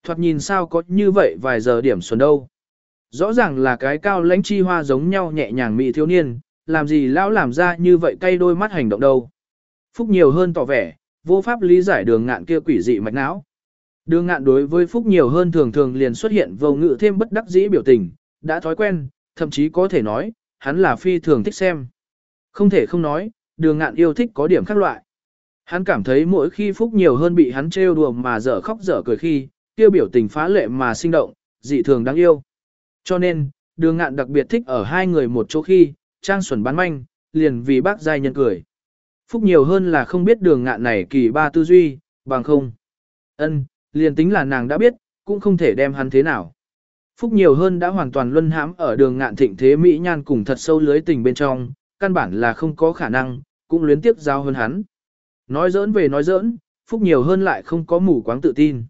Thoạt nhìn sao có như vậy vài giờ điểm xuân đâu. Rõ ràng là cái cao lãnh chi hoa giống nhau nhẹ nhàng mị thiếu niên, làm gì lão làm ra như vậy cay đôi mắt hành động đâu. Phúc nhiều hơn tỏ vẻ, vô pháp lý giải đường ngạn kia quỷ dị mạch não. Đường ngạn đối với Phúc nhiều hơn thường thường liền xuất hiện vô ngự thêm bất đắc dĩ biểu tình, đã thói quen, thậm chí có thể nói, hắn là phi thường thích xem. Không thể không nói, đường ngạn yêu thích có điểm khác loại. Hắn cảm thấy mỗi khi Phúc nhiều hơn bị hắn trêu đùa mà dở khóc dở cười khi, tiêu biểu tình phá lệ mà sinh động, dị thường đáng yêu. Cho nên, đường ngạn đặc biệt thích ở hai người một chỗ khi, trang xuẩn bán manh, liền vì bác giai nhân cười. Phúc nhiều hơn là không biết đường ngạn này kỳ ba tư duy, bằng không. ân liền tính là nàng đã biết, cũng không thể đem hắn thế nào. Phúc nhiều hơn đã hoàn toàn luân hãm ở đường ngạn thịnh thế Mỹ nhan cùng thật sâu lưới tình bên trong, căn bản là không có khả năng, cũng luyến tiếp giao hơn hắn. Nói giỡn về nói giỡn, Phúc nhiều hơn lại không có mù quáng tự tin.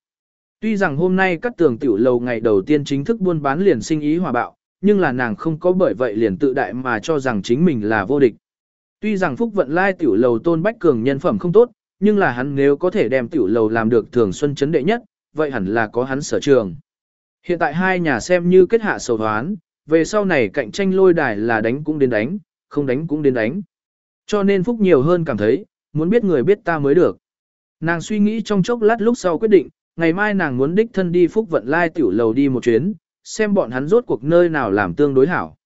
Tuy rằng hôm nay các tường tiểu lầu ngày đầu tiên chính thức buôn bán liền sinh ý hòa bạo, nhưng là nàng không có bởi vậy liền tự đại mà cho rằng chính mình là vô địch. Tuy rằng Phúc vận lai tiểu lầu tôn bách cường nhân phẩm không tốt, nhưng là hắn nếu có thể đem tiểu lầu làm được thường xuân chấn đệ nhất, vậy hẳn là có hắn sở trường. Hiện tại hai nhà xem như kết hạ sầu hoán, về sau này cạnh tranh lôi đài là đánh cũng đến đánh, không đánh cũng đến đánh. Cho nên Phúc nhiều hơn cảm thấy, muốn biết người biết ta mới được. Nàng suy nghĩ trong chốc lát lúc sau quyết định, ngày mai nàng muốn đích thân đi Phúc vận lai tiểu lầu đi một chuyến, xem bọn hắn rốt cuộc nơi nào làm tương đối hảo.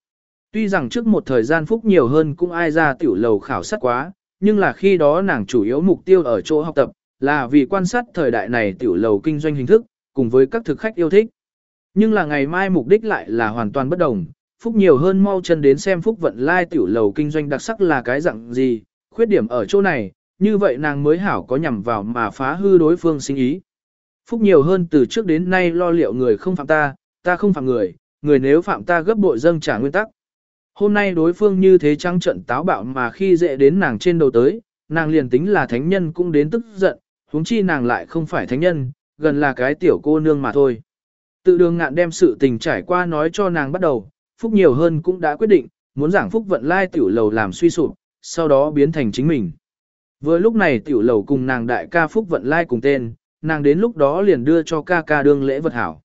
Tuy rằng trước một thời gian Phúc nhiều hơn cũng ai ra tiểu lầu khảo sát quá, nhưng là khi đó nàng chủ yếu mục tiêu ở chỗ học tập, là vì quan sát thời đại này tiểu lầu kinh doanh hình thức, cùng với các thực khách yêu thích. Nhưng là ngày mai mục đích lại là hoàn toàn bất đồng, Phúc nhiều hơn mau chân đến xem Phúc vận lai tiểu lầu kinh doanh đặc sắc là cái dạng gì, khuyết điểm ở chỗ này, như vậy nàng mới hảo có nhằm vào mà phá hư đối phương sinh ý. Phúc nhiều hơn từ trước đến nay lo liệu người không phạm ta, ta không phạm người, người nếu phạm ta gấp bội dâng trả nguyên tắc. Hôm nay đối phương như thế trăng trận táo bạo mà khi dễ đến nàng trên đầu tới, nàng liền tính là thánh nhân cũng đến tức giận, huống chi nàng lại không phải thánh nhân, gần là cái tiểu cô nương mà thôi. Tự đường ngạn đem sự tình trải qua nói cho nàng bắt đầu, Phúc nhiều hơn cũng đã quyết định, muốn giảng Phúc vận lai tiểu lầu làm suy sụp, sau đó biến thành chính mình. Vừa lúc này tiểu lầu cùng nàng đại ca Phúc vận lai cùng tên, nàng đến lúc đó liền đưa cho ca ca đương lễ vật hảo.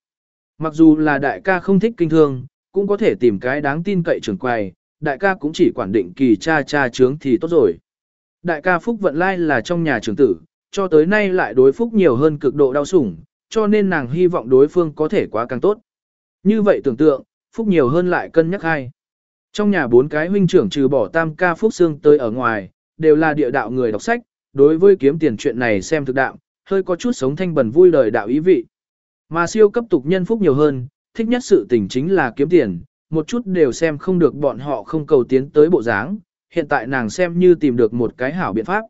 Mặc dù là đại ca không thích kinh thương, cũng có thể tìm cái đáng tin cậy trưởng quầy, đại ca cũng chỉ quản định kỳ cha cha trướng thì tốt rồi. Đại ca Phúc Vận Lai là trong nhà trưởng tử, cho tới nay lại đối Phúc nhiều hơn cực độ đau sủng, cho nên nàng hy vọng đối phương có thể quá càng tốt. Như vậy tưởng tượng, Phúc nhiều hơn lại cân nhắc hai. Trong nhà bốn cái huynh trưởng trừ bỏ tam ca Phúc Sương tới ở ngoài, đều là địa đạo người đọc sách, đối với kiếm tiền chuyện này xem thực đạo, hơi có chút sống thanh bần vui đời đạo ý vị. Mà siêu cấp tục nhân Phúc nhiều hơn, thích nhất sự tình chính là kiếm tiền, một chút đều xem không được bọn họ không cầu tiến tới bộ dáng, hiện tại nàng xem như tìm được một cái hảo biện pháp.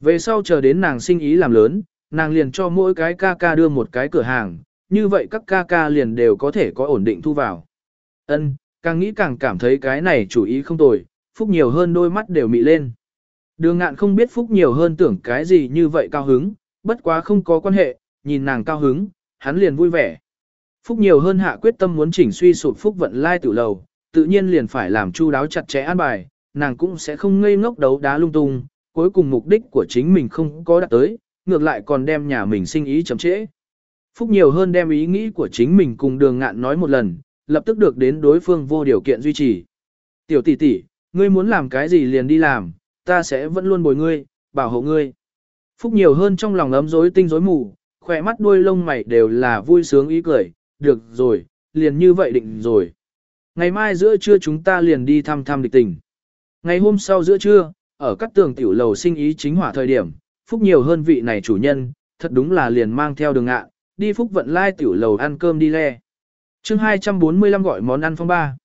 Về sau chờ đến nàng sinh ý làm lớn, nàng liền cho mỗi cái ca ca đưa một cái cửa hàng, như vậy các ca ca liền đều có thể có ổn định thu vào. Ân, càng nghĩ càng cảm thấy cái này chủ ý không tồi, Phúc nhiều hơn đôi mắt đều mị lên. Đường ngạn không biết Phúc nhiều hơn tưởng cái gì như vậy cao hứng, bất quá không có quan hệ, nhìn nàng cao hứng, hắn liền vui vẻ. Phúc nhiều hơn hạ quyết tâm muốn chỉnh suy sụp Phúc vận lai tử lầu, tự nhiên liền phải làm chu đáo chặt chẽ an bài, nàng cũng sẽ không ngây ngốc đấu đá lung tung, cuối cùng mục đích của chính mình không có đạt tới, ngược lại còn đem nhà mình sinh ý chậm trễ. Phúc nhiều hơn đem ý nghĩ của chính mình cùng đường ngạn nói một lần, lập tức được đến đối phương vô điều kiện duy trì. Tiểu tỷ tỷ, ngươi muốn làm cái gì liền đi làm, ta sẽ vẫn luôn bồi ngươi, bảo hộ ngươi. Phúc nhiều hơn trong lòng ấm rối tinh rối mù, khỏe mắt đuôi lông mày đều là vui sướng ý cười, được rồi, liền như vậy định rồi. Ngày mai giữa trưa chúng ta liền đi thăm thăm địch tình. Ngày hôm sau giữa trưa, ở các tường tiểu lầu sinh ý chính hỏa thời điểm, phúc nhiều hơn vị này chủ nhân, thật đúng là liền mang theo đường ạ, đi phúc vận lai tiểu lầu ăn cơm đi le. chương 245 gọi món ăn phong ba.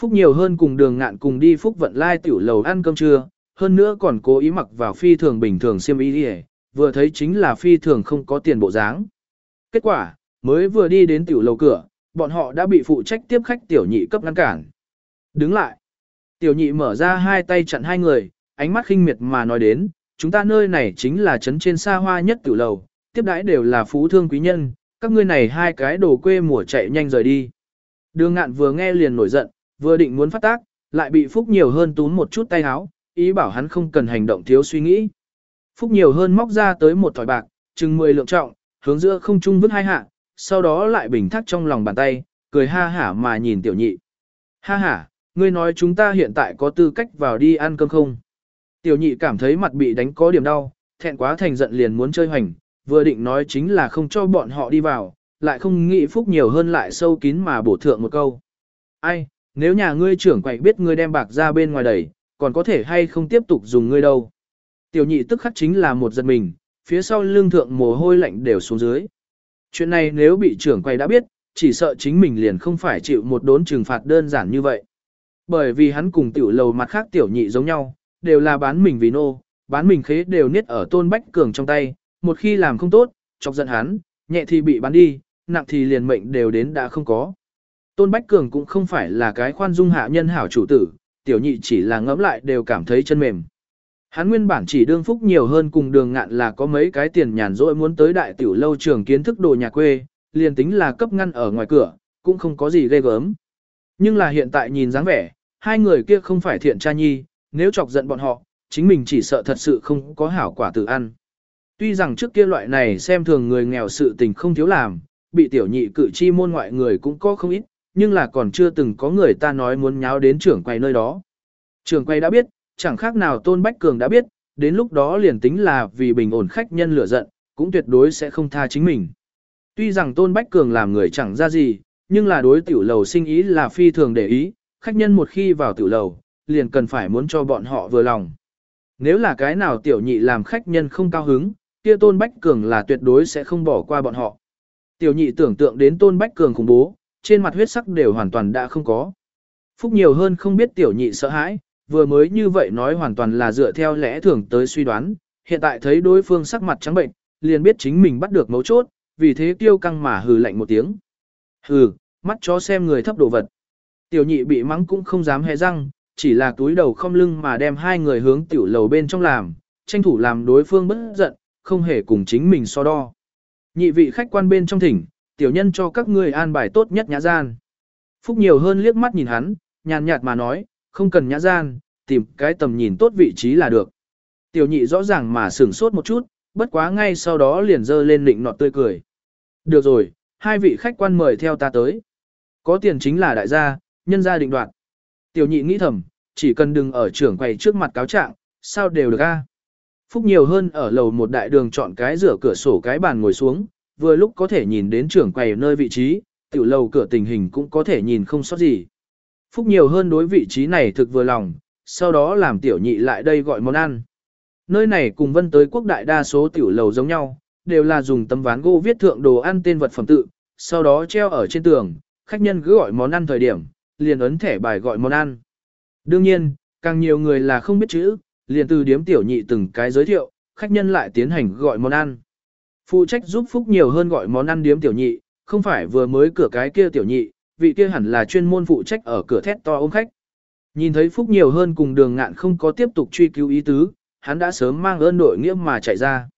Phúc nhiều hơn cùng đường ngạn cùng đi phúc vận lai tiểu lầu ăn cơm trưa, hơn nữa còn cố ý mặc vào phi thường bình thường xiêm y đi vừa thấy chính là phi thường không có tiền bộ dáng. Kết quả, mới vừa đi đến tiểu lầu cửa, bọn họ đã bị phụ trách tiếp khách tiểu nhị cấp ngăn cản. Đứng lại. Tiểu nhị mở ra hai tay chặn hai người, ánh mắt khinh miệt mà nói đến, chúng ta nơi này chính là trấn trên xa hoa nhất tiểu lầu, tiếp đãi đều là phú thương quý nhân, các ngươi này hai cái đồ quê mùa chạy nhanh rời đi. Đường ngạn vừa nghe liền nổi giận, vừa định muốn phát tác, lại bị Phúc nhiều hơn tún một chút tay háo, ý bảo hắn không cần hành động thiếu suy nghĩ. Phúc nhiều hơn móc ra tới một thỏi bạc, chừng 10 lượng trọng, hướng giữa không trung vứt hai hạ, sau đó lại bình thắt trong lòng bàn tay, cười ha hả mà nhìn tiểu nhị. Ha hả, ngươi nói chúng ta hiện tại có tư cách vào đi ăn cơm không? Tiểu nhị cảm thấy mặt bị đánh có điểm đau, thẹn quá thành giận liền muốn chơi hoành, vừa định nói chính là không cho bọn họ đi vào, lại không nghĩ phúc nhiều hơn lại sâu kín mà bổ thượng một câu. Ai, nếu nhà ngươi trưởng quậy biết ngươi đem bạc ra bên ngoài đẩy, còn có thể hay không tiếp tục dùng ngươi đâu. Tiểu nhị tức khắc chính là một giật mình, phía sau lưng thượng mồ hôi lạnh đều xuống dưới. Chuyện này nếu bị trưởng quay đã biết, chỉ sợ chính mình liền không phải chịu một đốn trừng phạt đơn giản như vậy. Bởi vì hắn cùng tiểu lầu mặt khác tiểu nhị giống nhau, đều là bán mình vì nô, bán mình khế đều niết ở tôn bách cường trong tay, một khi làm không tốt, chọc giận hắn, nhẹ thì bị bán đi, nặng thì liền mệnh đều đến đã không có. Tôn Bách Cường cũng không phải là cái khoan dung hạ nhân hảo chủ tử, tiểu nhị chỉ là ngẫm lại đều cảm thấy chân mềm. Hắn nguyên bản chỉ đương phúc nhiều hơn cùng đường ngạn là có mấy cái tiền nhàn rỗi muốn tới đại tiểu lâu trường kiến thức đồ nhà quê, liền tính là cấp ngăn ở ngoài cửa, cũng không có gì ghê gớm. Nhưng là hiện tại nhìn dáng vẻ, hai người kia không phải thiện cha nhi, nếu chọc giận bọn họ, chính mình chỉ sợ thật sự không có hảo quả tự ăn. Tuy rằng trước kia loại này xem thường người nghèo sự tình không thiếu làm, bị tiểu nhị cử chi môn ngoại người cũng có không ít, nhưng là còn chưa từng có người ta nói muốn nháo đến trưởng quay nơi đó. Trưởng quay đã biết, chẳng khác nào Tôn Bách Cường đã biết, đến lúc đó liền tính là vì bình ổn khách nhân lửa giận, cũng tuyệt đối sẽ không tha chính mình. Tuy rằng Tôn Bách Cường làm người chẳng ra gì, nhưng là đối tiểu lầu sinh ý là phi thường để ý, khách nhân một khi vào tiểu lầu, liền cần phải muốn cho bọn họ vừa lòng. Nếu là cái nào tiểu nhị làm khách nhân không cao hứng, kia Tôn Bách Cường là tuyệt đối sẽ không bỏ qua bọn họ. Tiểu nhị tưởng tượng đến Tôn Bách Cường khủng bố, trên mặt huyết sắc đều hoàn toàn đã không có. Phúc nhiều hơn không biết tiểu nhị sợ hãi, vừa mới như vậy nói hoàn toàn là dựa theo lẽ thường tới suy đoán, hiện tại thấy đối phương sắc mặt trắng bệnh, liền biết chính mình bắt được mấu chốt, vì thế tiêu căng mà hừ lạnh một tiếng. Hừ, mắt chó xem người thấp đồ vật. Tiểu nhị bị mắng cũng không dám hé răng, chỉ là túi đầu không lưng mà đem hai người hướng tiểu lầu bên trong làm, tranh thủ làm đối phương bất giận, không hề cùng chính mình so đo. Nhị vị khách quan bên trong thỉnh, tiểu nhân cho các ngươi an bài tốt nhất nhã gian. Phúc nhiều hơn liếc mắt nhìn hắn, nhàn nhạt mà nói, không cần nhã gian, tìm cái tầm nhìn tốt vị trí là được. Tiểu nhị rõ ràng mà sửng sốt một chút, bất quá ngay sau đó liền dơ lên nịnh nọt tươi cười. Được rồi, hai vị khách quan mời theo ta tới. Có tiền chính là đại gia, nhân gia định đoạt. Tiểu nhị nghĩ thầm, chỉ cần đừng ở trưởng quầy trước mặt cáo trạng, sao đều được a. Phúc nhiều hơn ở lầu một đại đường chọn cái rửa cửa sổ cái bàn ngồi xuống, vừa lúc có thể nhìn đến trưởng quầy nơi vị trí, tiểu lầu cửa tình hình cũng có thể nhìn không sót gì. Phúc nhiều hơn đối vị trí này thực vừa lòng, sau đó làm tiểu nhị lại đây gọi món ăn. Nơi này cùng vân tới quốc đại đa số tiểu lầu giống nhau, đều là dùng tấm ván gỗ viết thượng đồ ăn tên vật phẩm tự, sau đó treo ở trên tường, khách nhân cứ gọi món ăn thời điểm, liền ấn thẻ bài gọi món ăn. Đương nhiên, càng nhiều người là không biết chữ, liền từ điếm tiểu nhị từng cái giới thiệu, khách nhân lại tiến hành gọi món ăn. Phụ trách giúp Phúc nhiều hơn gọi món ăn điếm tiểu nhị, không phải vừa mới cửa cái kia tiểu nhị, vị kia hẳn là chuyên môn phụ trách ở cửa thét to ôm khách. Nhìn thấy Phúc nhiều hơn cùng đường ngạn không có tiếp tục truy cứu ý tứ, hắn đã sớm mang ơn đội nghĩa mà chạy ra.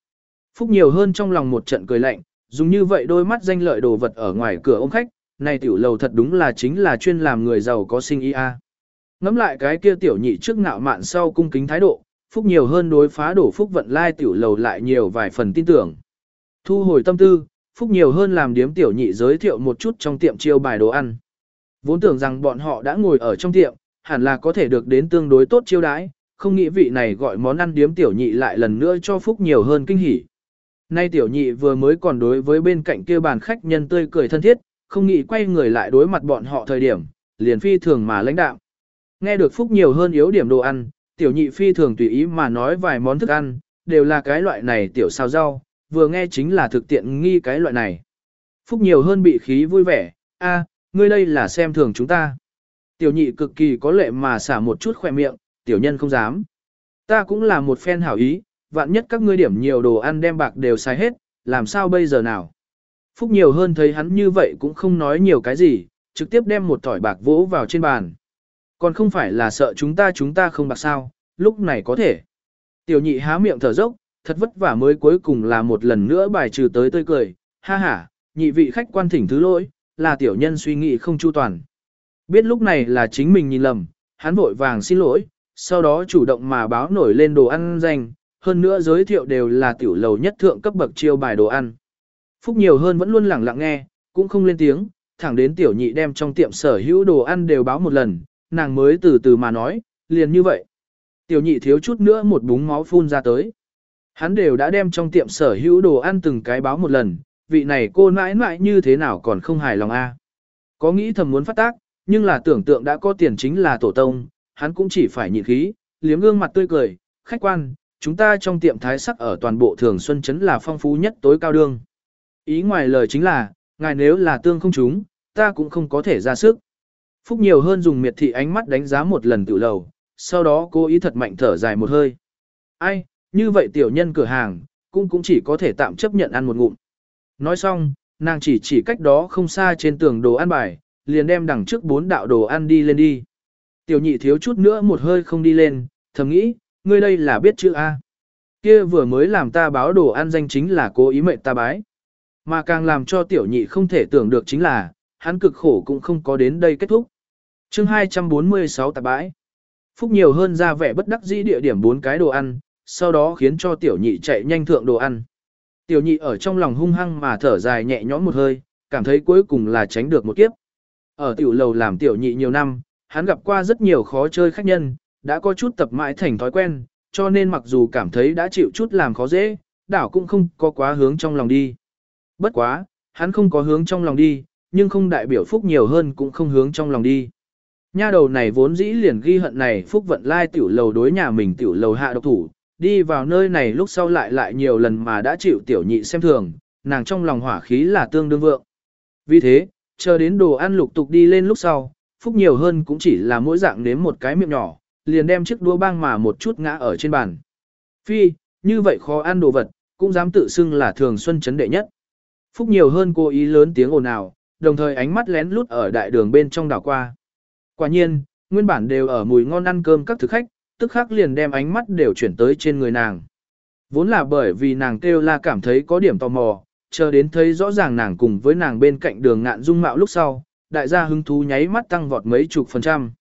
Phúc nhiều hơn trong lòng một trận cười lạnh, dùng như vậy đôi mắt danh lợi đồ vật ở ngoài cửa ôm khách, này tiểu lầu thật đúng là chính là chuyên làm người giàu có sinh ý a. Ngắm lại cái kia tiểu nhị trước ngạo mạn sau cung kính thái độ, Phúc nhiều hơn đối phá đổ Phúc vận lai tiểu lầu lại nhiều vài phần tin tưởng. Thu hồi tâm tư, Phúc nhiều hơn làm điếm tiểu nhị giới thiệu một chút trong tiệm chiêu bài đồ ăn. Vốn tưởng rằng bọn họ đã ngồi ở trong tiệm, hẳn là có thể được đến tương đối tốt chiêu đãi, không nghĩ vị này gọi món ăn điếm tiểu nhị lại lần nữa cho Phúc nhiều hơn kinh hỉ. Nay tiểu nhị vừa mới còn đối với bên cạnh kia bàn khách nhân tươi cười thân thiết, không nghĩ quay người lại đối mặt bọn họ thời điểm, liền phi thường mà lãnh đạo. Nghe được Phúc nhiều hơn yếu điểm đồ ăn, tiểu nhị phi thường tùy ý mà nói vài món thức ăn, đều là cái loại này tiểu sao rau, vừa nghe chính là thực tiện nghi cái loại này. Phúc nhiều hơn bị khí vui vẻ, a, ngươi đây là xem thường chúng ta. Tiểu nhị cực kỳ có lệ mà xả một chút khỏe miệng, tiểu nhân không dám. Ta cũng là một phen hảo ý, vạn nhất các ngươi điểm nhiều đồ ăn đem bạc đều xài hết, làm sao bây giờ nào. Phúc nhiều hơn thấy hắn như vậy cũng không nói nhiều cái gì, trực tiếp đem một tỏi bạc vỗ vào trên bàn. Còn không phải là sợ chúng ta chúng ta không bạc sao, lúc này có thể. Tiểu nhị há miệng thở dốc, thật vất vả mới cuối cùng là một lần nữa bài trừ tới tươi cười, ha ha, nhị vị khách quan thỉnh thứ lỗi, là tiểu nhân suy nghĩ không chu toàn. Biết lúc này là chính mình nhìn lầm, hắn vội vàng xin lỗi, sau đó chủ động mà báo nổi lên đồ ăn danh, hơn nữa giới thiệu đều là tiểu lầu nhất thượng cấp bậc chiêu bài đồ ăn. Phúc nhiều hơn vẫn luôn lẳng lặng nghe, cũng không lên tiếng, thẳng đến tiểu nhị đem trong tiệm sở hữu đồ ăn đều báo một lần, nàng mới từ từ mà nói, liền như vậy. Tiểu nhị thiếu chút nữa một búng máu phun ra tới. Hắn đều đã đem trong tiệm sở hữu đồ ăn từng cái báo một lần, vị này cô mãi mãi như thế nào còn không hài lòng a? Có nghĩ thầm muốn phát tác, nhưng là tưởng tượng đã có tiền chính là tổ tông, hắn cũng chỉ phải nhịn khí, liếm gương mặt tươi cười, khách quan, chúng ta trong tiệm thái sắc ở toàn bộ thường xuân chấn là phong phú nhất tối cao đương. Ý ngoài lời chính là, ngài nếu là tương không chúng, ta cũng không có thể ra sức. Phúc nhiều hơn dùng miệt thị ánh mắt đánh giá một lần tự lầu, sau đó cô ý thật mạnh thở dài một hơi. Ai, như vậy tiểu nhân cửa hàng, cũng cũng chỉ có thể tạm chấp nhận ăn một ngụm. Nói xong, nàng chỉ chỉ cách đó không xa trên tường đồ ăn bài, liền đem đằng trước bốn đạo đồ ăn đi lên đi. Tiểu nhị thiếu chút nữa một hơi không đi lên, thầm nghĩ, ngươi đây là biết chữ A. Kia vừa mới làm ta báo đồ ăn danh chính là cố ý mệnh ta bái. Mà càng làm cho tiểu nhị không thể tưởng được chính là, hắn cực khổ cũng không có đến đây kết thúc. chương 246 tạp bãi. Phúc nhiều hơn ra vẻ bất đắc dĩ địa điểm bốn cái đồ ăn, sau đó khiến cho tiểu nhị chạy nhanh thượng đồ ăn. Tiểu nhị ở trong lòng hung hăng mà thở dài nhẹ nhõm một hơi, cảm thấy cuối cùng là tránh được một kiếp. Ở tiểu lầu làm tiểu nhị nhiều năm, hắn gặp qua rất nhiều khó chơi khách nhân, đã có chút tập mãi thành thói quen, cho nên mặc dù cảm thấy đã chịu chút làm khó dễ, đảo cũng không có quá hướng trong lòng đi. Bất quá, hắn không có hướng trong lòng đi, nhưng không đại biểu phúc nhiều hơn cũng không hướng trong lòng đi. Nha đầu này vốn dĩ liền ghi hận này phúc vận lai tiểu lầu đối nhà mình tiểu lầu hạ độc thủ, đi vào nơi này lúc sau lại lại nhiều lần mà đã chịu tiểu nhị xem thường, nàng trong lòng hỏa khí là tương đương vượng. Vì thế, chờ đến đồ ăn lục tục đi lên lúc sau, phúc nhiều hơn cũng chỉ là mỗi dạng nếm một cái miệng nhỏ, liền đem chiếc đũa băng mà một chút ngã ở trên bàn. Phi, như vậy khó ăn đồ vật, cũng dám tự xưng là thường xuân chấn đệ nhất. Phúc nhiều hơn cô ý lớn tiếng ồn ào, đồng thời ánh mắt lén lút ở đại đường bên trong đảo qua. Quả nhiên, nguyên bản đều ở mùi ngon ăn cơm các thực khách, tức khắc liền đem ánh mắt đều chuyển tới trên người nàng. Vốn là bởi vì nàng kêu la cảm thấy có điểm tò mò, chờ đến thấy rõ ràng nàng cùng với nàng bên cạnh đường ngạn dung mạo lúc sau, đại gia hứng thú nháy mắt tăng vọt mấy chục phần trăm.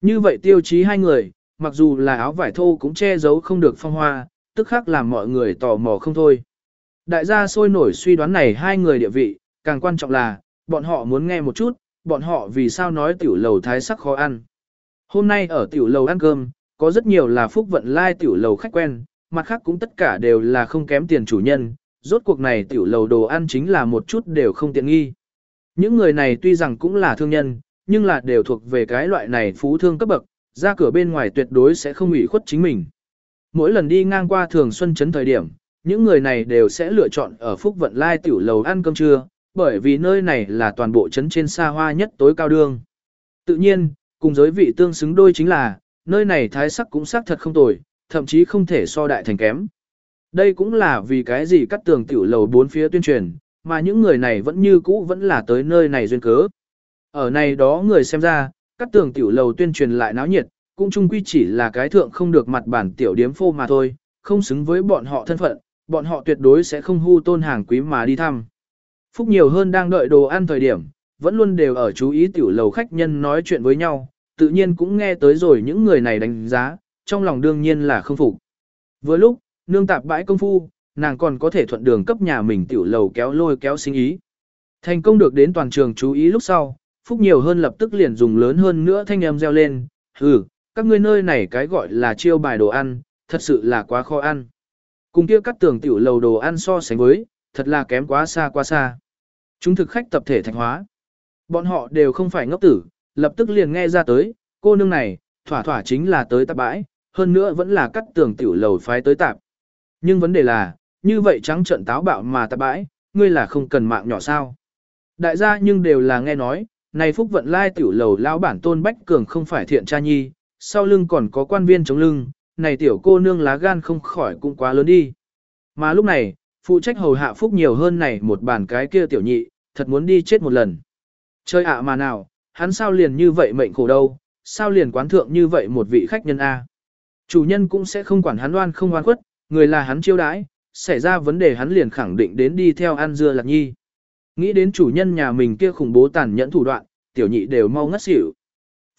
Như vậy tiêu chí hai người, mặc dù là áo vải thô cũng che giấu không được phong hoa, tức khắc làm mọi người tò mò không thôi. Đại gia sôi nổi suy đoán này hai người địa vị, càng quan trọng là, bọn họ muốn nghe một chút, bọn họ vì sao nói tiểu lầu thái sắc khó ăn. Hôm nay ở tiểu lầu ăn cơm, có rất nhiều là phúc vận lai tiểu lầu khách quen, mặt khác cũng tất cả đều là không kém tiền chủ nhân, rốt cuộc này tiểu lầu đồ ăn chính là một chút đều không tiện nghi. Những người này tuy rằng cũng là thương nhân, nhưng là đều thuộc về cái loại này phú thương cấp bậc, ra cửa bên ngoài tuyệt đối sẽ không ủy khuất chính mình. Mỗi lần đi ngang qua thường xuân chấn thời điểm, những người này đều sẽ lựa chọn ở Phúc Vận Lai tiểu lầu ăn cơm trưa, bởi vì nơi này là toàn bộ chấn trên xa hoa nhất tối cao đương. Tự nhiên, cùng giới vị tương xứng đôi chính là, nơi này thái sắc cũng sắc thật không tồi, thậm chí không thể so đại thành kém. Đây cũng là vì cái gì cắt tường tiểu lầu bốn phía tuyên truyền, mà những người này vẫn như cũ vẫn là tới nơi này duyên cớ. Ở này đó người xem ra, cắt tường tiểu lầu tuyên truyền lại náo nhiệt, cũng chung quy chỉ là cái thượng không được mặt bản tiểu điếm phô mà thôi, không xứng với bọn họ thân phận, bọn họ tuyệt đối sẽ không hưu tôn hàng quý mà đi thăm. Phúc nhiều hơn đang đợi đồ ăn thời điểm, vẫn luôn đều ở chú ý tiểu lầu khách nhân nói chuyện với nhau, tự nhiên cũng nghe tới rồi những người này đánh giá, trong lòng đương nhiên là không phục. Vừa lúc, nương tạp bãi công phu, nàng còn có thể thuận đường cấp nhà mình tiểu lầu kéo lôi kéo sinh ý. Thành công được đến toàn trường chú ý lúc sau, Phúc nhiều hơn lập tức liền dùng lớn hơn nữa thanh âm reo lên, hừ, các ngươi nơi này cái gọi là chiêu bài đồ ăn, thật sự là quá khó ăn. Cùng kia các tường tiểu lầu đồ ăn so sánh với, thật là kém quá xa quá xa. Chúng thực khách tập thể thạch hóa. Bọn họ đều không phải ngốc tử, lập tức liền nghe ra tới, cô nương này, thỏa thỏa chính là tới tạp bãi, hơn nữa vẫn là cắt tường tiểu lầu phái tới tạp. Nhưng vấn đề là, như vậy trắng trận táo bạo mà tạp bãi, ngươi là không cần mạng nhỏ sao. Đại gia nhưng đều là nghe nói, này phúc vận lai tiểu lầu lao bản tôn bách cường không phải thiện cha nhi, sau lưng còn có quan viên chống lưng, này tiểu cô nương lá gan không khỏi cũng quá lớn đi. Mà lúc này, phụ trách hầu hạ phúc nhiều hơn này một bàn cái kia tiểu nhị, thật muốn đi chết một lần. Chơi ạ mà nào, hắn sao liền như vậy mệnh khổ đâu, sao liền quán thượng như vậy một vị khách nhân A. Chủ nhân cũng sẽ không quản hắn oan không oan khuất, người là hắn chiêu đãi, xảy ra vấn đề hắn liền khẳng định đến đi theo ăn dưa lạc nhi. Nghĩ đến chủ nhân nhà mình kia khủng bố tàn nhẫn thủ đoạn, tiểu nhị đều mau ngất xỉu.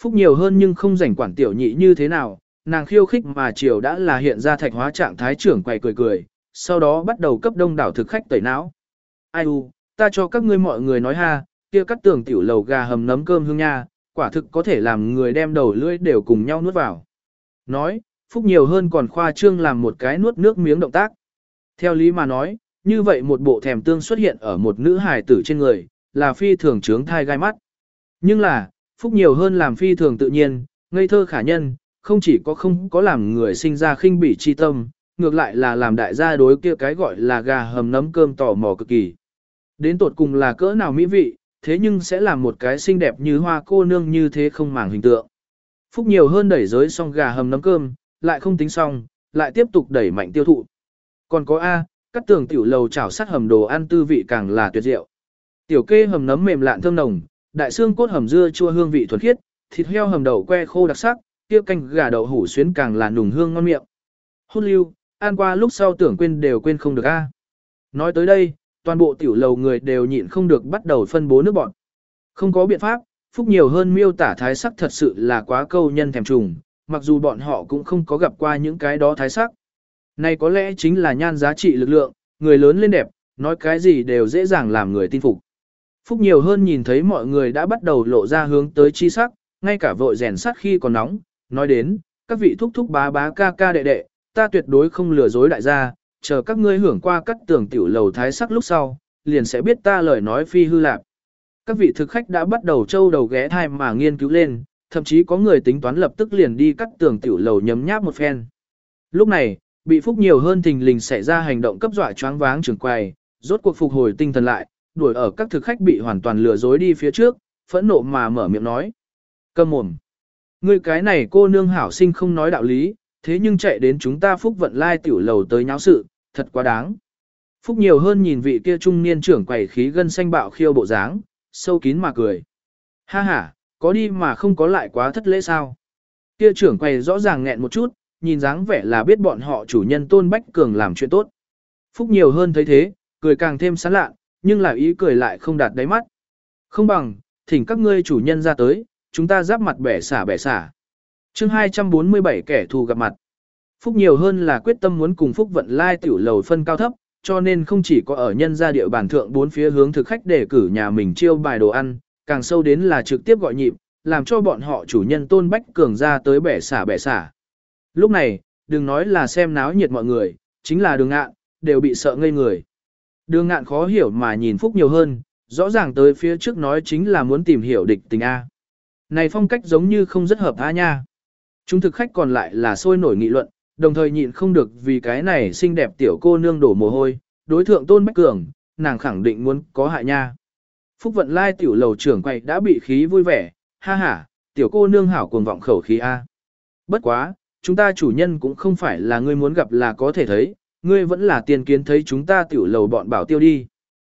Phúc nhiều hơn nhưng không rảnh quản tiểu nhị như thế nào, nàng khiêu khích mà chiều đã là hiện ra thạch hóa trạng thái trưởng quầy cười cười, sau đó bắt đầu cấp đông đảo thực khách tẩy não. Ai u, ta cho các ngươi mọi người nói ha, kia cắt tường tiểu lầu gà hầm nấm cơm hương nha, quả thực có thể làm người đem đầu lưỡi đều cùng nhau nuốt vào. Nói, Phúc nhiều hơn còn khoa trương làm một cái nuốt nước miếng động tác. Theo lý mà nói, như vậy một bộ thèm tương xuất hiện ở một nữ hài tử trên người, là phi thường trướng thai gai mắt. Nhưng là, Phúc nhiều hơn làm phi thường tự nhiên, ngây thơ khả nhân, không chỉ có không có làm người sinh ra khinh bỉ chi tâm, ngược lại là làm đại gia đối kia cái gọi là gà hầm nấm cơm tò mò cực kỳ. Đến tột cùng là cỡ nào mỹ vị, thế nhưng sẽ làm một cái xinh đẹp như hoa cô nương như thế không màng hình tượng. Phúc nhiều hơn đẩy giới xong gà hầm nấm cơm, lại không tính xong, lại tiếp tục đẩy mạnh tiêu thụ. Còn có A, cắt tường tiểu lầu chảo sát hầm đồ ăn tư vị càng là tuyệt diệu. Tiểu kê hầm nấm mềm lạn thơm nồng, đại xương cốt hầm dưa chua hương vị thuần khiết, thịt heo hầm đậu que khô đặc sắc, kia canh gà đậu hủ xuyến càng là nùng hương ngon miệng. Hôn lưu, ăn qua lúc sau tưởng quên đều quên không được a. Nói tới đây, toàn bộ tiểu lầu người đều nhịn không được bắt đầu phân bố nước bọn. Không có biện pháp, phúc nhiều hơn miêu tả thái sắc thật sự là quá câu nhân thèm trùng, mặc dù bọn họ cũng không có gặp qua những cái đó thái sắc. Này có lẽ chính là nhan giá trị lực lượng, người lớn lên đẹp, nói cái gì đều dễ dàng làm người tin phục. Phúc nhiều hơn nhìn thấy mọi người đã bắt đầu lộ ra hướng tới chi sắc, ngay cả vội rèn sắt khi còn nóng, nói đến, các vị thúc thúc bá bá ca ca đệ đệ, ta tuyệt đối không lừa dối đại gia, chờ các ngươi hưởng qua cắt tường tiểu lầu thái sắc lúc sau, liền sẽ biết ta lời nói phi hư lạc. Các vị thực khách đã bắt đầu trâu đầu ghé thai mà nghiên cứu lên, thậm chí có người tính toán lập tức liền đi cắt tường tiểu lầu nhấm nháp một phen. Lúc này, bị phúc nhiều hơn thình lình xảy ra hành động cấp dọa choáng váng trường quầy, rốt cuộc phục hồi tinh thần lại, đuổi ở các thực khách bị hoàn toàn lừa dối đi phía trước, phẫn nộ mà mở miệng nói. Cầm mồm. Ngươi cái này cô nương hảo sinh không nói đạo lý, thế nhưng chạy đến chúng ta phúc vận lai tiểu lầu tới nháo sự, thật quá đáng. Phúc nhiều hơn nhìn vị kia trung niên trưởng quầy khí gân xanh bạo khiêu bộ dáng, sâu kín mà cười. Ha ha, có đi mà không có lại quá thất lễ sao. Kia trưởng quầy rõ ràng nghẹn một chút, nhìn dáng vẻ là biết bọn họ chủ nhân tôn bách cường làm chuyện tốt. Phúc nhiều hơn thấy thế, cười càng thêm sán lạ, nhưng là ý cười lại không đạt đáy mắt. Không bằng, thỉnh các ngươi chủ nhân ra tới, chúng ta giáp mặt bẻ xả bẻ xả chương 247 kẻ thù gặp mặt. Phúc nhiều hơn là quyết tâm muốn cùng Phúc vận lai tiểu lầu phân cao thấp, cho nên không chỉ có ở nhân gia địa bàn thượng bốn phía hướng thực khách để cử nhà mình chiêu bài đồ ăn, càng sâu đến là trực tiếp gọi nhịp, làm cho bọn họ chủ nhân tôn bách cường ra tới bẻ xả bẻ xả. Lúc này, đừng nói là xem náo nhiệt mọi người, chính là đường ngạn, đều bị sợ ngây người. Đường ngạn khó hiểu mà nhìn Phúc nhiều hơn, rõ ràng tới phía trước nói chính là muốn tìm hiểu địch tình A. Này phong cách giống như không rất hợp A nha. Chúng thực khách còn lại là sôi nổi nghị luận, đồng thời nhịn không được vì cái này xinh đẹp tiểu cô nương đổ mồ hôi, đối thượng tôn bách cường, nàng khẳng định muốn có hại nha. Phúc vận lai tiểu lầu trưởng quay đã bị khí vui vẻ, ha ha, tiểu cô nương hảo cuồng vọng khẩu khí A. Bất quá, chúng ta chủ nhân cũng không phải là ngươi muốn gặp là có thể thấy, ngươi vẫn là tiền kiến thấy chúng ta tiểu lầu bọn bảo tiêu đi.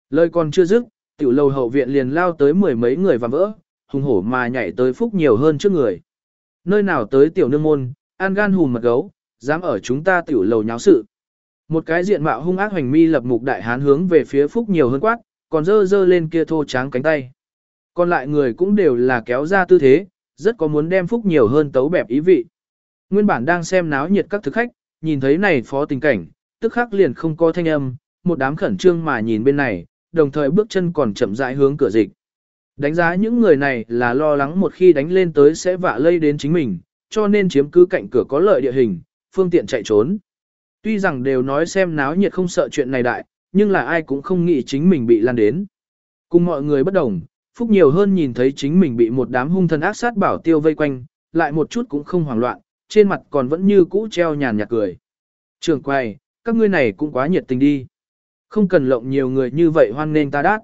Lời còn chưa dứt, tiểu lầu hậu viện liền lao tới mười mấy người và vỡ, hùng hổ mà nhảy tới phúc nhiều hơn trước người. Nơi nào tới tiểu nương môn, an gan hùm mật gấu, dám ở chúng ta tiểu lầu nháo sự. Một cái diện mạo hung ác hoành mi lập mục đại hán hướng về phía phúc nhiều hơn quát, còn dơ dơ lên kia thô tráng cánh tay. Còn lại người cũng đều là kéo ra tư thế, rất có muốn đem phúc nhiều hơn tấu bẹp ý vị. Nguyên bản đang xem náo nhiệt các thực khách, nhìn thấy này phó tình cảnh, tức khắc liền không có thanh âm, một đám khẩn trương mà nhìn bên này, đồng thời bước chân còn chậm rãi hướng cửa dịch. Đánh giá những người này là lo lắng một khi đánh lên tới sẽ vạ lây đến chính mình, cho nên chiếm cứ cạnh cửa có lợi địa hình, phương tiện chạy trốn. Tuy rằng đều nói xem náo nhiệt không sợ chuyện này đại, nhưng là ai cũng không nghĩ chính mình bị lan đến. Cùng mọi người bất đồng, Phúc nhiều hơn nhìn thấy chính mình bị một đám hung thần ác sát bảo tiêu vây quanh, lại một chút cũng không hoảng loạn, trên mặt còn vẫn như cũ treo nhàn nhạt cười. Trường quay, các ngươi này cũng quá nhiệt tình đi. Không cần lộng nhiều người như vậy hoan nên ta đát.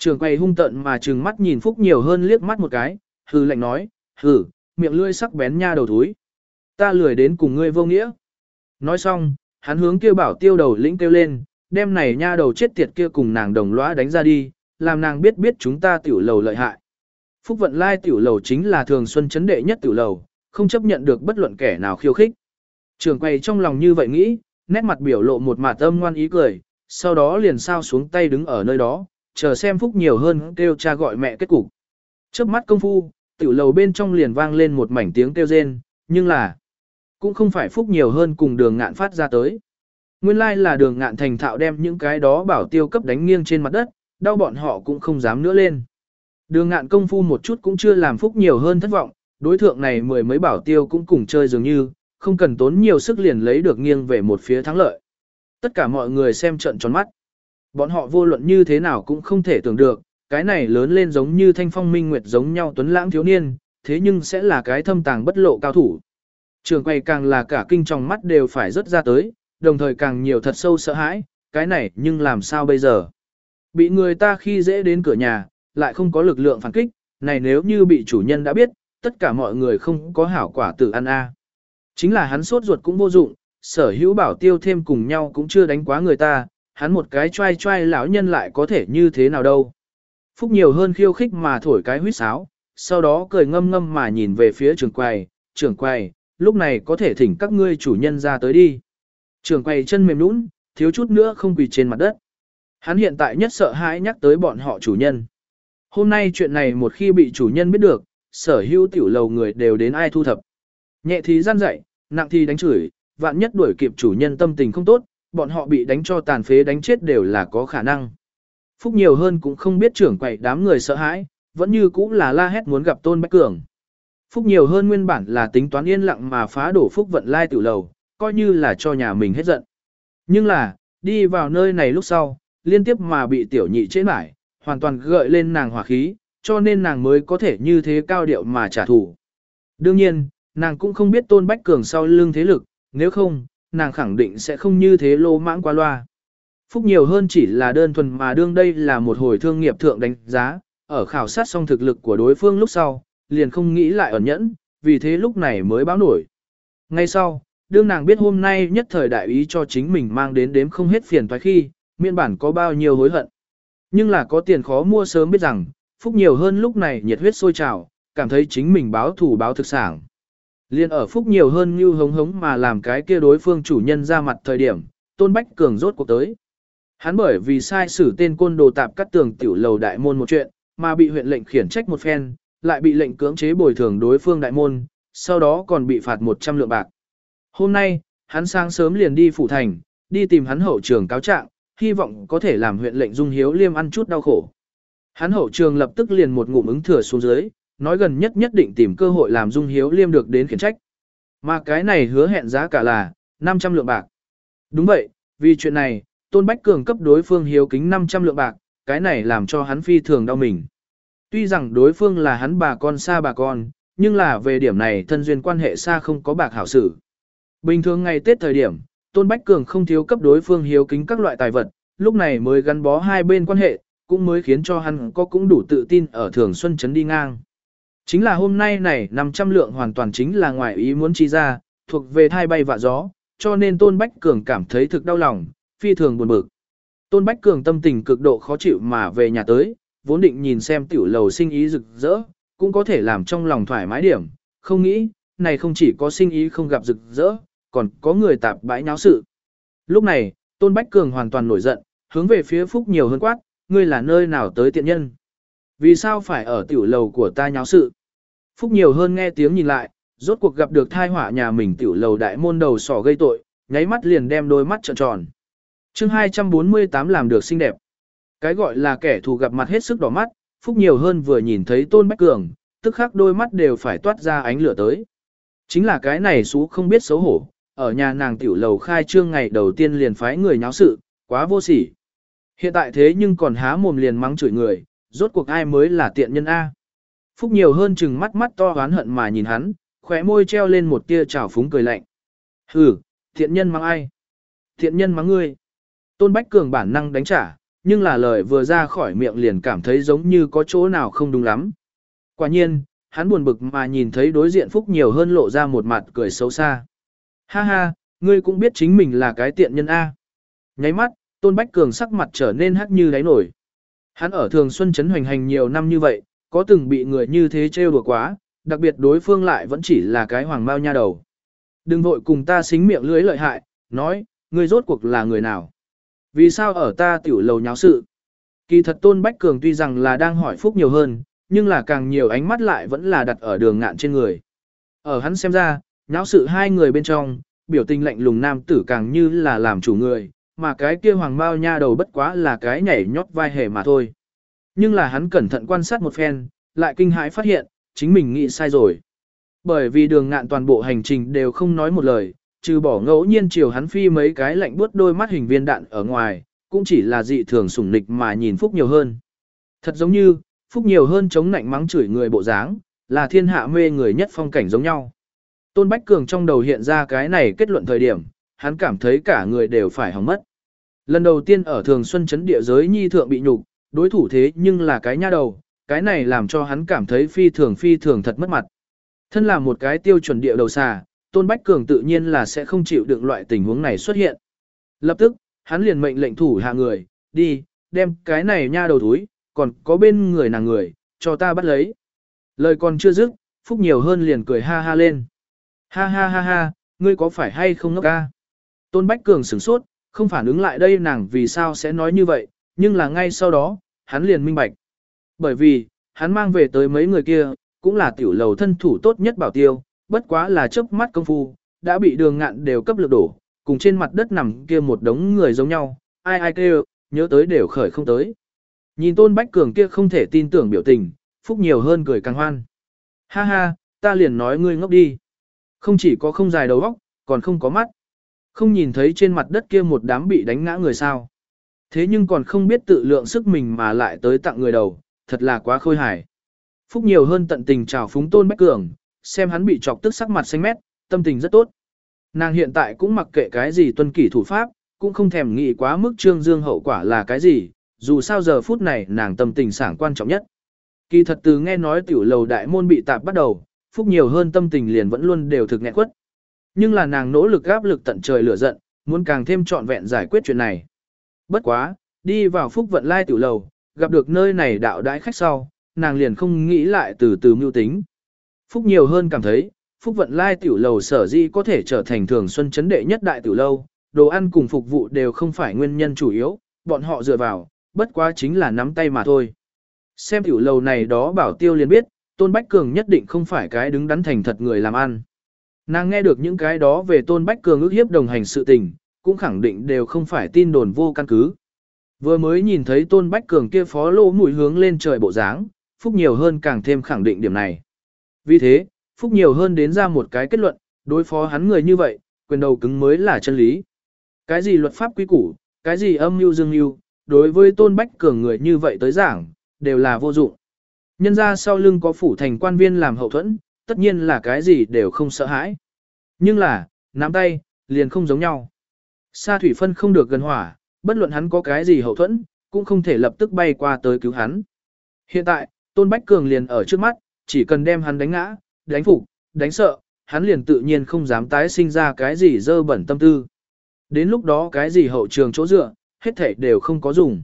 Trường quầy hung tận mà trừng mắt nhìn Phúc nhiều hơn liếc mắt một cái, hừ lạnh nói, hừ, miệng lưỡi sắc bén nha đầu thúi. Ta lười đến cùng ngươi vô nghĩa. Nói xong, hắn hướng kia bảo tiêu đầu lĩnh kêu lên, đem này nha đầu chết tiệt kia cùng nàng đồng lõa đánh ra đi, làm nàng biết biết chúng ta tiểu lầu lợi hại. Phúc vận lai tiểu lầu chính là thường xuân chấn đệ nhất tiểu lầu, không chấp nhận được bất luận kẻ nào khiêu khích. Trường quay trong lòng như vậy nghĩ, nét mặt biểu lộ một mặt âm ngoan ý cười, sau đó liền sao xuống tay đứng ở nơi đó, chờ xem phúc nhiều hơn kêu cha gọi mẹ kết cục. Trước mắt công phu, tiểu lầu bên trong liền vang lên một mảnh tiếng kêu rên, nhưng là, cũng không phải phúc nhiều hơn cùng đường ngạn phát ra tới. Nguyên lai like là đường ngạn thành thạo đem những cái đó bảo tiêu cấp đánh nghiêng trên mặt đất, đau bọn họ cũng không dám nữa lên. Đường ngạn công phu một chút cũng chưa làm phúc nhiều hơn thất vọng, đối thượng này mười mấy bảo tiêu cũng cùng chơi dường như, không cần tốn nhiều sức liền lấy được nghiêng về một phía thắng lợi. Tất cả mọi người xem trận tròn mắt. Bọn họ vô luận như thế nào cũng không thể tưởng được, cái này lớn lên giống như thanh phong minh nguyệt giống nhau tuấn lãng thiếu niên, thế nhưng sẽ là cái thâm tàng bất lộ cao thủ. Trường quay càng là cả kinh trong mắt đều phải rớt ra tới, đồng thời càng nhiều thật sâu sợ hãi, cái này nhưng làm sao bây giờ? Bị người ta khi dễ đến cửa nhà, lại không có lực lượng phản kích, này nếu như bị chủ nhân đã biết, tất cả mọi người không có hảo quả tự ăn a. Chính là hắn sốt ruột cũng vô dụng, sở hữu bảo tiêu thêm cùng nhau cũng chưa đánh quá người ta, hắn một cái trai trai lão nhân lại có thể như thế nào đâu. Phúc nhiều hơn khiêu khích mà thổi cái huýt sáo, sau đó cười ngâm ngâm mà nhìn về phía trưởng quầy, trưởng quầy, lúc này có thể thỉnh các ngươi chủ nhân ra tới đi. Trưởng quầy chân mềm nũng, thiếu chút nữa không quỳ trên mặt đất. Hắn hiện tại nhất sợ hãi nhắc tới bọn họ chủ nhân. Hôm nay chuyện này một khi bị chủ nhân biết được, sở hữu tiểu lầu người đều đến ai thu thập. Nhẹ thì gian dạy, nặng thì đánh chửi, vạn nhất đuổi kịp chủ nhân tâm tình không tốt, bọn họ bị đánh cho tàn phế đánh chết đều là có khả năng. Phúc nhiều hơn cũng không biết trưởng quậy đám người sợ hãi, vẫn như cũng là la hét muốn gặp Tôn Bách Cường. Phúc nhiều hơn nguyên bản là tính toán yên lặng mà phá đổ Phúc vận lai tiểu lầu, coi như là cho nhà mình hết giận. Nhưng là, đi vào nơi này lúc sau, liên tiếp mà bị tiểu nhị chế mải, hoàn toàn gợi lên nàng hỏa khí, cho nên nàng mới có thể như thế cao điệu mà trả thù. Đương nhiên, nàng cũng không biết Tôn Bách Cường sau lưng thế lực, nếu không, nàng khẳng định sẽ không như thế lô mãng qua loa. Phúc nhiều hơn chỉ là đơn thuần mà đương đây là một hồi thương nghiệp thượng đánh giá, ở khảo sát xong thực lực của đối phương lúc sau, liền không nghĩ lại ẩn nhẫn, vì thế lúc này mới báo nổi. Ngay sau, đương nàng biết hôm nay nhất thời đại ý cho chính mình mang đến đếm không hết phiền thoái khi, miên bản có bao nhiêu hối hận. Nhưng là có tiền khó mua sớm biết rằng, Phúc nhiều hơn lúc này nhiệt huyết sôi trào, cảm thấy chính mình báo thủ báo thực sản. Liên ở Phúc nhiều hơn như hống hống mà làm cái kia đối phương chủ nhân ra mặt thời điểm, Tôn Bách Cường rốt cuộc tới. Hắn bởi vì sai sử tên côn đồ tạp cắt tường tiểu lầu đại môn một chuyện, mà bị huyện lệnh khiển trách một phen, lại bị lệnh cưỡng chế bồi thường đối phương đại môn, sau đó còn bị phạt 100 lượng bạc. Hôm nay, hắn sáng sớm liền đi phủ thành, đi tìm hắn hậu trường cáo trạng, hy vọng có thể làm huyện lệnh dung hiếu liêm ăn chút đau khổ. Hắn hậu trường lập tức liền một ngụm ứng thừa xuống dưới, nói gần nhất nhất định tìm cơ hội làm dung hiếu liêm được đến khiển trách. Mà cái này hứa hẹn giá cả là 500 lượng bạc. Đúng vậy, vì chuyện này, Tôn Bách Cường cấp đối phương hiếu kính 500 lượng bạc, cái này làm cho hắn phi thường đau mình. Tuy rằng đối phương là hắn bà con xa bà con, nhưng là về điểm này thân duyên quan hệ xa không có bạc hảo sử. Bình thường ngày Tết thời điểm, Tôn Bách Cường không thiếu cấp đối phương hiếu kính các loại tài vật, lúc này mới gắn bó hai bên quan hệ, cũng mới khiến cho hắn có cũng đủ tự tin ở thường xuân chấn đi ngang. Chính là hôm nay này 500 lượng hoàn toàn chính là ngoài ý muốn chi ra, thuộc về thai bay vạ gió, cho nên Tôn Bách Cường cảm thấy thực đau lòng, phi thường buồn bực. Tôn Bách Cường tâm tình cực độ khó chịu mà về nhà tới, vốn định nhìn xem tiểu lầu sinh ý rực rỡ, cũng có thể làm trong lòng thoải mái điểm, không nghĩ, này không chỉ có sinh ý không gặp rực rỡ, còn có người tạp bãi nháo sự. Lúc này, Tôn Bách Cường hoàn toàn nổi giận, hướng về phía Phúc nhiều hơn quát, ngươi là nơi nào tới tiện nhân? Vì sao phải ở tiểu lầu của ta nháo sự? Phúc nhiều hơn nghe tiếng nhìn lại, rốt cuộc gặp được thai hỏa nhà mình tiểu lầu đại môn đầu sỏ gây tội, nháy mắt liền đem đôi mắt trợn tròn. chương 248 làm được xinh đẹp. Cái gọi là kẻ thù gặp mặt hết sức đỏ mắt, Phúc nhiều hơn vừa nhìn thấy Tôn Bách Cường, tức khắc đôi mắt đều phải toát ra ánh lửa tới. Chính là cái này xú không biết xấu hổ, ở nhà nàng tiểu lầu khai trương ngày đầu tiên liền phái người nháo sự, quá vô sỉ. Hiện tại thế nhưng còn há mồm liền mắng chửi người, rốt cuộc ai mới là tiện nhân A. Phúc nhiều hơn chừng mắt mắt to oán hận mà nhìn hắn, khóe môi treo lên một tia trào phúng cười lạnh. Hừ, thiện nhân mắng ai? Thiện nhân mắng ngươi. Tôn Bách Cường bản năng đánh trả, nhưng là lời vừa ra khỏi miệng liền cảm thấy giống như có chỗ nào không đúng lắm. Quả nhiên, hắn buồn bực mà nhìn thấy đối diện Phúc nhiều hơn lộ ra một mặt cười xấu xa. Ha ha, ngươi cũng biết chính mình là cái tiện nhân A. Nháy mắt, Tôn Bách Cường sắc mặt trở nên hắc như đáy nổi. Hắn ở Thường Xuân Trấn hoành hành nhiều năm như vậy, có từng bị người như thế trêu đùa quá, đặc biệt đối phương lại vẫn chỉ là cái hoàng bao nha đầu. Đừng vội cùng ta xính miệng lưới lợi hại, nói, ngươi rốt cuộc là người nào? Vì sao ở ta tiểu lầu nháo sự? Kỳ thật Tôn Bách Cường tuy rằng là đang hỏi phúc nhiều hơn, nhưng là càng nhiều ánh mắt lại vẫn là đặt ở đường ngạn trên người. Ở hắn xem ra, nháo sự hai người bên trong, biểu tình lạnh lùng nam tử càng như là làm chủ người, mà cái kia hoàng bao nha đầu bất quá là cái nhảy nhót vai hề mà thôi. Nhưng là hắn cẩn thận quan sát một phen, lại kinh hãi phát hiện, chính mình nghĩ sai rồi. Bởi vì đường ngạn toàn bộ hành trình đều không nói một lời, trừ bỏ ngẫu nhiên chiều hắn phi mấy cái lạnh buốt đôi mắt hình viên đạn ở ngoài, cũng chỉ là dị thường sủng nịch mà nhìn Phúc nhiều hơn. Thật giống như, Phúc nhiều hơn chống nạnh mắng chửi người bộ dáng, là thiên hạ mê người nhất phong cảnh giống nhau. Tôn Bách Cường trong đầu hiện ra cái này kết luận thời điểm, hắn cảm thấy cả người đều phải hỏng mất. Lần đầu tiên ở Thường Xuân chấn địa giới nhi thượng bị nhục, đối thủ thế nhưng là cái nha đầu, cái này làm cho hắn cảm thấy phi thường phi thường thật mất mặt. Thân là một cái tiêu chuẩn địa đầu xà, Tôn Bách Cường tự nhiên là sẽ không chịu đựng loại tình huống này xuất hiện. Lập tức, hắn liền mệnh lệnh thủ hạ người, đi, đem cái này nha đầu túi, còn có bên người nàng người, cho ta bắt lấy. Lời còn chưa dứt, Phúc nhiều hơn liền cười ha ha lên. Ha ha ha ha, ngươi có phải hay không ngốc ca? Tôn Bách Cường sửng sốt, không phản ứng lại đây nàng vì sao sẽ nói như vậy, nhưng là ngay sau đó, hắn liền minh bạch. Bởi vì, hắn mang về tới mấy người kia, cũng là tiểu lầu thân thủ tốt nhất bảo tiêu, bất quá là chớp mắt công phu, đã bị đường ngạn đều cấp lực đổ, cùng trên mặt đất nằm kia một đống người giống nhau, ai ai kêu, nhớ tới đều khởi không tới. Nhìn Tôn Bách Cường kia không thể tin tưởng biểu tình, Phúc nhiều hơn cười càng hoan. Ha ha, ta liền nói ngươi ngốc đi. Không chỉ có không dài đầu óc, còn không có mắt. Không nhìn thấy trên mặt đất kia một đám bị đánh ngã người sao. Thế nhưng còn không biết tự lượng sức mình mà lại tới tặng người đầu, thật là quá khôi hài. Phúc nhiều hơn tận tình chào phúng Tôn Bách Cường, xem hắn bị chọc tức sắc mặt xanh mét, tâm tình rất tốt. Nàng hiện tại cũng mặc kệ cái gì tuân kỷ thủ pháp, cũng không thèm nghĩ quá mức trương dương hậu quả là cái gì, dù sao giờ phút này nàng tâm tình sảng quan trọng nhất. Kỳ thật từ nghe nói tiểu lầu đại môn bị tạp bắt đầu, phúc nhiều hơn tâm tình liền vẫn luôn đều thực nghẹn quất. Nhưng là nàng nỗ lực áp lực tận trời lửa giận, muốn càng thêm trọn vẹn giải quyết chuyện này. Bất quá, đi vào phúc vận lai tiểu lầu, gặp được nơi này đạo đãi khách sau, nàng liền không nghĩ lại từ từ mưu tính. Phúc nhiều hơn cảm thấy, phúc vận lai tiểu lầu sở di có thể trở thành thường xuân chấn đệ nhất đại tiểu lâu, đồ ăn cùng phục vụ đều không phải nguyên nhân chủ yếu, bọn họ dựa vào, bất quá chính là nắm tay mà thôi. Xem tiểu lầu này đó bảo tiêu liền biết, Tôn Bách Cường nhất định không phải cái đứng đắn thành thật người làm ăn. Nàng nghe được những cái đó về Tôn Bách Cường ước hiếp đồng hành sự tình, cũng khẳng định đều không phải tin đồn vô căn cứ. Vừa mới nhìn thấy Tôn Bách Cường kia phó lô mũi hướng lên trời bộ dáng, Phúc nhiều hơn càng thêm khẳng định điểm này. Vì thế, Phúc nhiều hơn đến ra một cái kết luận, đối phó hắn người như vậy, quyền đầu cứng mới là chân lý. Cái gì luật pháp quý củ, cái gì âm mưu dương mưu, đối với Tôn Bách Cường người như vậy tới giảng, đều là vô dụng. Nhân ra sau lưng có phủ thành quan viên làm hậu thuẫn, tất nhiên là cái gì đều không sợ hãi. Nhưng là, nắm tay, liền không giống nhau. Sa thủy phân không được gần hỏa, bất luận hắn có cái gì hậu thuẫn, cũng không thể lập tức bay qua tới cứu hắn. Hiện tại, Tôn Bách Cường liền ở trước mắt, chỉ cần đem hắn đánh ngã, đánh phục, đánh sợ, hắn liền tự nhiên không dám tái sinh ra cái gì dơ bẩn tâm tư. Đến lúc đó cái gì hậu trường chỗ dựa, hết thảy đều không có dùng.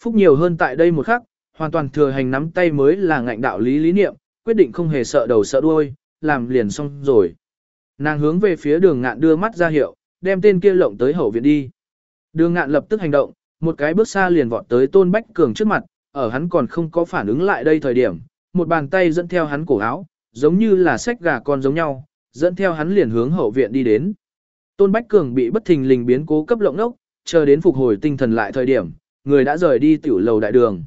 Phúc nhiều hơn tại đây một khắc, hoàn toàn thừa hành nắm tay mới là ngạnh đạo lý lý niệm, quyết định không hề sợ đầu sợ đuôi, làm liền xong rồi. Nàng hướng về phía đường ngạn đưa mắt ra hiệu, đem tên kia lộng tới hậu viện đi. Đường ngạn lập tức hành động, một cái bước xa liền vọt tới tôn bách cường trước mặt, ở hắn còn không có phản ứng lại đây thời điểm, một bàn tay dẫn theo hắn cổ áo, giống như là sách gà con giống nhau, dẫn theo hắn liền hướng hậu viện đi đến. Tôn Bách Cường bị bất thình lình biến cố cấp lộng nốc, chờ đến phục hồi tinh thần lại thời điểm, người đã rời đi tiểu lầu đại đường.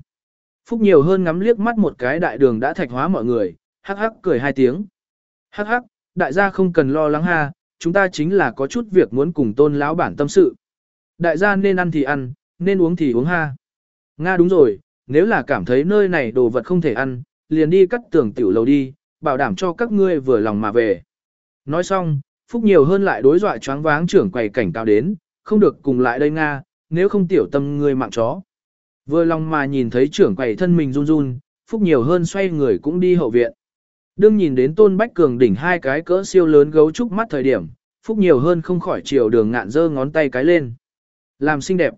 Phúc nhiều hơn ngắm liếc mắt một cái đại đường đã thạch hóa mọi người, hắc hắc cười hai tiếng. Hắc hắc, đại gia không cần lo lắng ha, chúng ta chính là có chút việc muốn cùng tôn lão bản tâm sự. Đại gia nên ăn thì ăn, nên uống thì uống ha. Nga đúng rồi, nếu là cảm thấy nơi này đồ vật không thể ăn, liền đi cắt tường tiểu lầu đi, bảo đảm cho các ngươi vừa lòng mà về. Nói xong, Phúc nhiều hơn lại đối dọa choáng váng trưởng quầy cảnh cáo đến, không được cùng lại đây Nga, nếu không tiểu tâm ngươi mạng chó. Vừa lòng mà nhìn thấy trưởng quầy thân mình run run, Phúc nhiều hơn xoay người cũng đi hậu viện. Đương nhìn đến Tôn Bách Cường đỉnh hai cái cỡ siêu lớn gấu trúc mắt thời điểm, Phúc nhiều hơn không khỏi chiều đường ngạn giơ ngón tay cái lên. Làm xinh đẹp.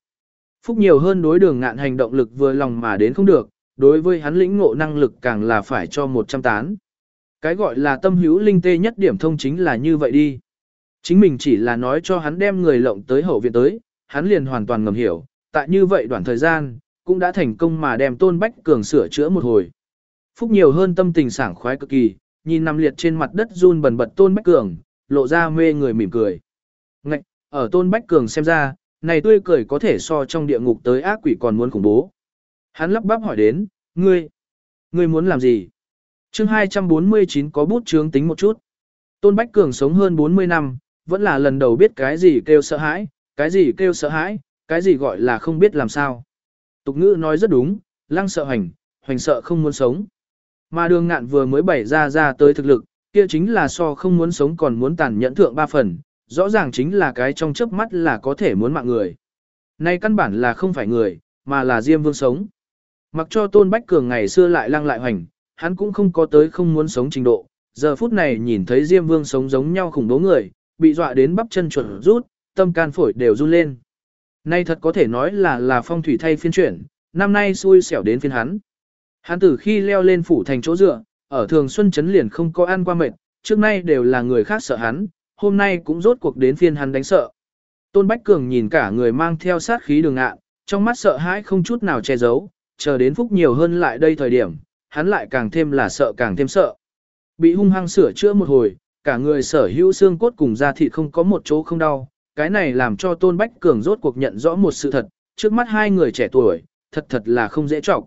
Phúc nhiều hơn đối đường ngạn hành động lực vừa lòng mà đến không được, đối với hắn lĩnh ngộ năng lực càng là phải cho 100 tán. Cái gọi là tâm hữu linh tê nhất điểm thông chính là như vậy đi. Chính mình chỉ là nói cho hắn đem người lộng tới hậu viện tới, hắn liền hoàn toàn ngầm hiểu, tại như vậy đoạn thời gian, cũng đã thành công mà đem Tôn Bách Cường sửa chữa một hồi. Phúc nhiều hơn tâm tình sảng khoái cực kỳ, nhìn nằm liệt trên mặt đất run bần bật Tôn Bách Cường, lộ ra mê người mỉm cười. Ngạch, ở Tôn Bách Cường xem ra, này tươi cười có thể so trong địa ngục tới ác quỷ còn muốn khủng bố. Hắn lắp bắp hỏi đến, ngươi, ngươi muốn làm gì? chương 249 có bút chướng tính một chút. Tôn Bách Cường sống hơn 40 năm, vẫn là lần đầu biết cái gì kêu sợ hãi, cái gì kêu sợ hãi, cái gì gọi là không biết làm sao. Tục ngữ nói rất đúng, lăng sợ hành, hoành sợ không muốn sống. Mà đường ngạn vừa mới bày ra ra tới thực lực, kia chính là so không muốn sống còn muốn tàn nhẫn thượng ba phần, rõ ràng chính là cái trong chớp mắt là có thể muốn mạng người. Nay căn bản là không phải người, mà là Diêm Vương sống. Mặc cho Tôn Bách Cường ngày xưa lại lăng lại hoành, hắn cũng không có tới không muốn sống trình độ. Giờ phút này nhìn thấy Diêm Vương sống giống nhau khủng bố người, bị dọa đến bắp chân chuẩn rút, tâm can phổi đều run lên. Nay thật có thể nói là là phong thủy thay phiên chuyển, năm nay xui xẻo đến phiên hắn. Hắn từ khi leo lên phủ thành chỗ dựa, ở thường xuân chấn liền không có ăn qua mệt, trước nay đều là người khác sợ hắn, hôm nay cũng rốt cuộc đến phiên hắn đánh sợ. Tôn Bách Cường nhìn cả người mang theo sát khí đường ngạ, trong mắt sợ hãi không chút nào che giấu, chờ đến phúc nhiều hơn lại đây thời điểm, hắn lại càng thêm là sợ càng thêm sợ. Bị hung hăng sửa chữa một hồi, cả người sở hữu xương cốt cùng da thịt không có một chỗ không đau, cái này làm cho Tôn Bách Cường rốt cuộc nhận rõ một sự thật, trước mắt hai người trẻ tuổi, thật thật là không dễ trọng.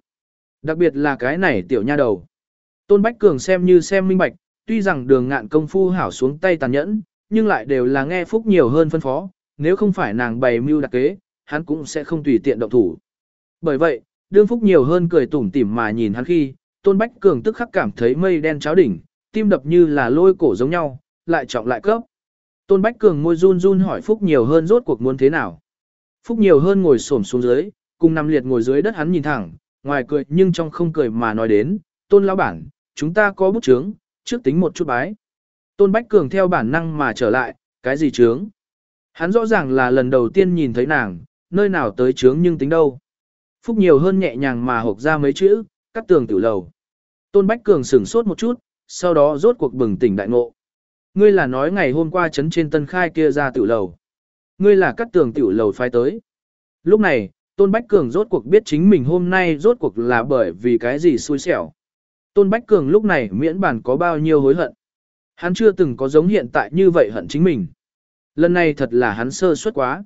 Đặc biệt là cái này tiểu nha đầu. Tôn Bách Cường xem như xem minh bạch, tuy rằng đường ngạn công phu hảo xuống tay tàn nhẫn, nhưng lại đều là nghe phúc nhiều hơn phân phó, nếu không phải nàng bày mưu đặc kế, hắn cũng sẽ không tùy tiện động thủ. Bởi vậy, đương phúc nhiều hơn cười tủm tỉm mà nhìn hắn khi, Tôn Bách Cường tức khắc cảm thấy mây đen cháo đỉnh, tim đập như là lôi cổ giống nhau, lại trọng lại cấp. Tôn Bách Cường môi run run hỏi Phúc nhiều hơn rốt cuộc muốn thế nào. Phúc nhiều hơn ngồi xổm xuống dưới, cùng nằm liệt ngồi dưới đất hắn nhìn thẳng, ngoài cười nhưng trong không cười mà nói đến, Tôn lão bản, chúng ta có bút chướng, trước tính một chút bái. Tôn Bách Cường theo bản năng mà trở lại, cái gì chướng? Hắn rõ ràng là lần đầu tiên nhìn thấy nàng, nơi nào tới chướng nhưng tính đâu. Phúc nhiều hơn nhẹ nhàng mà hộp ra mấy chữ, cắt tường tiểu lầu. Tôn Bách Cường sửng sốt một chút, sau đó rốt cuộc bừng tỉnh đại ngộ. Ngươi là nói ngày hôm qua chấn trên tân khai kia ra tiểu lầu. Ngươi là cắt tường tiểu lầu phái tới. Lúc này, Tôn Bách Cường rốt cuộc biết chính mình hôm nay rốt cuộc là bởi vì cái gì xui xẻo. Tôn Bách Cường lúc này miễn bản có bao nhiêu hối hận. Hắn chưa từng có giống hiện tại như vậy hận chính mình. Lần này thật là hắn sơ suất quá.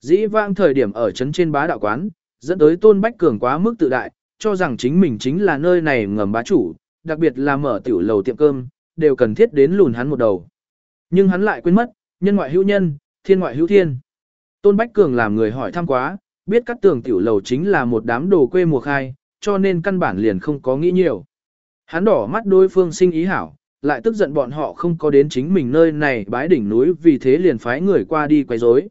Dĩ vãng thời điểm ở trấn trên bá đạo quán, dẫn tới Tôn Bách Cường quá mức tự đại, cho rằng chính mình chính là nơi này ngầm bá chủ, đặc biệt là mở tiểu lầu tiệm cơm, đều cần thiết đến lùn hắn một đầu. Nhưng hắn lại quên mất, nhân ngoại hữu nhân, thiên ngoại hữu thiên. Tôn Bách Cường làm người hỏi thăm quá, biết các tường tiểu lầu chính là một đám đồ quê mùa khai, cho nên căn bản liền không có nghĩ nhiều. Hắn đỏ mắt đối phương sinh ý hảo, lại tức giận bọn họ không có đến chính mình nơi này bái đỉnh núi vì thế liền phái người qua đi quấy rối.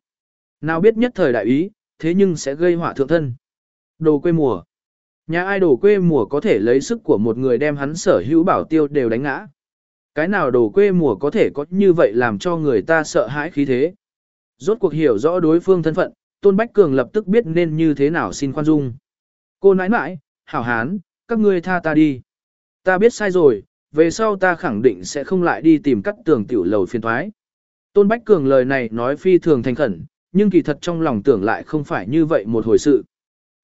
Nào biết nhất thời đại ý, thế nhưng sẽ gây họa thượng thân. Đồ quê mùa. Nhà ai đồ quê mùa có thể lấy sức của một người đem hắn sở hữu bảo tiêu đều đánh ngã. Cái nào đồ quê mùa có thể có như vậy làm cho người ta sợ hãi khí thế. Rốt cuộc hiểu rõ đối phương thân phận, Tôn Bách Cường lập tức biết nên như thế nào xin khoan dung. Cô nãi nãi, hảo hán, các ngươi tha ta đi. Ta biết sai rồi, về sau ta khẳng định sẽ không lại đi tìm cắt tường tiểu lầu phiền thoái. Tôn Bách Cường lời này nói phi thường thành khẩn, nhưng kỳ thật trong lòng tưởng lại không phải như vậy một hồi sự.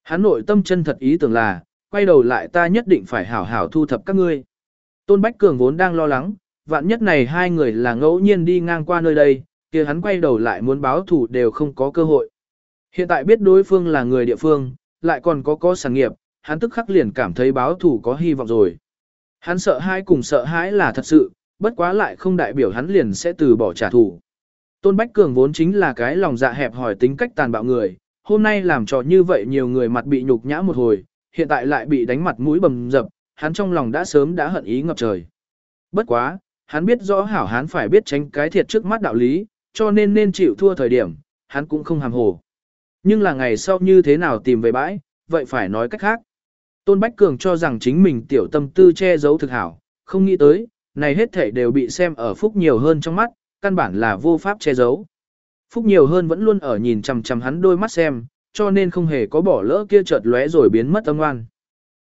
Hắn nội tâm chân thật ý tưởng là, quay đầu lại ta nhất định phải hảo hảo thu thập các ngươi. Tôn Bách Cường vốn đang lo lắng, vạn nhất này hai người là ngẫu nhiên đi ngang qua nơi đây, kia hắn quay đầu lại muốn báo thủ đều không có cơ hội. Hiện tại biết đối phương là người địa phương, lại còn có có sản nghiệp, hắn tức khắc liền cảm thấy báo thủ có hy vọng rồi. Hắn sợ hãi cùng sợ hãi là thật sự, bất quá lại không đại biểu hắn liền sẽ từ bỏ trả thù. Tôn Bách Cường vốn chính là cái lòng dạ hẹp hỏi tính cách tàn bạo người, hôm nay làm trò như vậy nhiều người mặt bị nhục nhã một hồi, hiện tại lại bị đánh mặt mũi bầm dập, hắn trong lòng đã sớm đã hận ý ngập trời. Bất quá, hắn biết rõ hảo hắn phải biết tránh cái thiệt trước mắt đạo lý, cho nên nên chịu thua thời điểm, hắn cũng không hàm hồ. Nhưng là ngày sau như thế nào tìm về bãi, vậy phải nói cách khác. Tôn Bách Cường cho rằng chính mình tiểu tâm tư che giấu thực hảo, không nghĩ tới, này hết thể đều bị xem ở phúc nhiều hơn trong mắt, căn bản là vô pháp che giấu. Phúc nhiều hơn vẫn luôn ở nhìn chằm chằm hắn đôi mắt xem, cho nên không hề có bỏ lỡ kia chợt lóe rồi biến mất âm ngoan.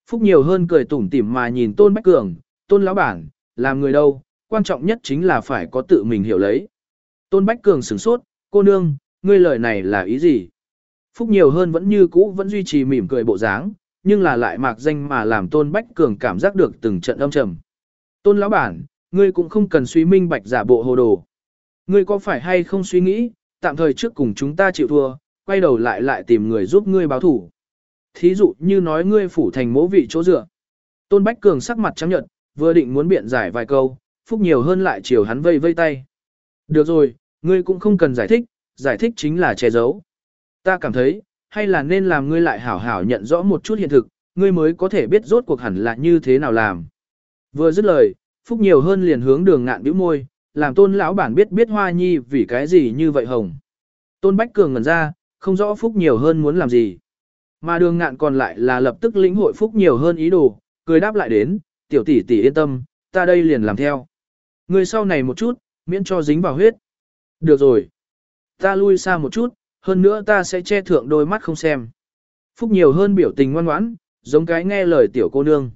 Phúc nhiều hơn cười tủm tỉm mà nhìn Tôn Bách Cường, Tôn lão bản, làm người đâu, quan trọng nhất chính là phải có tự mình hiểu lấy. Tôn Bách Cường sửng sốt, cô nương, ngươi lời này là ý gì? Phúc nhiều hơn vẫn như cũ vẫn duy trì mỉm cười bộ dáng, nhưng là lại mạc danh mà làm Tôn Bách Cường cảm giác được từng trận âm trầm. Tôn lão bản, ngươi cũng không cần suy minh bạch giả bộ hồ đồ. Ngươi có phải hay không suy nghĩ, tạm thời trước cùng chúng ta chịu thua, quay đầu lại lại tìm người giúp ngươi báo thủ. Thí dụ như nói ngươi phủ thành mỗ vị chỗ dựa. Tôn Bách Cường sắc mặt trắng nhợt, vừa định muốn biện giải vài câu, phúc nhiều hơn lại chiều hắn vây vây tay. Được rồi, ngươi cũng không cần giải thích, giải thích chính là che giấu. Ta cảm thấy, hay là nên làm ngươi lại hảo hảo nhận rõ một chút hiện thực, ngươi mới có thể biết rốt cuộc hẳn là như thế nào làm. Vừa dứt lời, phúc nhiều hơn liền hướng đường ngạn bĩu môi, làm tôn lão bản biết biết hoa nhi vì cái gì như vậy hồng. Tôn Bách Cường ngẩn ra, không rõ phúc nhiều hơn muốn làm gì. Mà đường ngạn còn lại là lập tức lĩnh hội phúc nhiều hơn ý đồ, cười đáp lại đến, tiểu tỷ tỷ yên tâm, ta đây liền làm theo. Người sau này một chút, miễn cho dính vào huyết. Được rồi. Ta lui xa một chút, hơn nữa ta sẽ che thượng đôi mắt không xem. Phúc nhiều hơn biểu tình ngoan ngoãn, giống cái nghe lời tiểu cô nương.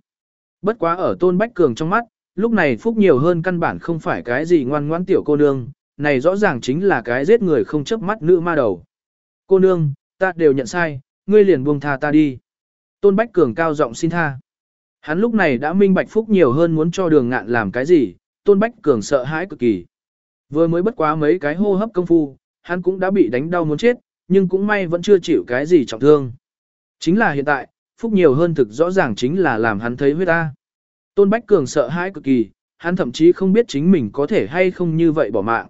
Bất quá ở Tôn Bách Cường trong mắt, lúc này Phúc nhiều hơn căn bản không phải cái gì ngoan ngoãn tiểu cô nương, này rõ ràng chính là cái giết người không chớp mắt nữ ma đầu. Cô nương, ta đều nhận sai, ngươi liền buông tha ta đi. Tôn Bách Cường cao giọng xin tha. Hắn lúc này đã minh bạch Phúc nhiều hơn muốn cho đường ngạn làm cái gì, Tôn Bách Cường sợ hãi cực kỳ. Vừa mới bất quá mấy cái hô hấp công phu, hắn cũng đã bị đánh đau muốn chết, nhưng cũng may vẫn chưa chịu cái gì trọng thương. Chính là hiện tại, Phúc nhiều hơn thực rõ ràng chính là làm hắn thấy huyết ta. Tôn Bách Cường sợ hãi cực kỳ, hắn thậm chí không biết chính mình có thể hay không như vậy bỏ mạng.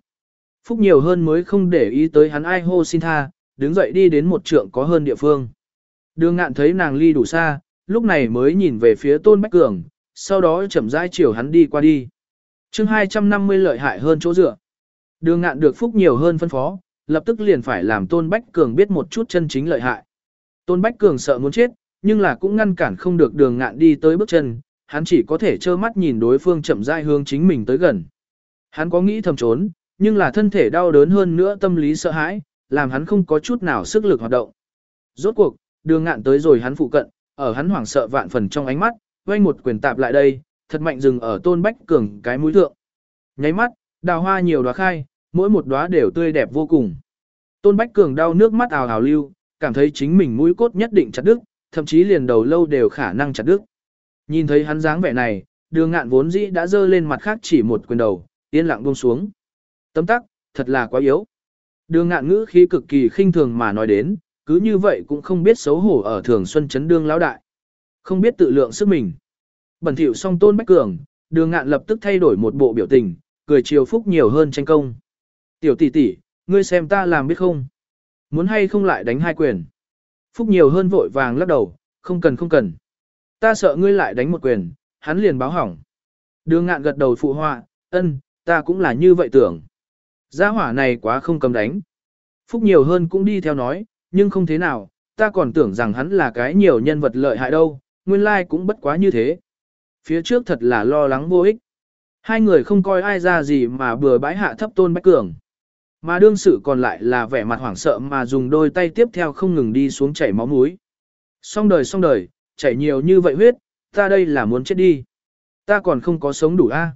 Phúc nhiều hơn mới không để ý tới hắn ai hô xin tha, đứng dậy đi đến một trượng có hơn địa phương. Đường ngạn thấy nàng ly đủ xa, lúc này mới nhìn về phía Tôn Bách Cường, sau đó chậm rãi chiều hắn đi qua đi. chương 250 lợi hại hơn chỗ dựa. Đường ngạn được Phúc nhiều hơn phân phó, lập tức liền phải làm Tôn Bách Cường biết một chút chân chính lợi hại. Tôn Bách Cường sợ muốn chết, nhưng là cũng ngăn cản không được đường ngạn đi tới bước chân, hắn chỉ có thể trơ mắt nhìn đối phương chậm rãi hướng chính mình tới gần. Hắn có nghĩ thầm trốn, nhưng là thân thể đau đớn hơn nữa tâm lý sợ hãi, làm hắn không có chút nào sức lực hoạt động. Rốt cuộc, đường ngạn tới rồi hắn phụ cận, ở hắn hoảng sợ vạn phần trong ánh mắt, vang một quyền tạp lại đây, thật mạnh dừng ở tôn bách cường cái mũi thượng. Nháy mắt, đào hoa nhiều đóa khai, mỗi một đóa đều tươi đẹp vô cùng. Tôn bách cường đau nước mắt ào ào lưu, cảm thấy chính mình mũi cốt nhất định chặt đứt, thậm chí liền đầu lâu đều khả năng chặt đứt. Nhìn thấy hắn dáng vẻ này, đường ngạn vốn dĩ đã dơ lên mặt khác chỉ một quyền đầu, yên lặng buông xuống. Tấm tắc, thật là quá yếu. Đường ngạn ngữ khí cực kỳ khinh thường mà nói đến, cứ như vậy cũng không biết xấu hổ ở thường xuân chấn đương lão đại. Không biết tự lượng sức mình. Bẩn thỉu song tôn bách cường, đường ngạn lập tức thay đổi một bộ biểu tình, cười chiều phúc nhiều hơn tranh công. Tiểu tỷ tỷ, ngươi xem ta làm biết không? Muốn hay không lại đánh hai quyền? Phúc nhiều hơn vội vàng lắc đầu, không cần không cần. Ta sợ ngươi lại đánh một quyền, hắn liền báo hỏng. Đường ngạn gật đầu phụ họa, ân, ta cũng là như vậy tưởng. Gia hỏa này quá không cầm đánh. Phúc nhiều hơn cũng đi theo nói, nhưng không thế nào, ta còn tưởng rằng hắn là cái nhiều nhân vật lợi hại đâu, nguyên lai like cũng bất quá như thế. Phía trước thật là lo lắng vô ích. Hai người không coi ai ra gì mà bừa bãi hạ thấp tôn bách cường. Mà đương sự còn lại là vẻ mặt hoảng sợ mà dùng đôi tay tiếp theo không ngừng đi xuống chảy máu mũi. Xong đời xong đời, chảy nhiều như vậy huyết, ta đây là muốn chết đi. Ta còn không có sống đủ a.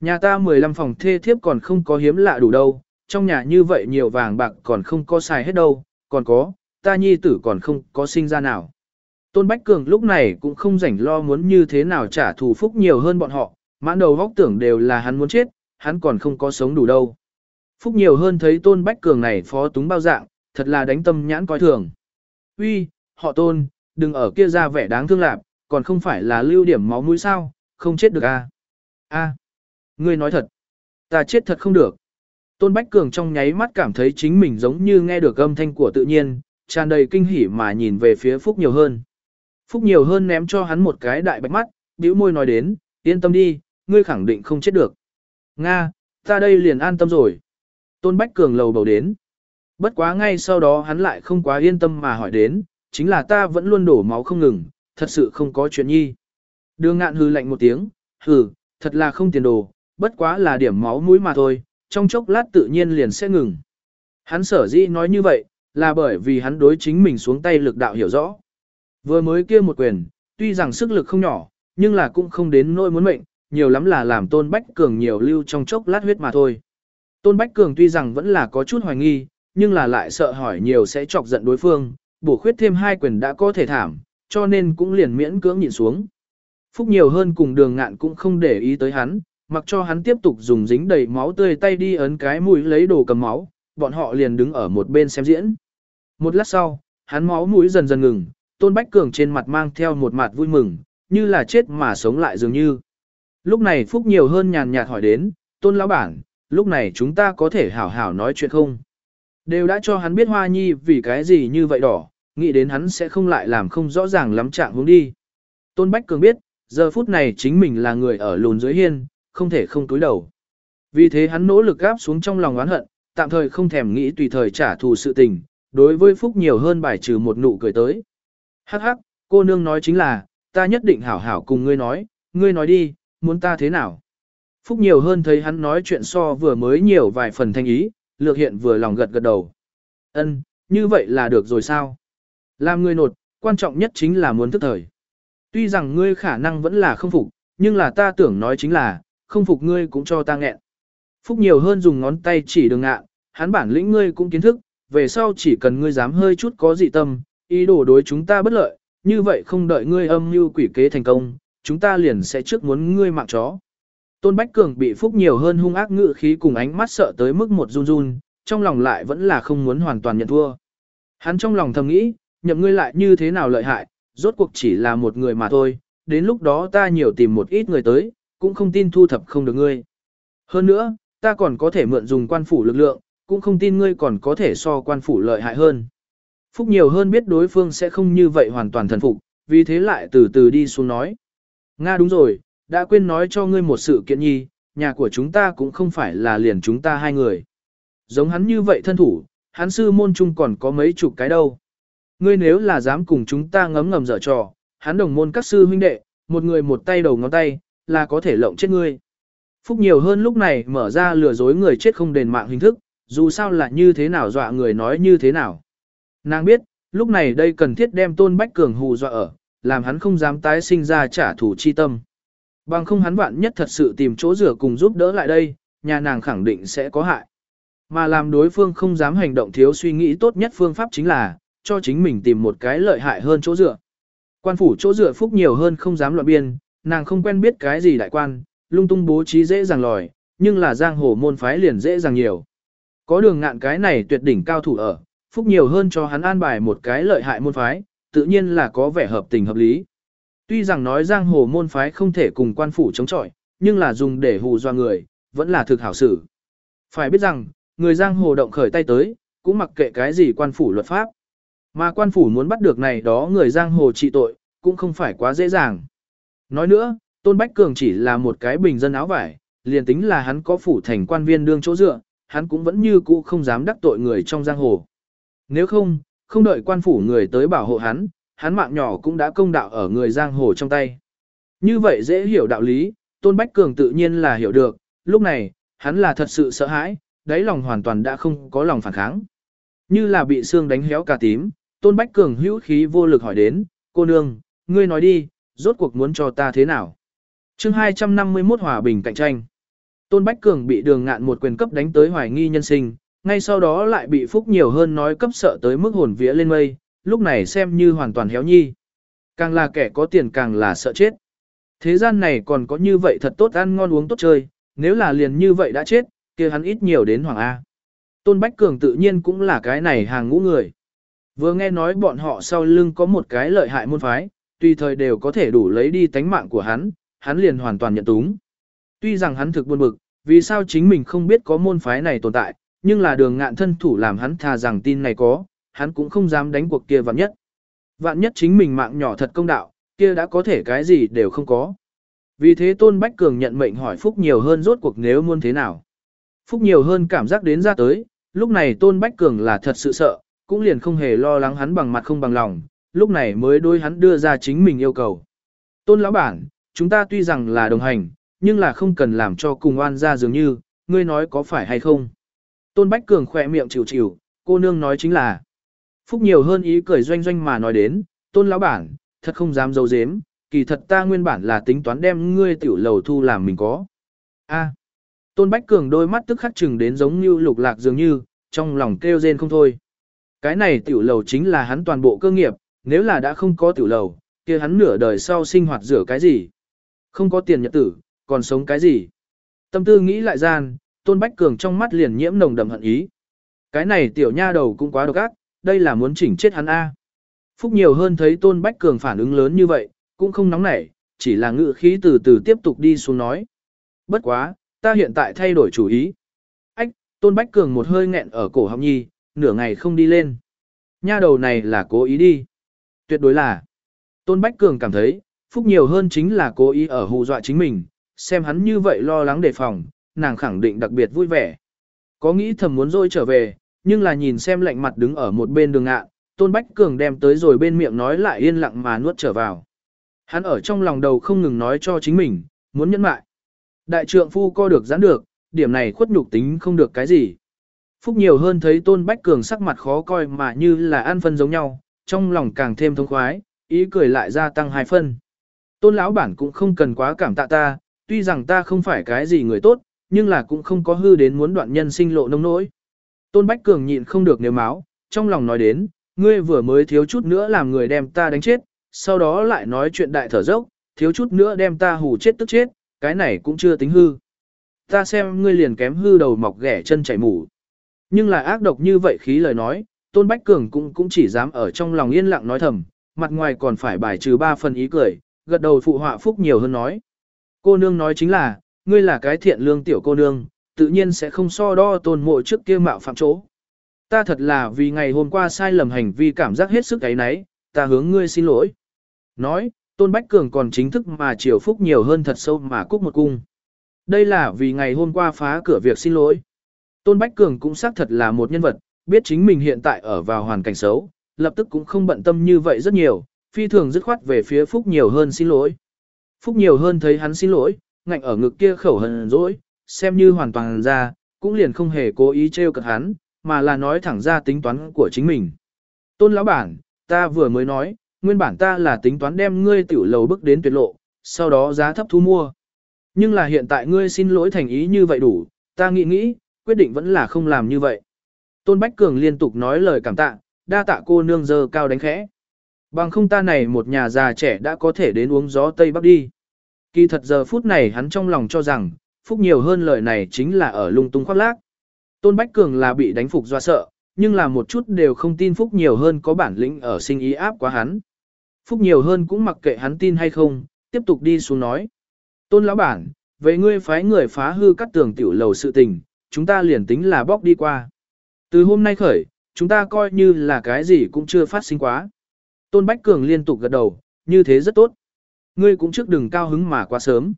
Nhà ta 15 phòng thê thiếp còn không có hiếm lạ đủ đâu, trong nhà như vậy nhiều vàng bạc còn không có xài hết đâu, còn có, ta nhi tử còn không có sinh ra nào. Tôn Bách Cường lúc này cũng không rảnh lo muốn như thế nào trả thù phúc nhiều hơn bọn họ, mãn đầu vóc tưởng đều là hắn muốn chết, hắn còn không có sống đủ đâu. Phúc nhiều hơn thấy Tôn Bách Cường này phó túng bao dạng, thật là đánh tâm nhãn coi thường. Uy, họ Tôn, đừng ở kia ra vẻ đáng thương lạc, còn không phải là lưu điểm máu mũi sao, không chết được à. A, ngươi nói thật, ta chết thật không được. Tôn Bách Cường trong nháy mắt cảm thấy chính mình giống như nghe được âm thanh của tự nhiên, tràn đầy kinh hỉ mà nhìn về phía Phúc nhiều hơn. Phúc nhiều hơn ném cho hắn một cái đại bạch mắt, bĩu môi nói đến, yên tâm đi, ngươi khẳng định không chết được. Nga, ta đây liền an tâm rồi. Tôn Bách Cường lầu bầu đến. Bất quá ngay sau đó hắn lại không quá yên tâm mà hỏi đến, chính là ta vẫn luôn đổ máu không ngừng, thật sự không có chuyện nhi. Đường ngạn hư lạnh một tiếng, hừ, thật là không tiền đồ, bất quá là điểm máu mũi mà thôi, trong chốc lát tự nhiên liền sẽ ngừng. Hắn sở dĩ nói như vậy, là bởi vì hắn đối chính mình xuống tay lực đạo hiểu rõ. Vừa mới kia một quyền, tuy rằng sức lực không nhỏ, nhưng là cũng không đến nỗi muốn mệnh, nhiều lắm là làm Tôn Bách Cường nhiều lưu trong chốc lát huyết mà thôi. Tôn Bách Cường tuy rằng vẫn là có chút hoài nghi, nhưng là lại sợ hỏi nhiều sẽ chọc giận đối phương, bổ khuyết thêm hai quyền đã có thể thảm, cho nên cũng liền miễn cưỡng nhìn xuống. Phúc nhiều hơn cùng đường ngạn cũng không để ý tới hắn, mặc cho hắn tiếp tục dùng dính đầy máu tươi tay đi ấn cái mũi lấy đồ cầm máu, bọn họ liền đứng ở một bên xem diễn. Một lát sau, hắn máu mũi dần dần ngừng, Tôn Bách Cường trên mặt mang theo một mặt vui mừng, như là chết mà sống lại dường như. Lúc này Phúc nhiều hơn nhàn nhạt hỏi đến, Tôn Lão Bản, lúc này chúng ta có thể hảo hảo nói chuyện không? Đều đã cho hắn biết Hoa Nhi vì cái gì như vậy đỏ, nghĩ đến hắn sẽ không lại làm không rõ ràng lắm trạng hướng đi. Tôn Bách Cường biết, giờ phút này chính mình là người ở lùn dưới hiên, không thể không túi đầu. Vì thế hắn nỗ lực gáp xuống trong lòng oán hận, tạm thời không thèm nghĩ tùy thời trả thù sự tình, đối với Phúc nhiều hơn bài trừ một nụ cười tới. Hắc hắc, cô nương nói chính là, ta nhất định hảo hảo cùng ngươi nói, ngươi nói đi, muốn ta thế nào? Phúc nhiều hơn thấy hắn nói chuyện so vừa mới nhiều vài phần thanh ý, lược hiện vừa lòng gật gật đầu. Ân, như vậy là được rồi sao? Làm người nột, quan trọng nhất chính là muốn thức thời. Tuy rằng ngươi khả năng vẫn là không phục, nhưng là ta tưởng nói chính là, không phục ngươi cũng cho ta nghẹn. Phúc nhiều hơn dùng ngón tay chỉ đường ngạ, hắn bản lĩnh ngươi cũng kiến thức, về sau chỉ cần ngươi dám hơi chút có dị tâm, ý đồ đối chúng ta bất lợi, như vậy không đợi ngươi âm mưu quỷ kế thành công, chúng ta liền sẽ trước muốn ngươi mạng chó. Tôn Bách Cường bị Phúc nhiều hơn hung ác ngự khí cùng ánh mắt sợ tới mức một run run, trong lòng lại vẫn là không muốn hoàn toàn nhận thua. Hắn trong lòng thầm nghĩ, nhậm ngươi lại như thế nào lợi hại, rốt cuộc chỉ là một người mà thôi, đến lúc đó ta nhiều tìm một ít người tới, cũng không tin thu thập không được ngươi. Hơn nữa, ta còn có thể mượn dùng quan phủ lực lượng, cũng không tin ngươi còn có thể so quan phủ lợi hại hơn. Phúc nhiều hơn biết đối phương sẽ không như vậy hoàn toàn thần phục, vì thế lại từ từ đi xuống nói. Nga đúng rồi, đã quên nói cho ngươi một sự kiện nhi, nhà của chúng ta cũng không phải là liền chúng ta hai người. Giống hắn như vậy thân thủ, hắn sư môn chung còn có mấy chục cái đâu. Ngươi nếu là dám cùng chúng ta ngấm ngầm dở trò, hắn đồng môn các sư huynh đệ, một người một tay đầu ngón tay, là có thể lộng chết ngươi. Phúc nhiều hơn lúc này mở ra lừa dối người chết không đền mạng hình thức, dù sao là như thế nào dọa người nói như thế nào. Nàng biết, lúc này đây cần thiết đem Tôn Bách Cường hù dọa ở, làm hắn không dám tái sinh ra trả thù chi tâm. Bằng không hắn vạn nhất thật sự tìm chỗ rửa cùng giúp đỡ lại đây, nhà nàng khẳng định sẽ có hại. Mà làm đối phương không dám hành động thiếu suy nghĩ tốt nhất phương pháp chính là, cho chính mình tìm một cái lợi hại hơn chỗ dựa. Quan phủ chỗ dựa phúc nhiều hơn không dám loạn biên, nàng không quen biết cái gì đại quan, lung tung bố trí dễ dàng lòi, nhưng là giang hồ môn phái liền dễ dàng nhiều. Có đường ngạn cái này tuyệt đỉnh cao thủ ở, phúc nhiều hơn cho hắn an bài một cái lợi hại môn phái, tự nhiên là có vẻ hợp tình hợp lý. Tuy rằng nói giang hồ môn phái không thể cùng quan phủ chống chọi, nhưng là dùng để hù doa người, vẫn là thực hảo sử. Phải biết rằng, người giang hồ động khởi tay tới, cũng mặc kệ cái gì quan phủ luật pháp. Mà quan phủ muốn bắt được này đó người giang hồ trị tội, cũng không phải quá dễ dàng. Nói nữa, Tôn Bách Cường chỉ là một cái bình dân áo vải, liền tính là hắn có phủ thành quan viên đương chỗ dựa, hắn cũng vẫn như cũ không dám đắc tội người trong giang hồ. Nếu không, không đợi quan phủ người tới bảo hộ hắn, hắn mạng nhỏ cũng đã công đạo ở người giang hồ trong tay. Như vậy dễ hiểu đạo lý, Tôn Bách Cường tự nhiên là hiểu được, lúc này, hắn là thật sự sợ hãi, đáy lòng hoàn toàn đã không có lòng phản kháng. Như là bị xương đánh héo cả tím, Tôn Bách Cường hữu khí vô lực hỏi đến, cô nương, ngươi nói đi, rốt cuộc muốn cho ta thế nào? chương 251 Hòa Bình cạnh tranh. Tôn Bách Cường bị đường ngạn một quyền cấp đánh tới hoài nghi nhân sinh, ngay sau đó lại bị phúc nhiều hơn nói cấp sợ tới mức hồn vía lên mây, lúc này xem như hoàn toàn héo nhi. Càng là kẻ có tiền càng là sợ chết. Thế gian này còn có như vậy thật tốt ăn ngon uống tốt chơi, nếu là liền như vậy đã chết, kia hắn ít nhiều đến Hoàng A. Tôn Bách Cường tự nhiên cũng là cái này hàng ngũ người. Vừa nghe nói bọn họ sau lưng có một cái lợi hại môn phái, tùy thời đều có thể đủ lấy đi tánh mạng của hắn, hắn liền hoàn toàn nhận túng. Tuy rằng hắn thực buồn bực, vì sao chính mình không biết có môn phái này tồn tại, nhưng là đường ngạn thân thủ làm hắn thà rằng tin này có, hắn cũng không dám đánh cuộc kia vạn nhất. Vạn nhất chính mình mạng nhỏ thật công đạo, kia đã có thể cái gì đều không có. Vì thế Tôn Bách Cường nhận mệnh hỏi Phúc nhiều hơn rốt cuộc nếu muốn thế nào. Phúc nhiều hơn cảm giác đến ra tới, lúc này Tôn Bách Cường là thật sự sợ, cũng liền không hề lo lắng hắn bằng mặt không bằng lòng, lúc này mới đối hắn đưa ra chính mình yêu cầu. Tôn lão bản, chúng ta tuy rằng là đồng hành, nhưng là không cần làm cho cùng oan ra dường như, ngươi nói có phải hay không. Tôn Bách Cường khỏe miệng chịu chịu, cô nương nói chính là. Phúc nhiều hơn ý cười doanh doanh mà nói đến, tôn lão bản, thật không dám dấu dếm, kỳ thật ta nguyên bản là tính toán đem ngươi tiểu lầu thu làm mình có. A. Tôn Bách Cường đôi mắt tức khắc chừng đến giống như lục lạc dường như, trong lòng kêu rên không thôi. Cái này tiểu lầu chính là hắn toàn bộ cơ nghiệp, nếu là đã không có tiểu lầu, kia hắn nửa đời sau sinh hoạt rửa cái gì? Không có tiền nhật tử, còn sống cái gì? Tâm tư nghĩ lại gian, Tôn Bách Cường trong mắt liền nhiễm nồng đậm hận ý. Cái này tiểu nha đầu cũng quá độc ác, đây là muốn chỉnh chết hắn A. Phúc nhiều hơn thấy Tôn Bách Cường phản ứng lớn như vậy, cũng không nóng nảy, chỉ là ngự khí từ từ tiếp tục đi xuống nói. Bất quá, ta hiện tại thay đổi chủ ý. Ách, Tôn Bách Cường một hơi nghẹn ở cổ họng nhi, nửa ngày không đi lên. Nha đầu này là cố ý đi. Tuyệt đối là. Tôn Bách Cường cảm thấy, Phúc nhiều hơn chính là cố ý ở hù dọa chính mình, xem hắn như vậy lo lắng đề phòng, nàng khẳng định đặc biệt vui vẻ. Có nghĩ thầm muốn rồi trở về, nhưng là nhìn xem lạnh mặt đứng ở một bên đường ngạ, Tôn Bách Cường đem tới rồi bên miệng nói lại yên lặng mà nuốt trở vào. Hắn ở trong lòng đầu không ngừng nói cho chính mình, muốn nhẫn mại. Đại trượng phu co được giãn được, điểm này khuất nhục tính không được cái gì. Phúc nhiều hơn thấy Tôn Bách Cường sắc mặt khó coi mà như là ăn phân giống nhau, trong lòng càng thêm thông khoái, ý cười lại gia tăng hai phân. Tôn lão bản cũng không cần quá cảm tạ ta, tuy rằng ta không phải cái gì người tốt, nhưng là cũng không có hư đến muốn đoạn nhân sinh lộ nông nỗi. Tôn Bách Cường nhịn không được nếu máu, trong lòng nói đến, ngươi vừa mới thiếu chút nữa làm người đem ta đánh chết, sau đó lại nói chuyện đại thở dốc, thiếu chút nữa đem ta hù chết tức chết, cái này cũng chưa tính hư. Ta xem ngươi liền kém hư đầu mọc ghẻ chân chảy mủ. Nhưng là ác độc như vậy khí lời nói, Tôn Bách Cường cũng cũng chỉ dám ở trong lòng yên lặng nói thầm, mặt ngoài còn phải bài trừ ba phần ý cười, gật đầu phụ họa phúc nhiều hơn nói. Cô nương nói chính là, ngươi là cái thiện lương tiểu cô nương, tự nhiên sẽ không so đo tôn mộ trước kia mạo phạm chỗ. Ta thật là vì ngày hôm qua sai lầm hành vi cảm giác hết sức ấy nấy, ta hướng ngươi xin lỗi. Nói, Tôn Bách Cường còn chính thức mà chiều phúc nhiều hơn thật sâu mà cúc một cung. Đây là vì ngày hôm qua phá cửa việc xin lỗi. Tôn Bách Cường cũng xác thật là một nhân vật, biết chính mình hiện tại ở vào hoàn cảnh xấu, lập tức cũng không bận tâm như vậy rất nhiều, phi thường dứt khoát về phía Phúc nhiều hơn xin lỗi. Phúc nhiều hơn thấy hắn xin lỗi, ngạnh ở ngực kia khẩu hận dỗi, xem như hoàn toàn ra, cũng liền không hề cố ý trêu cợt hắn, mà là nói thẳng ra tính toán của chính mình. Tôn lão bản, ta vừa mới nói, nguyên bản ta là tính toán đem ngươi tiểu lầu bước đến tuyệt lộ, sau đó giá thấp thu mua. Nhưng là hiện tại ngươi xin lỗi thành ý như vậy đủ, ta nghĩ nghĩ, quyết định vẫn là không làm như vậy. Tôn Bách Cường liên tục nói lời cảm tạ, đa tạ cô nương dơ cao đánh khẽ. Bằng không ta này một nhà già trẻ đã có thể đến uống gió Tây Bắc đi. Kỳ thật giờ phút này hắn trong lòng cho rằng, phúc nhiều hơn lời này chính là ở lung tung khoác lác. Tôn Bách Cường là bị đánh phục do sợ, nhưng là một chút đều không tin phúc nhiều hơn có bản lĩnh ở sinh ý áp quá hắn. Phúc nhiều hơn cũng mặc kệ hắn tin hay không, tiếp tục đi xuống nói. Tôn lão bản, về ngươi phái người phá hư các tường tiểu lầu sự tình, chúng ta liền tính là bóc đi qua. Từ hôm nay khởi, chúng ta coi như là cái gì cũng chưa phát sinh quá. Tôn Bách Cường liên tục gật đầu, như thế rất tốt. Ngươi cũng trước đừng cao hứng mà quá sớm.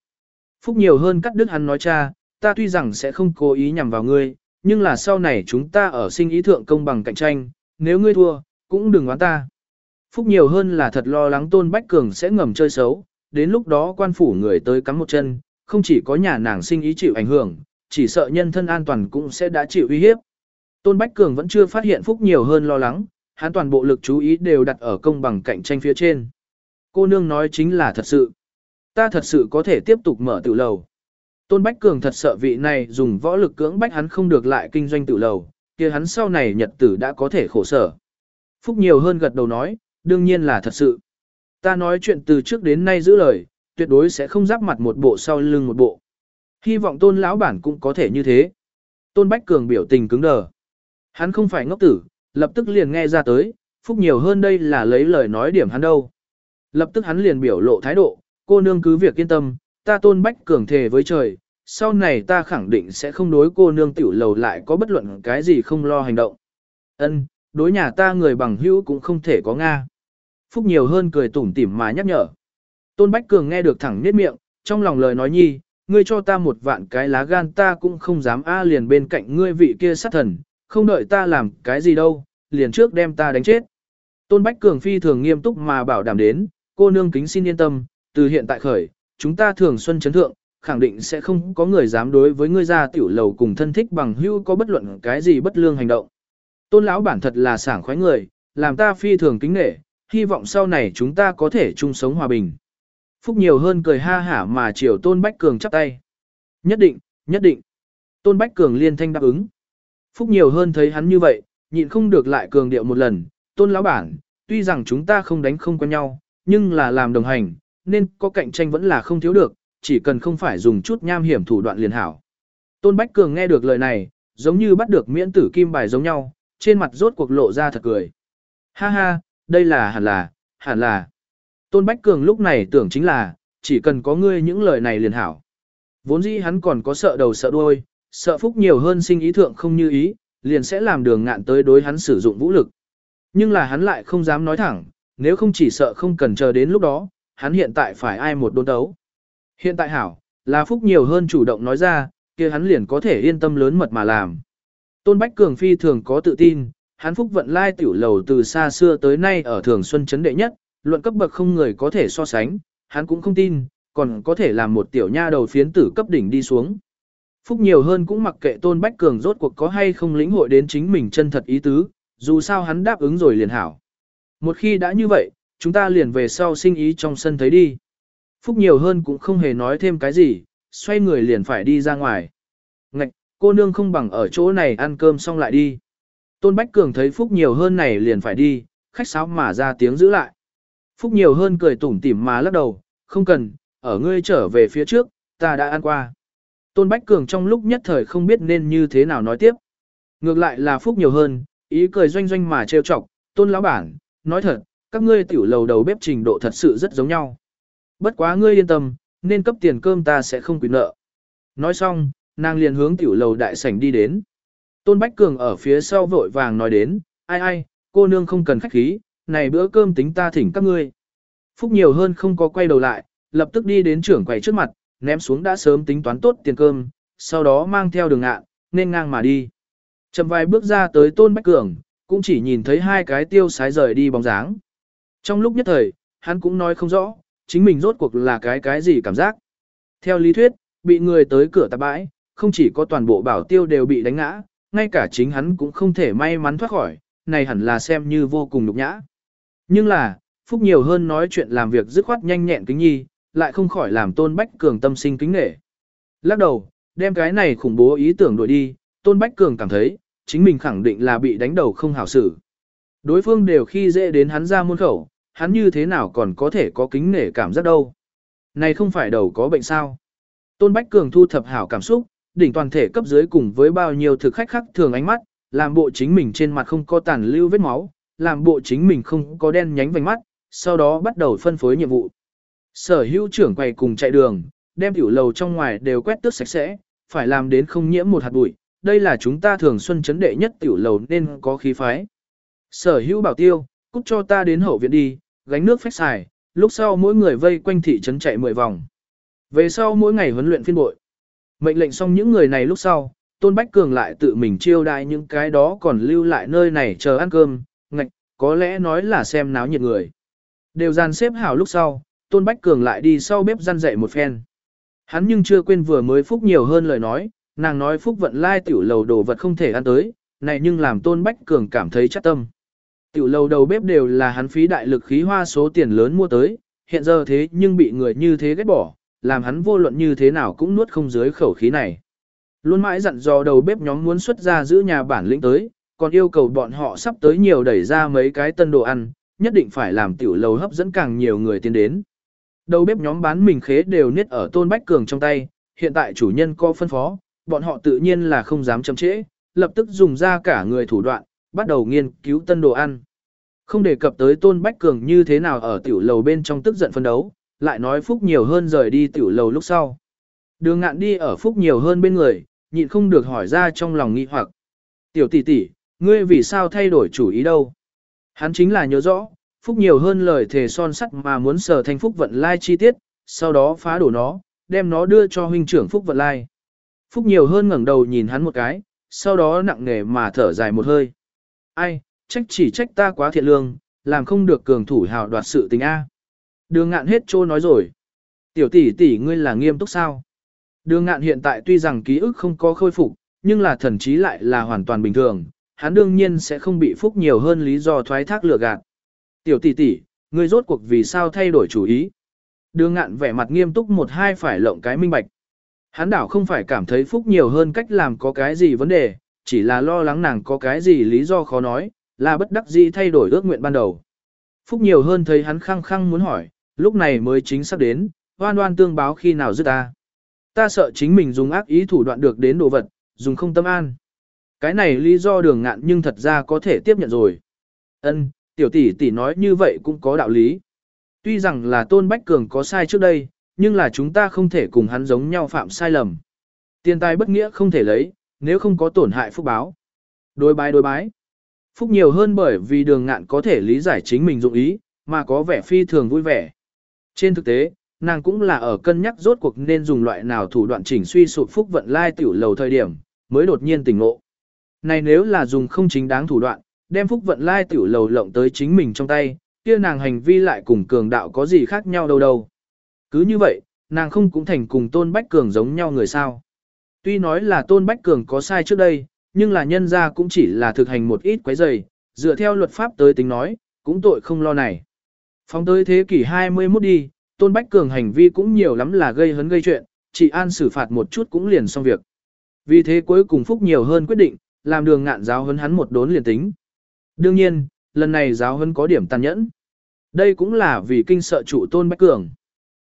Phúc nhiều hơn cắt đứt hắn nói cha, ta tuy rằng sẽ không cố ý nhằm vào ngươi, nhưng là sau này chúng ta ở sinh ý thượng công bằng cạnh tranh, nếu ngươi thua, cũng đừng oán ta. Phúc nhiều hơn là thật lo lắng Tôn Bách Cường sẽ ngầm chơi xấu, đến lúc đó quan phủ người tới cắm một chân, không chỉ có nhà nàng sinh ý chịu ảnh hưởng, chỉ sợ nhân thân an toàn cũng sẽ đã chịu uy hiếp. Tôn Bách Cường vẫn chưa phát hiện Phúc nhiều hơn lo lắng, hắn toàn bộ lực chú ý đều đặt ở công bằng cạnh tranh phía trên. Cô nương nói chính là thật sự. Ta thật sự có thể tiếp tục mở tự lầu. Tôn Bách Cường thật sợ vị này dùng võ lực cưỡng bách hắn không được lại kinh doanh tự lầu, kia hắn sau này nhật tử đã có thể khổ sở. Phúc nhiều hơn gật đầu nói, đương nhiên là thật sự. Ta nói chuyện từ trước đến nay giữ lời, tuyệt đối sẽ không giáp mặt một bộ sau lưng một bộ. Hy vọng tôn lão bản cũng có thể như thế. Tôn Bách Cường biểu tình cứng đờ. Hắn không phải ngốc tử, lập tức liền nghe ra tới, phúc nhiều hơn đây là lấy lời nói điểm hắn đâu. Lập tức hắn liền biểu lộ thái độ, cô nương cứ việc yên tâm, ta tôn Bách Cường thề với trời, sau này ta khẳng định sẽ không đối cô nương tiểu lầu lại có bất luận cái gì không lo hành động. Ân, đối nhà ta người bằng hữu cũng không thể có Nga. Phúc nhiều hơn cười tủm tỉm mà nhắc nhở. Tôn Bách Cường nghe được thẳng niết miệng, trong lòng lời nói nhi, ngươi cho ta một vạn cái lá gan ta cũng không dám a liền bên cạnh ngươi vị kia sát thần, không đợi ta làm cái gì đâu, liền trước đem ta đánh chết. Tôn Bách Cường phi thường nghiêm túc mà bảo đảm đến, cô nương kính xin yên tâm, từ hiện tại khởi, chúng ta thường xuân chấn thượng, khẳng định sẽ không có người dám đối với ngươi ra tiểu lầu cùng thân thích bằng hữu có bất luận cái gì bất lương hành động. Tôn lão bản thật là sảng khoái người, làm ta phi thường kính nể, hy vọng sau này chúng ta có thể chung sống hòa bình. Phúc nhiều hơn cười ha hả mà chiều Tôn Bách Cường chắp tay. Nhất định, nhất định. Tôn Bách Cường liên thanh đáp ứng. Phúc nhiều hơn thấy hắn như vậy, nhịn không được lại cường điệu một lần. Tôn lão bản, tuy rằng chúng ta không đánh không quen nhau, nhưng là làm đồng hành, nên có cạnh tranh vẫn là không thiếu được, chỉ cần không phải dùng chút nham hiểm thủ đoạn liền hảo. Tôn Bách Cường nghe được lời này, giống như bắt được miễn tử kim bài giống nhau, trên mặt rốt cuộc lộ ra thật cười. Ha ha, đây là hẳn là, hẳn là. Tôn Bách Cường lúc này tưởng chính là, chỉ cần có ngươi những lời này liền hảo. Vốn dĩ hắn còn có sợ đầu sợ đuôi, sợ phúc nhiều hơn sinh ý thượng không như ý, liền sẽ làm đường ngạn tới đối hắn sử dụng vũ lực. Nhưng là hắn lại không dám nói thẳng, nếu không chỉ sợ không cần chờ đến lúc đó, hắn hiện tại phải ai một đôn đấu. Hiện tại hảo, là phúc nhiều hơn chủ động nói ra, kia hắn liền có thể yên tâm lớn mật mà làm. Tôn Bách Cường phi thường có tự tin, hắn phúc vận lai tiểu lầu từ xa xưa tới nay ở thường xuân chấn đệ nhất, luận cấp bậc không người có thể so sánh, hắn cũng không tin, còn có thể làm một tiểu nha đầu phiến tử cấp đỉnh đi xuống. Phúc nhiều hơn cũng mặc kệ Tôn Bách Cường rốt cuộc có hay không lĩnh hội đến chính mình chân thật ý tứ, dù sao hắn đáp ứng rồi liền hảo. Một khi đã như vậy, chúng ta liền về sau sinh ý trong sân thấy đi. Phúc nhiều hơn cũng không hề nói thêm cái gì, xoay người liền phải đi ra ngoài. Ngạch, cô nương không bằng ở chỗ này ăn cơm xong lại đi. Tôn Bách Cường thấy Phúc nhiều hơn này liền phải đi, khách sáo mà ra tiếng giữ lại. Phúc nhiều hơn cười tủm tỉm mà lắc đầu, không cần, ở ngươi trở về phía trước, ta đã ăn qua. Tôn Bách Cường trong lúc nhất thời không biết nên như thế nào nói tiếp. Ngược lại là Phúc nhiều hơn, ý cười doanh doanh mà trêu chọc, Tôn lão bản, nói thật, các ngươi tiểu lầu đầu bếp trình độ thật sự rất giống nhau. Bất quá ngươi yên tâm, nên cấp tiền cơm ta sẽ không quyền nợ. Nói xong, nàng liền hướng tiểu lầu đại sảnh đi đến. Tôn Bách Cường ở phía sau vội vàng nói đến, ai ai, cô nương không cần khách khí, này bữa cơm tính ta thỉnh các ngươi. Phúc nhiều hơn không có quay đầu lại, lập tức đi đến trưởng quầy trước mặt, ném xuống đã sớm tính toán tốt tiền cơm, sau đó mang theo đường ngạn, nên ngang mà đi. Chầm vài bước ra tới Tôn Bách Cường, cũng chỉ nhìn thấy hai cái tiêu sái rời đi bóng dáng. Trong lúc nhất thời, hắn cũng nói không rõ, chính mình rốt cuộc là cái cái gì cảm giác. Theo lý thuyết, bị người tới cửa tạp bãi, không chỉ có toàn bộ bảo tiêu đều bị đánh ngã, ngay cả chính hắn cũng không thể may mắn thoát khỏi, này hẳn là xem như vô cùng nhục nhã. Nhưng là, Phúc nhiều hơn nói chuyện làm việc dứt khoát nhanh nhẹn kính nhi, lại không khỏi làm Tôn Bách Cường tâm sinh kính nể. Lắc đầu, đem cái này khủng bố ý tưởng đuổi đi, Tôn Bách Cường cảm thấy, chính mình khẳng định là bị đánh đầu không hảo xử. Đối phương đều khi dễ đến hắn ra muôn khẩu, hắn như thế nào còn có thể có kính nể cảm giác đâu. Này không phải đầu có bệnh sao. Tôn Bách Cường thu thập hảo cảm xúc, đỉnh toàn thể cấp dưới cùng với bao nhiêu thực khách khác thường ánh mắt, làm bộ chính mình trên mặt không có tàn lưu vết máu, làm bộ chính mình không có đen nhánh vành mắt, sau đó bắt đầu phân phối nhiệm vụ. Sở hữu trưởng quầy cùng chạy đường, đem tiểu lầu trong ngoài đều quét tước sạch sẽ, phải làm đến không nhiễm một hạt bụi, đây là chúng ta thường xuân chấn đệ nhất tiểu lầu nên có khí phái. Sở hữu bảo tiêu, cút cho ta đến hậu viện đi, gánh nước phách xài, lúc sau mỗi người vây quanh thị trấn chạy 10 vòng. Về sau mỗi ngày huấn luyện phiên bội. Mệnh lệnh xong những người này lúc sau, Tôn Bách Cường lại tự mình chiêu đãi những cái đó còn lưu lại nơi này chờ ăn cơm, ngạch, có lẽ nói là xem náo nhiệt người. Đều dàn xếp hảo lúc sau, Tôn Bách Cường lại đi sau bếp gian dậy một phen. Hắn nhưng chưa quên vừa mới phúc nhiều hơn lời nói, nàng nói phúc vận lai tiểu lầu đồ vật không thể ăn tới, này nhưng làm Tôn Bách Cường cảm thấy chắc tâm. Tiểu lầu đầu bếp đều là hắn phí đại lực khí hoa số tiền lớn mua tới, hiện giờ thế nhưng bị người như thế ghét bỏ, làm hắn vô luận như thế nào cũng nuốt không dưới khẩu khí này. Luôn mãi dặn dò đầu bếp nhóm muốn xuất ra giữ nhà bản lĩnh tới, còn yêu cầu bọn họ sắp tới nhiều đẩy ra mấy cái tân đồ ăn, nhất định phải làm tiểu lầu hấp dẫn càng nhiều người tiến đến. Đầu bếp nhóm bán mình khế đều niết ở Tôn Bách Cường trong tay, hiện tại chủ nhân co phân phó, bọn họ tự nhiên là không dám chậm trễ, lập tức dùng ra cả người thủ đoạn, bắt đầu nghiên cứu tân đồ ăn. Không đề cập tới Tôn Bách Cường như thế nào ở tiểu lầu bên trong tức giận phân đấu, lại nói Phúc nhiều hơn rời đi tiểu lầu lúc sau. Đường ngạn đi ở Phúc nhiều hơn bên người, nhịn không được hỏi ra trong lòng nghi hoặc. Tiểu tỷ tỷ, ngươi vì sao thay đổi chủ ý đâu? Hắn chính là nhớ rõ, Phúc nhiều hơn lời thề son sắt mà muốn sở thành Phúc vận lai chi tiết, sau đó phá đổ nó, đem nó đưa cho huynh trưởng Phúc vận lai. Phúc nhiều hơn ngẩng đầu nhìn hắn một cái, sau đó nặng nề mà thở dài một hơi. Ai, trách chỉ trách ta quá thiện lương, làm không được cường thủ hào đoạt sự tình A. Đường ngạn hết trô nói rồi. Tiểu tỷ tỷ ngươi là nghiêm túc sao? Đường ngạn hiện tại tuy rằng ký ức không có khôi phục, nhưng là thần trí lại là hoàn toàn bình thường, hắn đương nhiên sẽ không bị phúc nhiều hơn lý do thoái thác lừa gạt. Tiểu tỷ tỷ, ngươi rốt cuộc vì sao thay đổi chủ ý? Đường ngạn vẻ mặt nghiêm túc một hai phải lộng cái minh bạch. Hắn đảo không phải cảm thấy phúc nhiều hơn cách làm có cái gì vấn đề, chỉ là lo lắng nàng có cái gì lý do khó nói, là bất đắc dĩ thay đổi ước nguyện ban đầu. Phúc nhiều hơn thấy hắn khăng khăng muốn hỏi, lúc này mới chính xác đến, hoan hoan tương báo khi nào dứt ta. Ta sợ chính mình dùng ác ý thủ đoạn được đến đồ vật, dùng không tâm an. Cái này lý do đường ngạn nhưng thật ra có thể tiếp nhận rồi. Ân, tiểu tỷ tỷ nói như vậy cũng có đạo lý. Tuy rằng là Tôn Bách Cường có sai trước đây, nhưng là chúng ta không thể cùng hắn giống nhau phạm sai lầm. Tiền tài bất nghĩa không thể lấy, nếu không có tổn hại phúc báo. Đối bái đối bái. Phúc nhiều hơn bởi vì đường ngạn có thể lý giải chính mình dụng ý, mà có vẻ phi thường vui vẻ. Trên thực tế, nàng cũng là ở cân nhắc rốt cuộc nên dùng loại nào thủ đoạn chỉnh suy sụp phúc vận lai tiểu lầu thời điểm, mới đột nhiên tỉnh ngộ. Này nếu là dùng không chính đáng thủ đoạn, đem phúc vận lai tiểu lầu lộng tới chính mình trong tay, kia nàng hành vi lại cùng cường đạo có gì khác nhau đâu đâu. Cứ như vậy, nàng không cũng thành cùng tôn bách cường giống nhau người sao. Tuy nói là tôn bách cường có sai trước đây, nhưng là nhân ra cũng chỉ là thực hành một ít quấy giày, dựa theo luật pháp tới tính nói, cũng tội không lo này. Phóng tới thế kỷ 21 đi, Tôn Bách Cường hành vi cũng nhiều lắm là gây hấn gây chuyện, chỉ an xử phạt một chút cũng liền xong việc. Vì thế cuối cùng Phúc nhiều hơn quyết định, làm đường ngạn giáo hấn hắn một đốn liền tính. Đương nhiên, lần này giáo hấn có điểm tàn nhẫn. Đây cũng là vì kinh sợ chủ Tôn Bách Cường.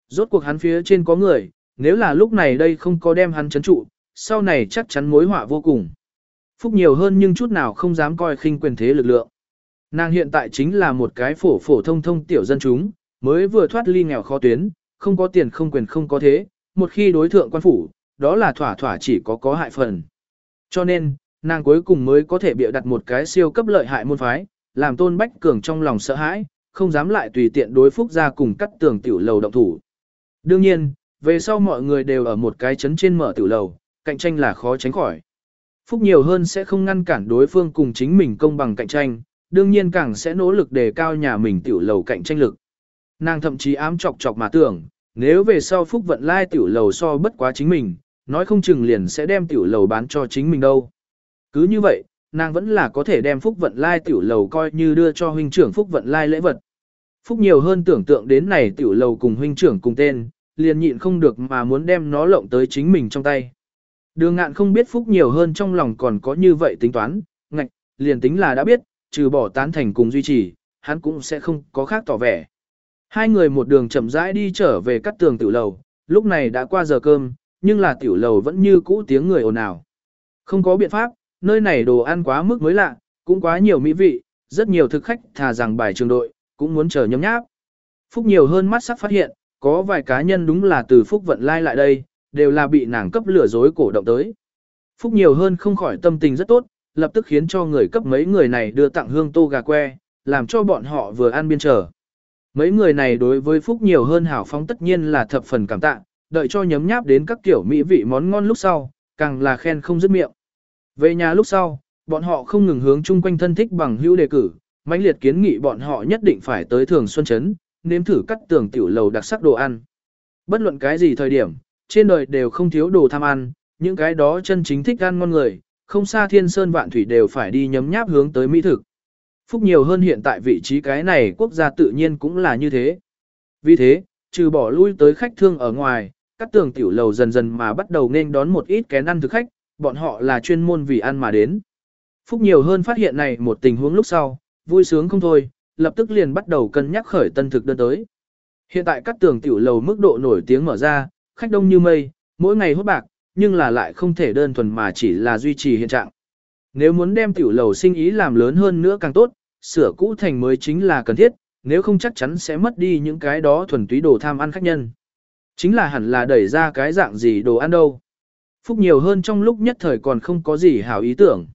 Rốt cuộc hắn phía trên có người, nếu là lúc này đây không có đem hắn chấn trụ, sau này chắc chắn mối họa vô cùng. Phúc nhiều hơn nhưng chút nào không dám coi khinh quyền thế lực lượng. Nàng hiện tại chính là một cái phổ phổ thông thông tiểu dân chúng, mới vừa thoát ly nghèo khó tuyến, không có tiền không quyền không có thế, một khi đối thượng quan phủ, đó là thỏa thỏa chỉ có có hại phần. Cho nên, nàng cuối cùng mới có thể bịa đặt một cái siêu cấp lợi hại môn phái, làm tôn bách cường trong lòng sợ hãi, không dám lại tùy tiện đối phúc ra cùng cắt tường tiểu lầu động thủ. Đương nhiên, về sau mọi người đều ở một cái chấn trên mở tiểu lầu, cạnh tranh là khó tránh khỏi. Phúc nhiều hơn sẽ không ngăn cản đối phương cùng chính mình công bằng cạnh tranh, đương nhiên càng sẽ nỗ lực đề cao nhà mình tiểu lầu cạnh tranh lực. Nàng thậm chí ám chọc chọc mà tưởng, nếu về sau Phúc vận lai tiểu lầu so bất quá chính mình, nói không chừng liền sẽ đem tiểu lầu bán cho chính mình đâu. Cứ như vậy, nàng vẫn là có thể đem Phúc vận lai tiểu lầu coi như đưa cho huynh trưởng Phúc vận lai lễ vật. Phúc nhiều hơn tưởng tượng đến này tiểu lầu cùng huynh trưởng cùng tên, liền nhịn không được mà muốn đem nó lộng tới chính mình trong tay. Đường ngạn không biết Phúc nhiều hơn trong lòng còn có như vậy tính toán, ngạch, liền tính là đã biết, trừ bỏ tán thành cùng duy trì, hắn cũng sẽ không có khác tỏ vẻ. Hai người một đường chậm rãi đi trở về cắt tường tiểu lầu, lúc này đã qua giờ cơm, nhưng là tiểu lầu vẫn như cũ tiếng người ồn ào. Không có biện pháp, nơi này đồ ăn quá mức mới lạ, cũng quá nhiều mỹ vị, rất nhiều thực khách thà rằng bài trường đội, cũng muốn chờ nhấm nháp. Phúc nhiều hơn mắt sắc phát hiện, có vài cá nhân đúng là từ Phúc vận lai lại đây, đều là bị nàng cấp lửa dối cổ động tới. Phúc nhiều hơn không khỏi tâm tình rất tốt, lập tức khiến cho người cấp mấy người này đưa tặng hương tô gà que, làm cho bọn họ vừa ăn biên trở. Mấy người này đối với Phúc nhiều hơn hảo phóng tất nhiên là thập phần cảm tạ, đợi cho nhấm nháp đến các kiểu mỹ vị món ngon lúc sau, càng là khen không dứt miệng. Về nhà lúc sau, bọn họ không ngừng hướng chung quanh thân thích bằng hữu đề cử, mãnh liệt kiến nghị bọn họ nhất định phải tới thường xuân chấn, nếm thử cắt tường tiểu lầu đặc sắc đồ ăn. Bất luận cái gì thời điểm, trên đời đều không thiếu đồ tham ăn, những cái đó chân chính thích ăn ngon người, không xa thiên sơn vạn thủy đều phải đi nhấm nháp hướng tới mỹ thực. Phúc nhiều hơn hiện tại vị trí cái này quốc gia tự nhiên cũng là như thế. Vì thế, trừ bỏ lui tới khách thương ở ngoài, các tường tiểu lầu dần dần mà bắt đầu nên đón một ít kén ăn thực khách, bọn họ là chuyên môn vì ăn mà đến. Phúc nhiều hơn phát hiện này một tình huống lúc sau, vui sướng không thôi, lập tức liền bắt đầu cân nhắc khởi tân thực đơn tới. Hiện tại các tường tiểu lầu mức độ nổi tiếng mở ra, khách đông như mây, mỗi ngày hốt bạc, nhưng là lại không thể đơn thuần mà chỉ là duy trì hiện trạng. Nếu muốn đem tiểu lầu sinh ý làm lớn hơn nữa càng tốt, sửa cũ thành mới chính là cần thiết, nếu không chắc chắn sẽ mất đi những cái đó thuần túy đồ tham ăn khách nhân. Chính là hẳn là đẩy ra cái dạng gì đồ ăn đâu. Phúc nhiều hơn trong lúc nhất thời còn không có gì hảo ý tưởng.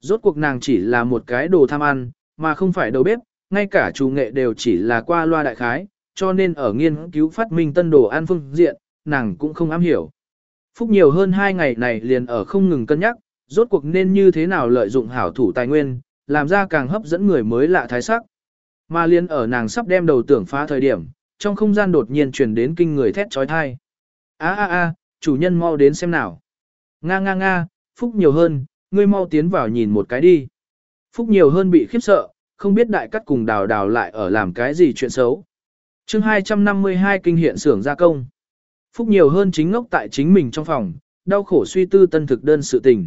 Rốt cuộc nàng chỉ là một cái đồ tham ăn, mà không phải đầu bếp, ngay cả chủ nghệ đều chỉ là qua loa đại khái, cho nên ở nghiên cứu phát minh tân đồ ăn phương diện, nàng cũng không am hiểu. Phúc nhiều hơn hai ngày này liền ở không ngừng cân nhắc, rốt cuộc nên như thế nào lợi dụng hảo thủ tài nguyên, làm ra càng hấp dẫn người mới lạ thái sắc. Mà liên ở nàng sắp đem đầu tưởng phá thời điểm, trong không gian đột nhiên truyền đến kinh người thét trói thai. a a a chủ nhân mau đến xem nào. Nga nga nga, Phúc nhiều hơn, ngươi mau tiến vào nhìn một cái đi. Phúc nhiều hơn bị khiếp sợ, không biết đại cắt cùng đào đào lại ở làm cái gì chuyện xấu. chương 252 kinh hiện xưởng gia công. Phúc nhiều hơn chính ngốc tại chính mình trong phòng, đau khổ suy tư tân thực đơn sự tình.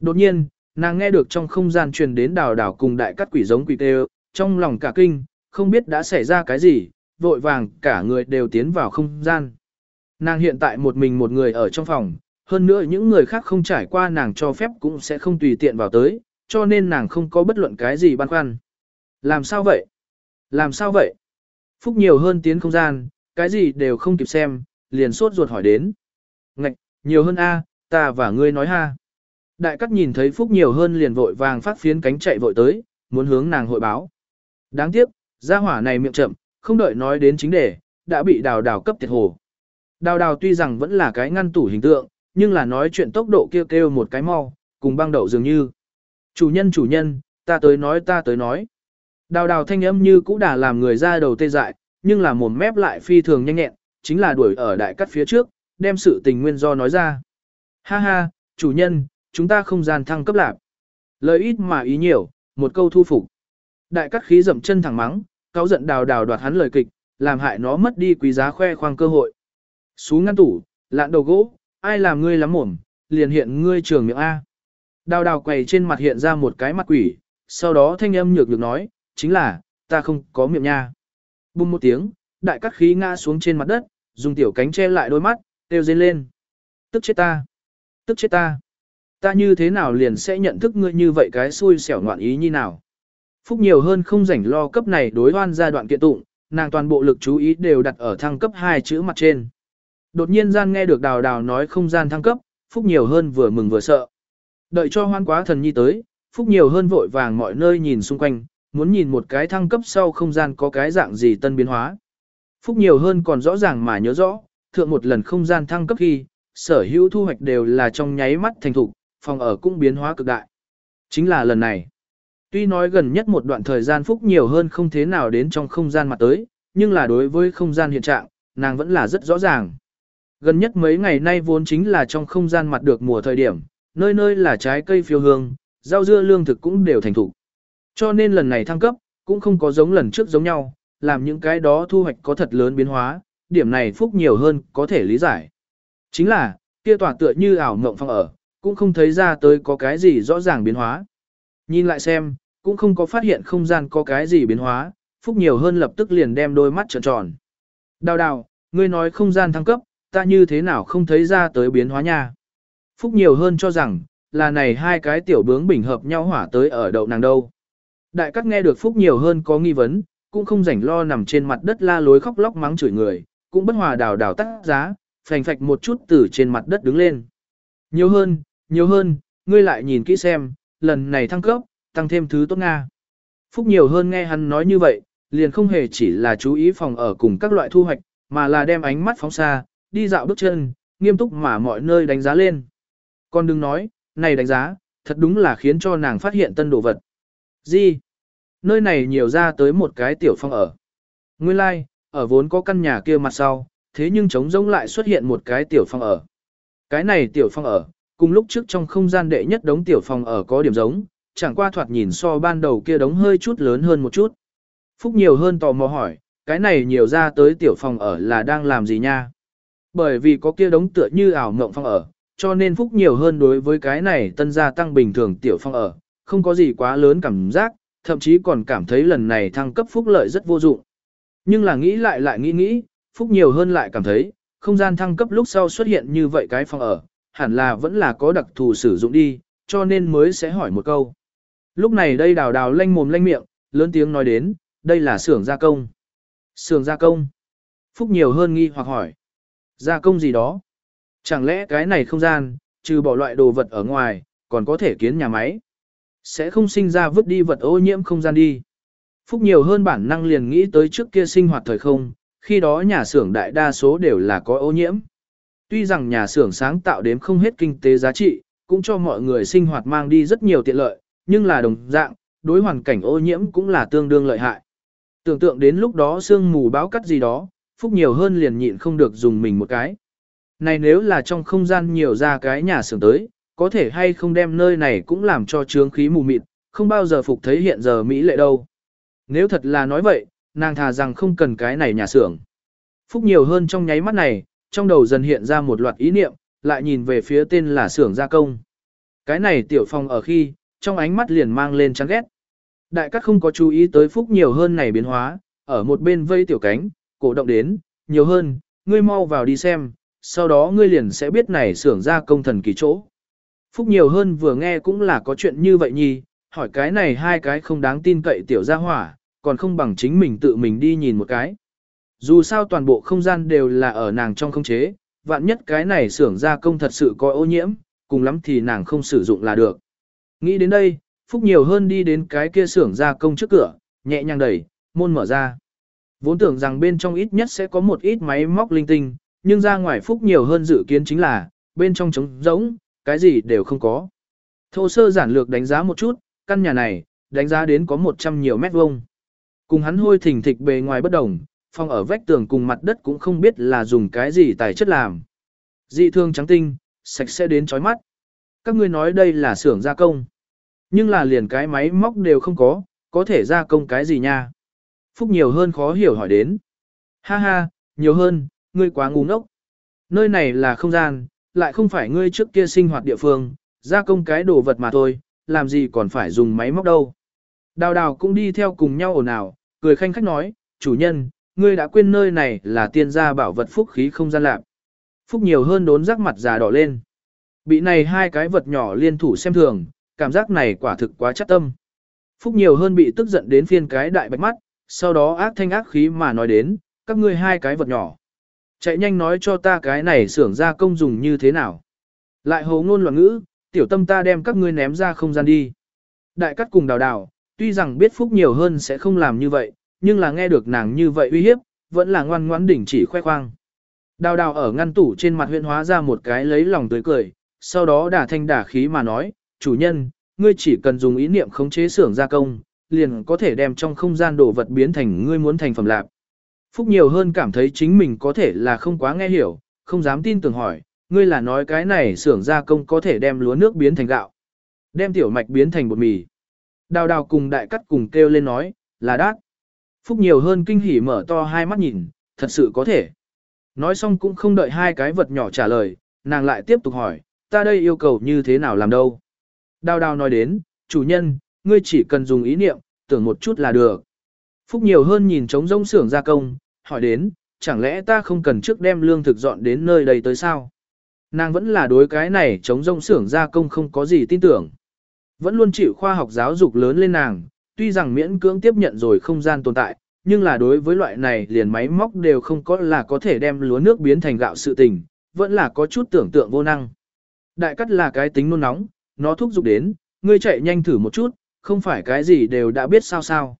Đột nhiên, nàng nghe được trong không gian truyền đến đào đào cùng đại cắt quỷ giống quỷ tê trong lòng cả kinh, không biết đã xảy ra cái gì, vội vàng cả người đều tiến vào không gian. Nàng hiện tại một mình một người ở trong phòng, hơn nữa những người khác không trải qua nàng cho phép cũng sẽ không tùy tiện vào tới, cho nên nàng không có bất luận cái gì băn khoăn. Làm sao vậy? Làm sao vậy? Phúc nhiều hơn tiến không gian, cái gì đều không kịp xem, liền sốt ruột hỏi đến. Ngạch, nhiều hơn a, ta và ngươi nói ha. Đại cắt nhìn thấy Phúc nhiều hơn liền vội vàng phát phiến cánh chạy vội tới, muốn hướng nàng hội báo. Đáng tiếc, gia hỏa này miệng chậm, không đợi nói đến chính đề, đã bị đào đào cấp tiệt hồ. Đào đào tuy rằng vẫn là cái ngăn tủ hình tượng, nhưng là nói chuyện tốc độ kêu kêu một cái mau, cùng băng đậu dường như. Chủ nhân chủ nhân, ta tới nói ta tới nói. Đào đào thanh âm như cũ đã làm người ra đầu tê dại, nhưng là mồm mép lại phi thường nhanh nhẹn, chính là đuổi ở đại cắt phía trước, đem sự tình nguyên do nói ra. Ha ha, chủ nhân, chúng ta không gian thăng cấp lạc. Lời ít mà ý nhiều, một câu thu phục. Đại cắt khí dậm chân thẳng mắng, cáo giận đào đào đoạt hắn lời kịch, làm hại nó mất đi quý giá khoe khoang cơ hội. Xuống ngăn tủ, lạn đầu gỗ, ai làm ngươi lắm mồm, liền hiện ngươi trường miệng A. Đào đào quầy trên mặt hiện ra một cái mặt quỷ, sau đó thanh âm nhược nhược nói, chính là, ta không có miệng nha. Bùng một tiếng, đại cắt khí ngã xuống trên mặt đất, dùng tiểu cánh che lại đôi mắt, kêu dên lên. Tức chết ta! Tức chết ta! Ta như thế nào liền sẽ nhận thức ngươi như vậy cái xui xẻo ngoạn ý như nào? Phúc nhiều hơn không rảnh lo cấp này đối hoan giai đoạn kiện tụng, nàng toàn bộ lực chú ý đều đặt ở thăng cấp hai chữ mặt trên. Đột nhiên gian nghe được đào đào nói không gian thăng cấp, Phúc nhiều hơn vừa mừng vừa sợ. Đợi cho hoan quá thần nhi tới, Phúc nhiều hơn vội vàng mọi nơi nhìn xung quanh, muốn nhìn một cái thăng cấp sau không gian có cái dạng gì tân biến hóa. Phúc nhiều hơn còn rõ ràng mà nhớ rõ, thượng một lần không gian thăng cấp khi, sở hữu thu hoạch đều là trong nháy mắt thành thục, phòng ở cũng biến hóa cực đại. Chính là lần này. Tuy nói gần nhất một đoạn thời gian Phúc nhiều hơn không thế nào đến trong không gian mặt tới, nhưng là đối với không gian hiện trạng, nàng vẫn là rất rõ ràng. Gần nhất mấy ngày nay vốn chính là trong không gian mặt được mùa thời điểm, nơi nơi là trái cây phiêu hương, rau dưa lương thực cũng đều thành thủ. Cho nên lần này thăng cấp, cũng không có giống lần trước giống nhau, làm những cái đó thu hoạch có thật lớn biến hóa, điểm này phúc nhiều hơn có thể lý giải. Chính là, kia tỏa tựa như ảo mộng phong ở, cũng không thấy ra tới có cái gì rõ ràng biến hóa. Nhìn lại xem, cũng không có phát hiện không gian có cái gì biến hóa, phúc nhiều hơn lập tức liền đem đôi mắt tròn tròn. Đào đào, ngươi nói không gian thăng cấp, ta như thế nào không thấy ra tới biến hóa nha. Phúc nhiều hơn cho rằng, là này hai cái tiểu bướng bình hợp nhau hỏa tới ở đậu nàng đâu. Đại các nghe được Phúc nhiều hơn có nghi vấn, cũng không rảnh lo nằm trên mặt đất la lối khóc lóc mắng chửi người, cũng bất hòa đào đào tắt giá, phành phạch một chút từ trên mặt đất đứng lên. Nhiều hơn, nhiều hơn, ngươi lại nhìn kỹ xem, lần này thăng cấp, tăng thêm thứ tốt Nga. Phúc nhiều hơn nghe hắn nói như vậy, liền không hề chỉ là chú ý phòng ở cùng các loại thu hoạch, mà là đem ánh mắt phóng xa, đi dạo bước chân, nghiêm túc mà mọi nơi đánh giá lên. Con đừng nói, này đánh giá, thật đúng là khiến cho nàng phát hiện tân đồ vật. Gì? Nơi này nhiều ra tới một cái tiểu phong ở. Nguyên lai, like, ở vốn có căn nhà kia mặt sau, thế nhưng trống rỗng lại xuất hiện một cái tiểu phong ở. Cái này tiểu phong ở, cùng lúc trước trong không gian đệ nhất đống tiểu phong ở có điểm giống, chẳng qua thoạt nhìn so ban đầu kia đống hơi chút lớn hơn một chút. Phúc nhiều hơn tò mò hỏi, cái này nhiều ra tới tiểu phong ở là đang làm gì nha? Bởi vì có kia đống tựa như ảo mộng phong ở, cho nên Phúc nhiều hơn đối với cái này tân gia tăng bình thường tiểu phong ở, không có gì quá lớn cảm giác, thậm chí còn cảm thấy lần này thăng cấp Phúc lợi rất vô dụng. Nhưng là nghĩ lại lại nghĩ nghĩ, Phúc nhiều hơn lại cảm thấy, không gian thăng cấp lúc sau xuất hiện như vậy cái phòng ở, hẳn là vẫn là có đặc thù sử dụng đi, cho nên mới sẽ hỏi một câu. Lúc này đây đào đào lanh mồm lanh miệng, lớn tiếng nói đến, đây là xưởng gia công. Xưởng gia công. Phúc nhiều hơn nghi hoặc hỏi. Gia công gì đó? Chẳng lẽ cái này không gian, trừ bỏ loại đồ vật ở ngoài, còn có thể kiến nhà máy? Sẽ không sinh ra vứt đi vật ô nhiễm không gian đi. Phúc nhiều hơn bản năng liền nghĩ tới trước kia sinh hoạt thời không, khi đó nhà xưởng đại đa số đều là có ô nhiễm. Tuy rằng nhà xưởng sáng tạo đến không hết kinh tế giá trị, cũng cho mọi người sinh hoạt mang đi rất nhiều tiện lợi, nhưng là đồng dạng, đối hoàn cảnh ô nhiễm cũng là tương đương lợi hại. Tưởng tượng đến lúc đó sương mù báo cắt gì đó, Phúc nhiều hơn liền nhịn không được dùng mình một cái. Này nếu là trong không gian nhiều ra cái nhà xưởng tới, có thể hay không đem nơi này cũng làm cho trướng khí mù mịt, không bao giờ phục thấy hiện giờ Mỹ lệ đâu. Nếu thật là nói vậy, nàng thà rằng không cần cái này nhà xưởng. Phúc nhiều hơn trong nháy mắt này, trong đầu dần hiện ra một loạt ý niệm, lại nhìn về phía tên là xưởng gia công. Cái này tiểu phong ở khi, trong ánh mắt liền mang lên chán ghét. Đại các không có chú ý tới Phúc nhiều hơn này biến hóa, ở một bên vây tiểu cánh, cổ động đến, nhiều hơn, ngươi mau vào đi xem, sau đó ngươi liền sẽ biết này xưởng gia công thần kỳ chỗ. Phúc nhiều hơn vừa nghe cũng là có chuyện như vậy nhi, hỏi cái này hai cái không đáng tin cậy tiểu gia hỏa, còn không bằng chính mình tự mình đi nhìn một cái. Dù sao toàn bộ không gian đều là ở nàng trong không chế, vạn nhất cái này xưởng gia công thật sự có ô nhiễm, cùng lắm thì nàng không sử dụng là được. Nghĩ đến đây, Phúc nhiều hơn đi đến cái kia xưởng gia công trước cửa, nhẹ nhàng đẩy, môn mở ra. Vốn tưởng rằng bên trong ít nhất sẽ có một ít máy móc linh tinh, nhưng ra ngoài Phúc nhiều hơn dự kiến chính là, bên trong trống rỗng, cái gì đều không có. Thô sơ giản lược đánh giá một chút, căn nhà này, đánh giá đến có 100 nhiều mét vuông. Cùng hắn hôi thỉnh thịch bề ngoài bất đồng, phòng ở vách tường cùng mặt đất cũng không biết là dùng cái gì tài chất làm. Dị thương trắng tinh, sạch sẽ đến chói mắt. Các ngươi nói đây là xưởng gia công. Nhưng là liền cái máy móc đều không có, có thể gia công cái gì nha? Phúc nhiều hơn khó hiểu hỏi đến. Ha ha, nhiều hơn, ngươi quá ngu ngốc. Nơi này là không gian, lại không phải ngươi trước kia sinh hoạt địa phương, gia công cái đồ vật mà thôi, làm gì còn phải dùng máy móc đâu. Đào đào cũng đi theo cùng nhau ồn ào, cười khanh khách nói, chủ nhân, ngươi đã quên nơi này là tiên gia bảo vật phúc khí không gian lạc. Phúc nhiều hơn đốn rắc mặt già đỏ lên. Bị này hai cái vật nhỏ liên thủ xem thường, cảm giác này quả thực quá chắc tâm. Phúc nhiều hơn bị tức giận đến phiên cái đại bạch mắt, sau đó ác thanh ác khí mà nói đến, các ngươi hai cái vật nhỏ. Chạy nhanh nói cho ta cái này xưởng ra công dùng như thế nào. Lại hồ ngôn loạn ngữ, tiểu tâm ta đem các ngươi ném ra không gian đi. Đại cắt cùng đào đào, tuy rằng biết Phúc nhiều hơn sẽ không làm như vậy, nhưng là nghe được nàng như vậy uy hiếp, vẫn là ngoan ngoãn đỉnh chỉ khoe khoang. Đào đào ở ngăn tủ trên mặt huyện hóa ra một cái lấy lòng tươi cười, sau đó đả thanh đả khí mà nói, chủ nhân, ngươi chỉ cần dùng ý niệm khống chế xưởng gia công, liền có thể đem trong không gian đồ vật biến thành ngươi muốn thành phẩm lạc. Phúc nhiều hơn cảm thấy chính mình có thể là không quá nghe hiểu, không dám tin tưởng hỏi, ngươi là nói cái này xưởng gia công có thể đem lúa nước biến thành gạo, đem tiểu mạch biến thành bột mì. Đào đào cùng đại cắt cùng kêu lên nói, là đát. Phúc nhiều hơn kinh hỉ mở to hai mắt nhìn, thật sự có thể. Nói xong cũng không đợi hai cái vật nhỏ trả lời, nàng lại tiếp tục hỏi, ta đây yêu cầu như thế nào làm đâu. Đào đào nói đến, chủ nhân, ngươi chỉ cần dùng ý niệm, tưởng một chút là được. Phúc nhiều hơn nhìn trống rông xưởng gia công, hỏi đến, chẳng lẽ ta không cần trước đem lương thực dọn đến nơi đây tới sao? Nàng vẫn là đối cái này chống rông xưởng gia công không có gì tin tưởng. Vẫn luôn chịu khoa học giáo dục lớn lên nàng, tuy rằng miễn cưỡng tiếp nhận rồi không gian tồn tại, nhưng là đối với loại này liền máy móc đều không có là có thể đem lúa nước biến thành gạo sự tình, vẫn là có chút tưởng tượng vô năng. Đại cắt là cái tính nôn nóng, nó thúc giục đến, ngươi chạy nhanh thử một chút, không phải cái gì đều đã biết sao sao.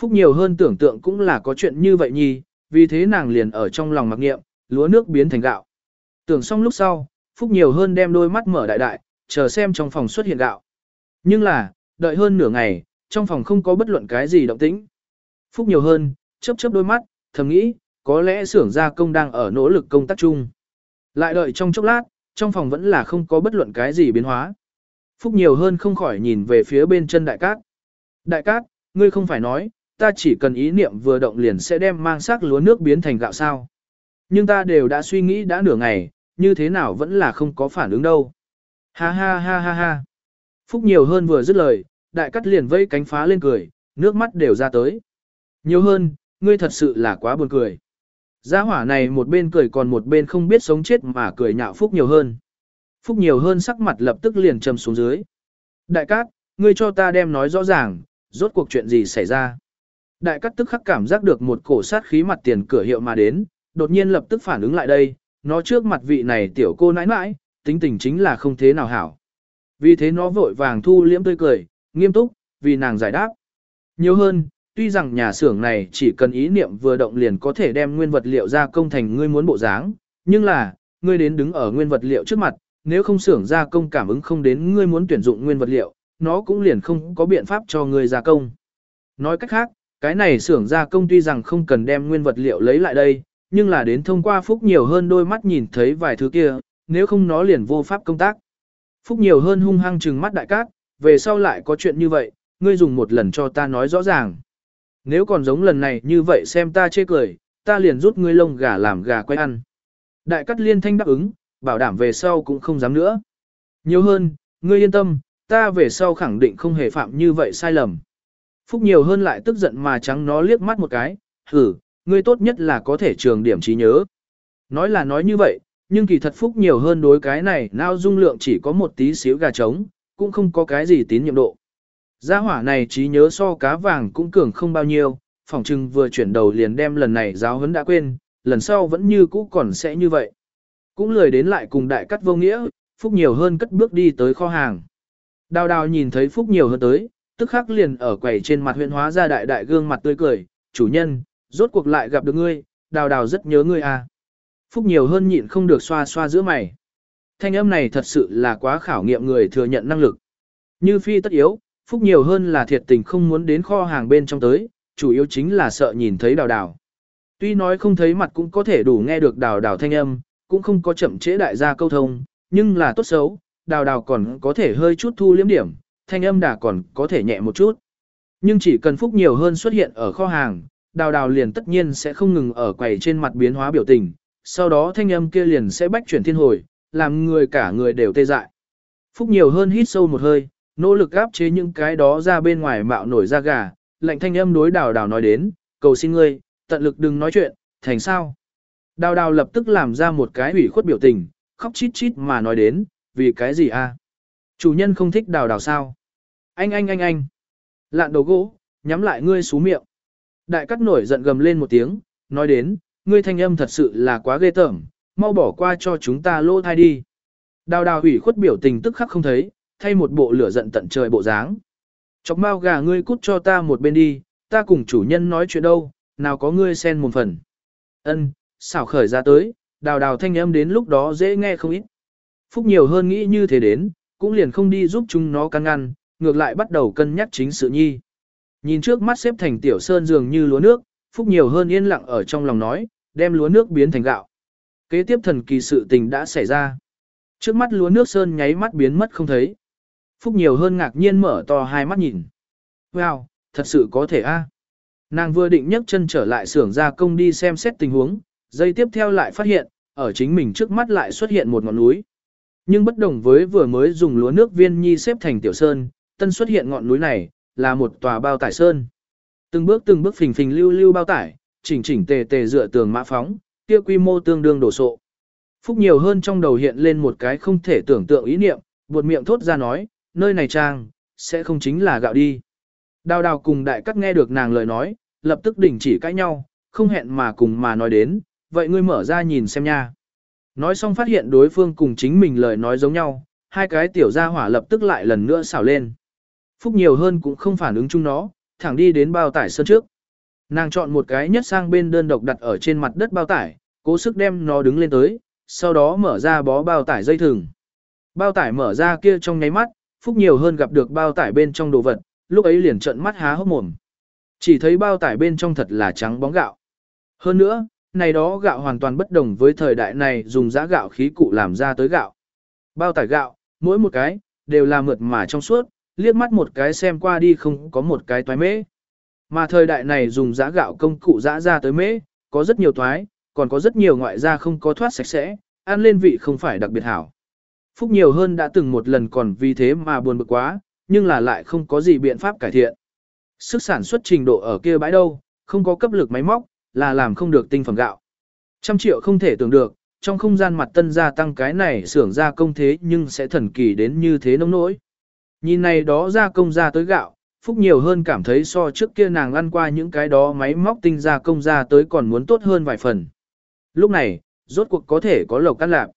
Phúc nhiều hơn tưởng tượng cũng là có chuyện như vậy nhì vì thế nàng liền ở trong lòng mặc nghiệm, lúa nước biến thành gạo. Tưởng xong lúc sau, Phúc nhiều hơn đem đôi mắt mở đại đại, chờ xem trong phòng xuất hiện gạo. Nhưng là, đợi hơn nửa ngày, trong phòng không có bất luận cái gì động tĩnh. Phúc nhiều hơn, chớp chớp đôi mắt, thầm nghĩ, có lẽ xưởng gia công đang ở nỗ lực công tác chung. Lại đợi trong chốc lát, trong phòng vẫn là không có bất luận cái gì biến hóa. Phúc nhiều hơn không khỏi nhìn về phía bên chân đại cát. Đại cát, ngươi không phải nói, ta chỉ cần ý niệm vừa động liền sẽ đem mang xác lúa nước biến thành gạo sao. Nhưng ta đều đã suy nghĩ đã nửa ngày, như thế nào vẫn là không có phản ứng đâu. Ha ha ha ha ha. Phúc nhiều hơn vừa dứt lời, đại cắt liền vây cánh phá lên cười, nước mắt đều ra tới. Nhiều hơn, ngươi thật sự là quá buồn cười. Gia hỏa này một bên cười còn một bên không biết sống chết mà cười nhạo Phúc nhiều hơn. Phúc nhiều hơn sắc mặt lập tức liền trầm xuống dưới. Đại cát, ngươi cho ta đem nói rõ ràng, rốt cuộc chuyện gì xảy ra. Đại cát tức khắc cảm giác được một cổ sát khí mặt tiền cửa hiệu mà đến, đột nhiên lập tức phản ứng lại đây, nó trước mặt vị này tiểu cô nãi nãi, tính tình chính là không thế nào hảo. Vì thế nó vội vàng thu liễm tươi cười, nghiêm túc, vì nàng giải đáp. Nhiều hơn, tuy rằng nhà xưởng này chỉ cần ý niệm vừa động liền có thể đem nguyên vật liệu ra công thành ngươi muốn bộ dáng, nhưng là, ngươi đến đứng ở nguyên vật liệu trước mặt, nếu không xưởng gia công cảm ứng không đến ngươi muốn tuyển dụng nguyên vật liệu, nó cũng liền không có biện pháp cho ngươi gia công. Nói cách khác, cái này xưởng gia công tuy rằng không cần đem nguyên vật liệu lấy lại đây, nhưng là đến thông qua phúc nhiều hơn đôi mắt nhìn thấy vài thứ kia, nếu không nó liền vô pháp công tác. Phúc nhiều hơn hung hăng trừng mắt đại cát, về sau lại có chuyện như vậy, ngươi dùng một lần cho ta nói rõ ràng. Nếu còn giống lần này như vậy xem ta chê cười, ta liền rút ngươi lông gà làm gà quay ăn. Đại cát liên thanh đáp ứng, bảo đảm về sau cũng không dám nữa. Nhiều hơn, ngươi yên tâm, ta về sau khẳng định không hề phạm như vậy sai lầm. Phúc nhiều hơn lại tức giận mà trắng nó liếc mắt một cái, hử, ngươi tốt nhất là có thể trường điểm trí nhớ. Nói là nói như vậy, nhưng kỳ thật Phúc nhiều hơn đối cái này, nào dung lượng chỉ có một tí xíu gà trống, cũng không có cái gì tín nhiệm độ. Gia hỏa này trí nhớ so cá vàng cũng cường không bao nhiêu, phòng trưng vừa chuyển đầu liền đem lần này giáo huấn đã quên, lần sau vẫn như cũ còn sẽ như vậy. Cũng lười đến lại cùng đại cắt vô nghĩa, Phúc nhiều hơn cất bước đi tới kho hàng. Đào đào nhìn thấy Phúc nhiều hơn tới, tức khắc liền ở quầy trên mặt huyện hóa ra đại đại gương mặt tươi cười, chủ nhân, rốt cuộc lại gặp được ngươi, đào đào rất nhớ ngươi à. Phúc nhiều hơn nhịn không được xoa xoa giữa mày. Thanh âm này thật sự là quá khảo nghiệm người thừa nhận năng lực. Như phi tất yếu, Phúc nhiều hơn là thiệt tình không muốn đến kho hàng bên trong tới, chủ yếu chính là sợ nhìn thấy đào đào. Tuy nói không thấy mặt cũng có thể đủ nghe được đào đào thanh âm, cũng không có chậm trễ đại gia câu thông, nhưng là tốt xấu, đào đào còn có thể hơi chút thu liếm điểm, thanh âm đà còn có thể nhẹ một chút. Nhưng chỉ cần phúc nhiều hơn xuất hiện ở kho hàng, đào đào liền tất nhiên sẽ không ngừng ở quầy trên mặt biến hóa biểu tình, sau đó thanh âm kia liền sẽ bách chuyển thiên hồi, làm người cả người đều tê dại. Phúc nhiều hơn hít sâu một hơi, nỗ lực áp chế những cái đó ra bên ngoài mạo nổi ra gà, lạnh thanh âm đối đào đào nói đến, cầu xin ngươi, tận lực đừng nói chuyện, thành sao. Đào đào lập tức làm ra một cái ủy khuất biểu tình, khóc chít chít mà nói đến, vì cái gì a? Chủ nhân không thích đào đào sao? Anh anh anh anh. Lạn đầu gỗ, nhắm lại ngươi xú miệng. Đại cắt nổi giận gầm lên một tiếng, nói đến, ngươi thanh âm thật sự là quá ghê tởm, mau bỏ qua cho chúng ta lô thai đi. Đào đào ủy khuất biểu tình tức khắc không thấy, thay một bộ lửa giận tận trời bộ dáng. Chọc mau gà ngươi cút cho ta một bên đi, ta cùng chủ nhân nói chuyện đâu, nào có ngươi xen một phần. Ân, xảo khởi ra tới, đào đào thanh âm đến lúc đó dễ nghe không ít. Phúc nhiều hơn nghĩ như thế đến, cũng liền không đi giúp chúng nó căng ngăn, ngược lại bắt đầu cân nhắc chính sự nhi. Nhìn trước mắt xếp thành tiểu sơn dường như lúa nước, Phúc nhiều hơn yên lặng ở trong lòng nói, đem lúa nước biến thành gạo. Kế tiếp thần kỳ sự tình đã xảy ra. Trước mắt lúa nước sơn nháy mắt biến mất không thấy. Phúc nhiều hơn ngạc nhiên mở to hai mắt nhìn. Wow, thật sự có thể a. Nàng vừa định nhấc chân trở lại xưởng gia công đi xem xét tình huống, giây tiếp theo lại phát hiện, ở chính mình trước mắt lại xuất hiện một ngọn núi. Nhưng bất đồng với vừa mới dùng lúa nước viên nhi xếp thành tiểu sơn, tân xuất hiện ngọn núi này, là một tòa bao tải sơn. Từng bước từng bước phình phình lưu lưu bao tải, chỉnh chỉnh tề tề dựa tường mã phóng, kia quy mô tương đương đổ sộ. Phúc nhiều hơn trong đầu hiện lên một cái không thể tưởng tượng ý niệm, buột miệng thốt ra nói, nơi này trang, sẽ không chính là gạo đi. Đào đào cùng đại cắt nghe được nàng lời nói, lập tức đình chỉ cãi nhau, không hẹn mà cùng mà nói đến, vậy ngươi mở ra nhìn xem nha. Nói xong phát hiện đối phương cùng chính mình lời nói giống nhau, hai cái tiểu gia hỏa lập tức lại lần nữa xảo lên. Phúc nhiều hơn cũng không phản ứng chung nó, thẳng đi đến bao tải sơn trước. Nàng chọn một cái nhất sang bên đơn độc đặt ở trên mặt đất bao tải, cố sức đem nó đứng lên tới, sau đó mở ra bó bao tải dây thừng. Bao tải mở ra kia trong nháy mắt, Phúc nhiều hơn gặp được bao tải bên trong đồ vật, lúc ấy liền trợn mắt há hốc mồm. Chỉ thấy bao tải bên trong thật là trắng bóng gạo. Hơn nữa, này đó gạo hoàn toàn bất đồng với thời đại này dùng giá gạo khí cụ làm ra tới gạo. Bao tải gạo, mỗi một cái, đều là mượt mà trong suốt, liếc mắt một cái xem qua đi không có một cái toái mễ. Mà thời đại này dùng giá gạo công cụ giã ra tới mễ, có rất nhiều toái, còn có rất nhiều ngoại gia không có thoát sạch sẽ, ăn lên vị không phải đặc biệt hảo. Phúc nhiều hơn đã từng một lần còn vì thế mà buồn bực quá, nhưng là lại không có gì biện pháp cải thiện. Sức sản xuất trình độ ở kia bãi đâu, không có cấp lực máy móc, là làm không được tinh phẩm gạo. Trăm triệu không thể tưởng được, trong không gian mặt tân gia tăng cái này xưởng gia công thế nhưng sẽ thần kỳ đến như thế nông nỗi. Nhìn này đó gia công ra tới gạo, Phúc nhiều hơn cảm thấy so trước kia nàng ăn qua những cái đó máy móc tinh gia công ra tới còn muốn tốt hơn vài phần. Lúc này, rốt cuộc có thể có lộc cắt lạc.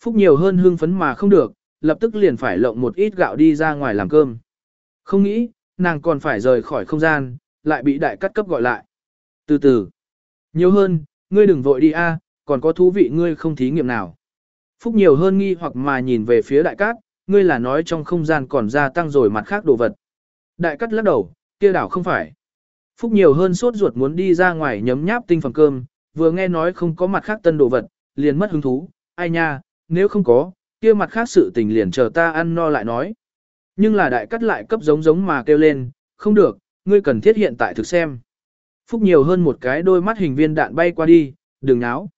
Phúc nhiều hơn hưng phấn mà không được, lập tức liền phải lộng một ít gạo đi ra ngoài làm cơm. Không nghĩ, nàng còn phải rời khỏi không gian, lại bị đại cắt cấp gọi lại. Từ từ, nhiều hơn, ngươi đừng vội đi a, còn có thú vị ngươi không thí nghiệm nào. Phúc nhiều hơn nghi hoặc mà nhìn về phía đại cát, ngươi là nói trong không gian còn gia tăng rồi mặt khác đồ vật. Đại cát lắc đầu, kia đảo không phải. Phúc nhiều hơn sốt ruột muốn đi ra ngoài nhấm nháp tinh phẩm cơm, vừa nghe nói không có mặt khác tân đồ vật, liền mất hứng thú, ai nha, nếu không có, kia mặt khác sự tình liền chờ ta ăn no lại nói. Nhưng là đại cắt lại cấp giống giống mà kêu lên, không được, ngươi cần thiết hiện tại thực xem. Phúc nhiều hơn một cái đôi mắt hình viên đạn bay qua đi, đừng náo.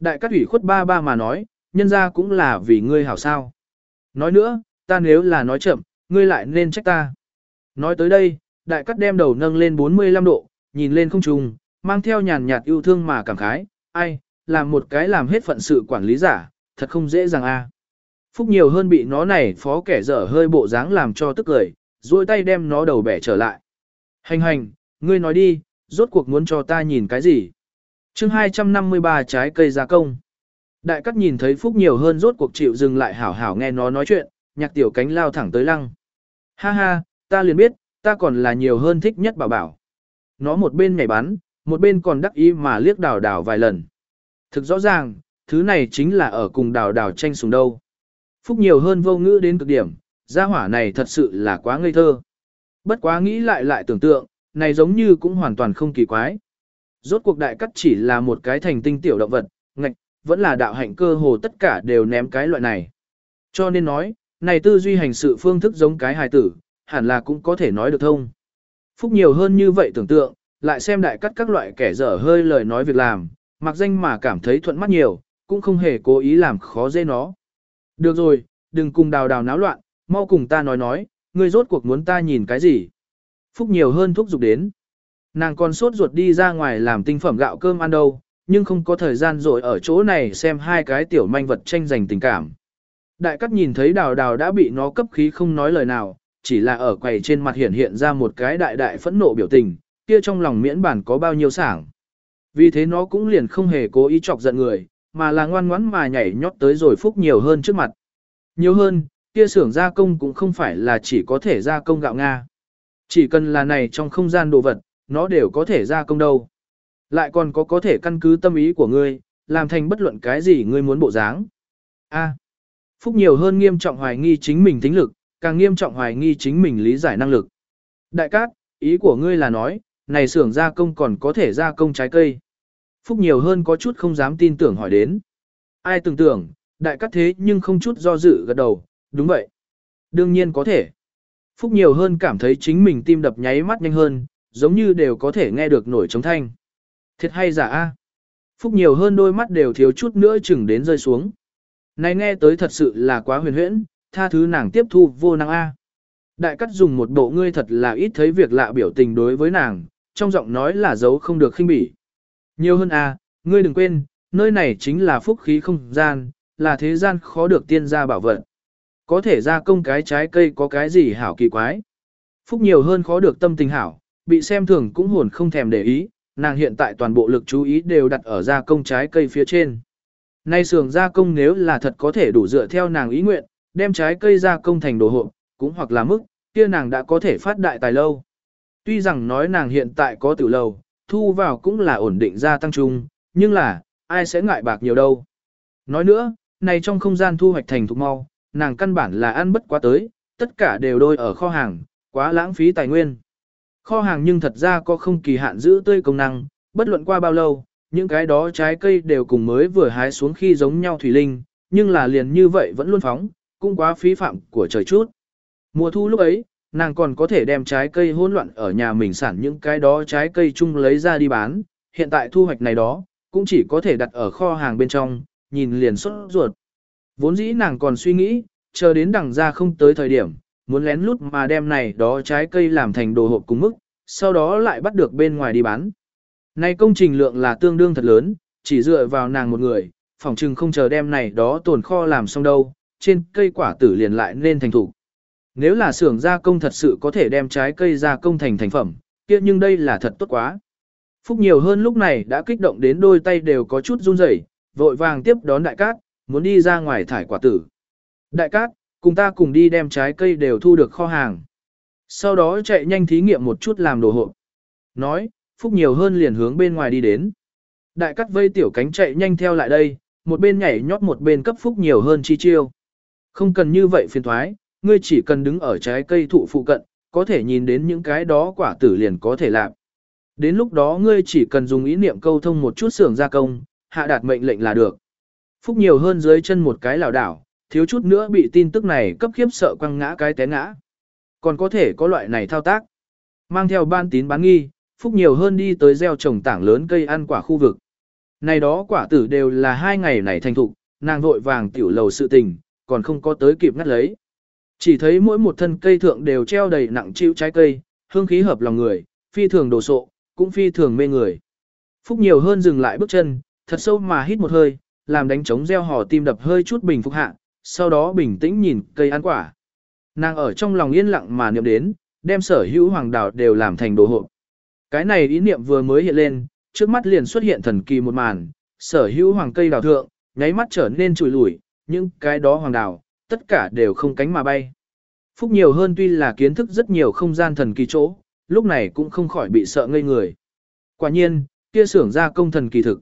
Đại cắt ủy khuất ba ba mà nói, nhân ra cũng là vì ngươi hảo sao. Nói nữa, ta nếu là nói chậm, ngươi lại nên trách ta. Nói tới đây, đại cắt đem đầu nâng lên 45 độ, nhìn lên không trùng, mang theo nhàn nhạt yêu thương mà cảm khái, ai, làm một cái làm hết phận sự quản lý giả, thật không dễ dàng a. Phúc nhiều hơn bị nó này phó kẻ dở hơi bộ dáng làm cho tức cười, duỗi tay đem nó đầu bẻ trở lại. Hành hành, ngươi nói đi, rốt cuộc muốn cho ta nhìn cái gì? chương 253 trái cây gia công. Đại cắt nhìn thấy Phúc nhiều hơn rốt cuộc chịu dừng lại hảo hảo nghe nó nói chuyện, nhạc tiểu cánh lao thẳng tới lăng. Ha ha, ta liền biết, ta còn là nhiều hơn thích nhất bảo bảo. Nó một bên nhảy bắn, một bên còn đắc ý mà liếc đào đào vài lần. Thực rõ ràng, thứ này chính là ở cùng đào đào tranh sùng đâu. Phúc nhiều hơn vô ngữ đến cực điểm, gia hỏa này thật sự là quá ngây thơ. Bất quá nghĩ lại lại tưởng tượng, này giống như cũng hoàn toàn không kỳ quái. Rốt cuộc đại cắt chỉ là một cái thành tinh tiểu động vật, ngạch, vẫn là đạo hạnh cơ hồ tất cả đều ném cái loại này. Cho nên nói, này tư duy hành sự phương thức giống cái hài tử, hẳn là cũng có thể nói được thông. Phúc nhiều hơn như vậy tưởng tượng, lại xem đại cắt các loại kẻ dở hơi lời nói việc làm, mặc danh mà cảm thấy thuận mắt nhiều, cũng không hề cố ý làm khó dễ nó. Được rồi, đừng cùng đào đào náo loạn, mau cùng ta nói nói, ngươi rốt cuộc muốn ta nhìn cái gì. Phúc nhiều hơn thúc giục đến. Nàng còn sốt ruột đi ra ngoài làm tinh phẩm gạo cơm ăn đâu, nhưng không có thời gian rồi ở chỗ này xem hai cái tiểu manh vật tranh giành tình cảm. Đại cắt nhìn thấy đào đào đã bị nó cấp khí không nói lời nào, chỉ là ở quầy trên mặt hiện hiện ra một cái đại đại phẫn nộ biểu tình, kia trong lòng miễn bản có bao nhiêu sảng. Vì thế nó cũng liền không hề cố ý chọc giận người, mà là ngoan ngoãn mà nhảy nhót tới rồi phúc nhiều hơn trước mặt. Nhiều hơn, kia xưởng gia công cũng không phải là chỉ có thể gia công gạo Nga. Chỉ cần là này trong không gian đồ vật, nó đều có thể gia công đâu. Lại còn có có thể căn cứ tâm ý của ngươi, làm thành bất luận cái gì ngươi muốn bộ dáng. A. Phúc nhiều hơn nghiêm trọng hoài nghi chính mình tính lực, càng nghiêm trọng hoài nghi chính mình lý giải năng lực. Đại cát, ý của ngươi là nói, này xưởng gia công còn có thể gia công trái cây. Phúc nhiều hơn có chút không dám tin tưởng hỏi đến. Ai tưởng tưởng, đại cát thế nhưng không chút do dự gật đầu, đúng vậy. Đương nhiên có thể. Phúc nhiều hơn cảm thấy chính mình tim đập nháy mắt nhanh hơn, giống như đều có thể nghe được nổi trống thanh. Thiệt hay giả a? Phúc nhiều hơn đôi mắt đều thiếu chút nữa chừng đến rơi xuống. Này nghe tới thật sự là quá huyền huyễn, tha thứ nàng tiếp thu vô năng a. Đại cắt dùng một bộ ngươi thật là ít thấy việc lạ biểu tình đối với nàng, trong giọng nói là dấu không được khinh bỉ. Nhiều hơn a, ngươi đừng quên, nơi này chính là phúc khí không gian, là thế gian khó được tiên gia bảo vật. Có thể ra công cái trái cây có cái gì hảo kỳ quái. Phúc nhiều hơn khó được tâm tình hảo, bị xem thường cũng hồn không thèm để ý, nàng hiện tại toàn bộ lực chú ý đều đặt ở gia công trái cây phía trên. Nay xưởng gia công nếu là thật có thể đủ dựa theo nàng ý nguyện, đem trái cây gia công thành đồ hộp, cũng hoặc là mức, kia nàng đã có thể phát đại tài lâu. Tuy rằng nói nàng hiện tại có tiểu lầu, thu vào cũng là ổn định gia tăng trung, nhưng là, ai sẽ ngại bạc nhiều đâu. Nói nữa, này trong không gian thu hoạch thành thục mau, nàng căn bản là ăn bất quá tới, tất cả đều đôi ở kho hàng, quá lãng phí tài nguyên. Kho hàng nhưng thật ra có không kỳ hạn giữ tươi công năng, bất luận qua bao lâu, những cái đó trái cây đều cùng mới vừa hái xuống khi giống nhau thủy linh, nhưng là liền như vậy vẫn luôn phóng, cũng quá phí phạm của trời chút. Mùa thu lúc ấy, nàng còn có thể đem trái cây hỗn loạn ở nhà mình sản những cái đó trái cây chung lấy ra đi bán, hiện tại thu hoạch này đó, cũng chỉ có thể đặt ở kho hàng bên trong, nhìn liền xuất ruột. Vốn dĩ nàng còn suy nghĩ, chờ đến đằng ra không tới thời điểm, muốn lén lút mà đem này đó trái cây làm thành đồ hộp cùng mức, sau đó lại bắt được bên ngoài đi bán. Này công trình lượng là tương đương thật lớn, chỉ dựa vào nàng một người, phòng trừng không chờ đem này đó tồn kho làm xong đâu, trên cây quả tử liền lại nên thành thủ. Nếu là xưởng gia công thật sự có thể đem trái cây gia công thành thành phẩm, kia nhưng đây là thật tốt quá. Phúc nhiều hơn lúc này đã kích động đến đôi tay đều có chút run rẩy, vội vàng tiếp đón đại cát, muốn đi ra ngoài thải quả tử. Đại cát, cùng ta cùng đi đem trái cây đều thu được kho hàng. Sau đó chạy nhanh thí nghiệm một chút làm đồ hộp. Nói, Phúc nhiều hơn liền hướng bên ngoài đi đến. Đại cát vây tiểu cánh chạy nhanh theo lại đây, một bên nhảy nhót một bên cấp Phúc nhiều hơn chi chiêu. Không cần như vậy phiền thoái, ngươi chỉ cần đứng ở trái cây thụ phụ cận, có thể nhìn đến những cái đó quả tử liền có thể làm. Đến lúc đó ngươi chỉ cần dùng ý niệm câu thông một chút xưởng gia công, hạ đạt mệnh lệnh là được. Phúc nhiều hơn dưới chân một cái lảo đảo, thiếu chút nữa bị tin tức này cấp khiếp sợ quăng ngã cái té ngã. Còn có thể có loại này thao tác. Mang theo ban tín bán nghi, Phúc nhiều hơn đi tới gieo trồng tảng lớn cây ăn quả khu vực. Này đó quả tử đều là hai ngày này thành thục, nàng vội vàng tiểu lầu sự tình, còn không có tới kịp ngắt lấy. Chỉ thấy mỗi một thân cây thượng đều treo đầy nặng chịu trái cây, hương khí hợp lòng người, phi thường đồ sộ, cũng phi thường mê người. Phúc nhiều hơn dừng lại bước chân, thật sâu mà hít một hơi, làm đánh trống gieo hò tim đập hơi chút bình phục hạ, sau đó bình tĩnh nhìn cây ăn quả. Nàng ở trong lòng yên lặng mà niệm đến, đem sở hữu hoàng đảo đều làm thành đồ hộp. Cái này ý niệm vừa mới hiện lên, trước mắt liền xuất hiện thần kỳ một màn, sở hữu hoàng cây đào thượng, nháy mắt trở nên trùi lủi, nhưng cái đó hoàng đào, tất cả đều không cánh mà bay. Phúc nhiều hơn tuy là kiến thức rất nhiều không gian thần kỳ chỗ, lúc này cũng không khỏi bị sợ ngây người. Quả nhiên, kia xưởng ra công thần kỳ thực.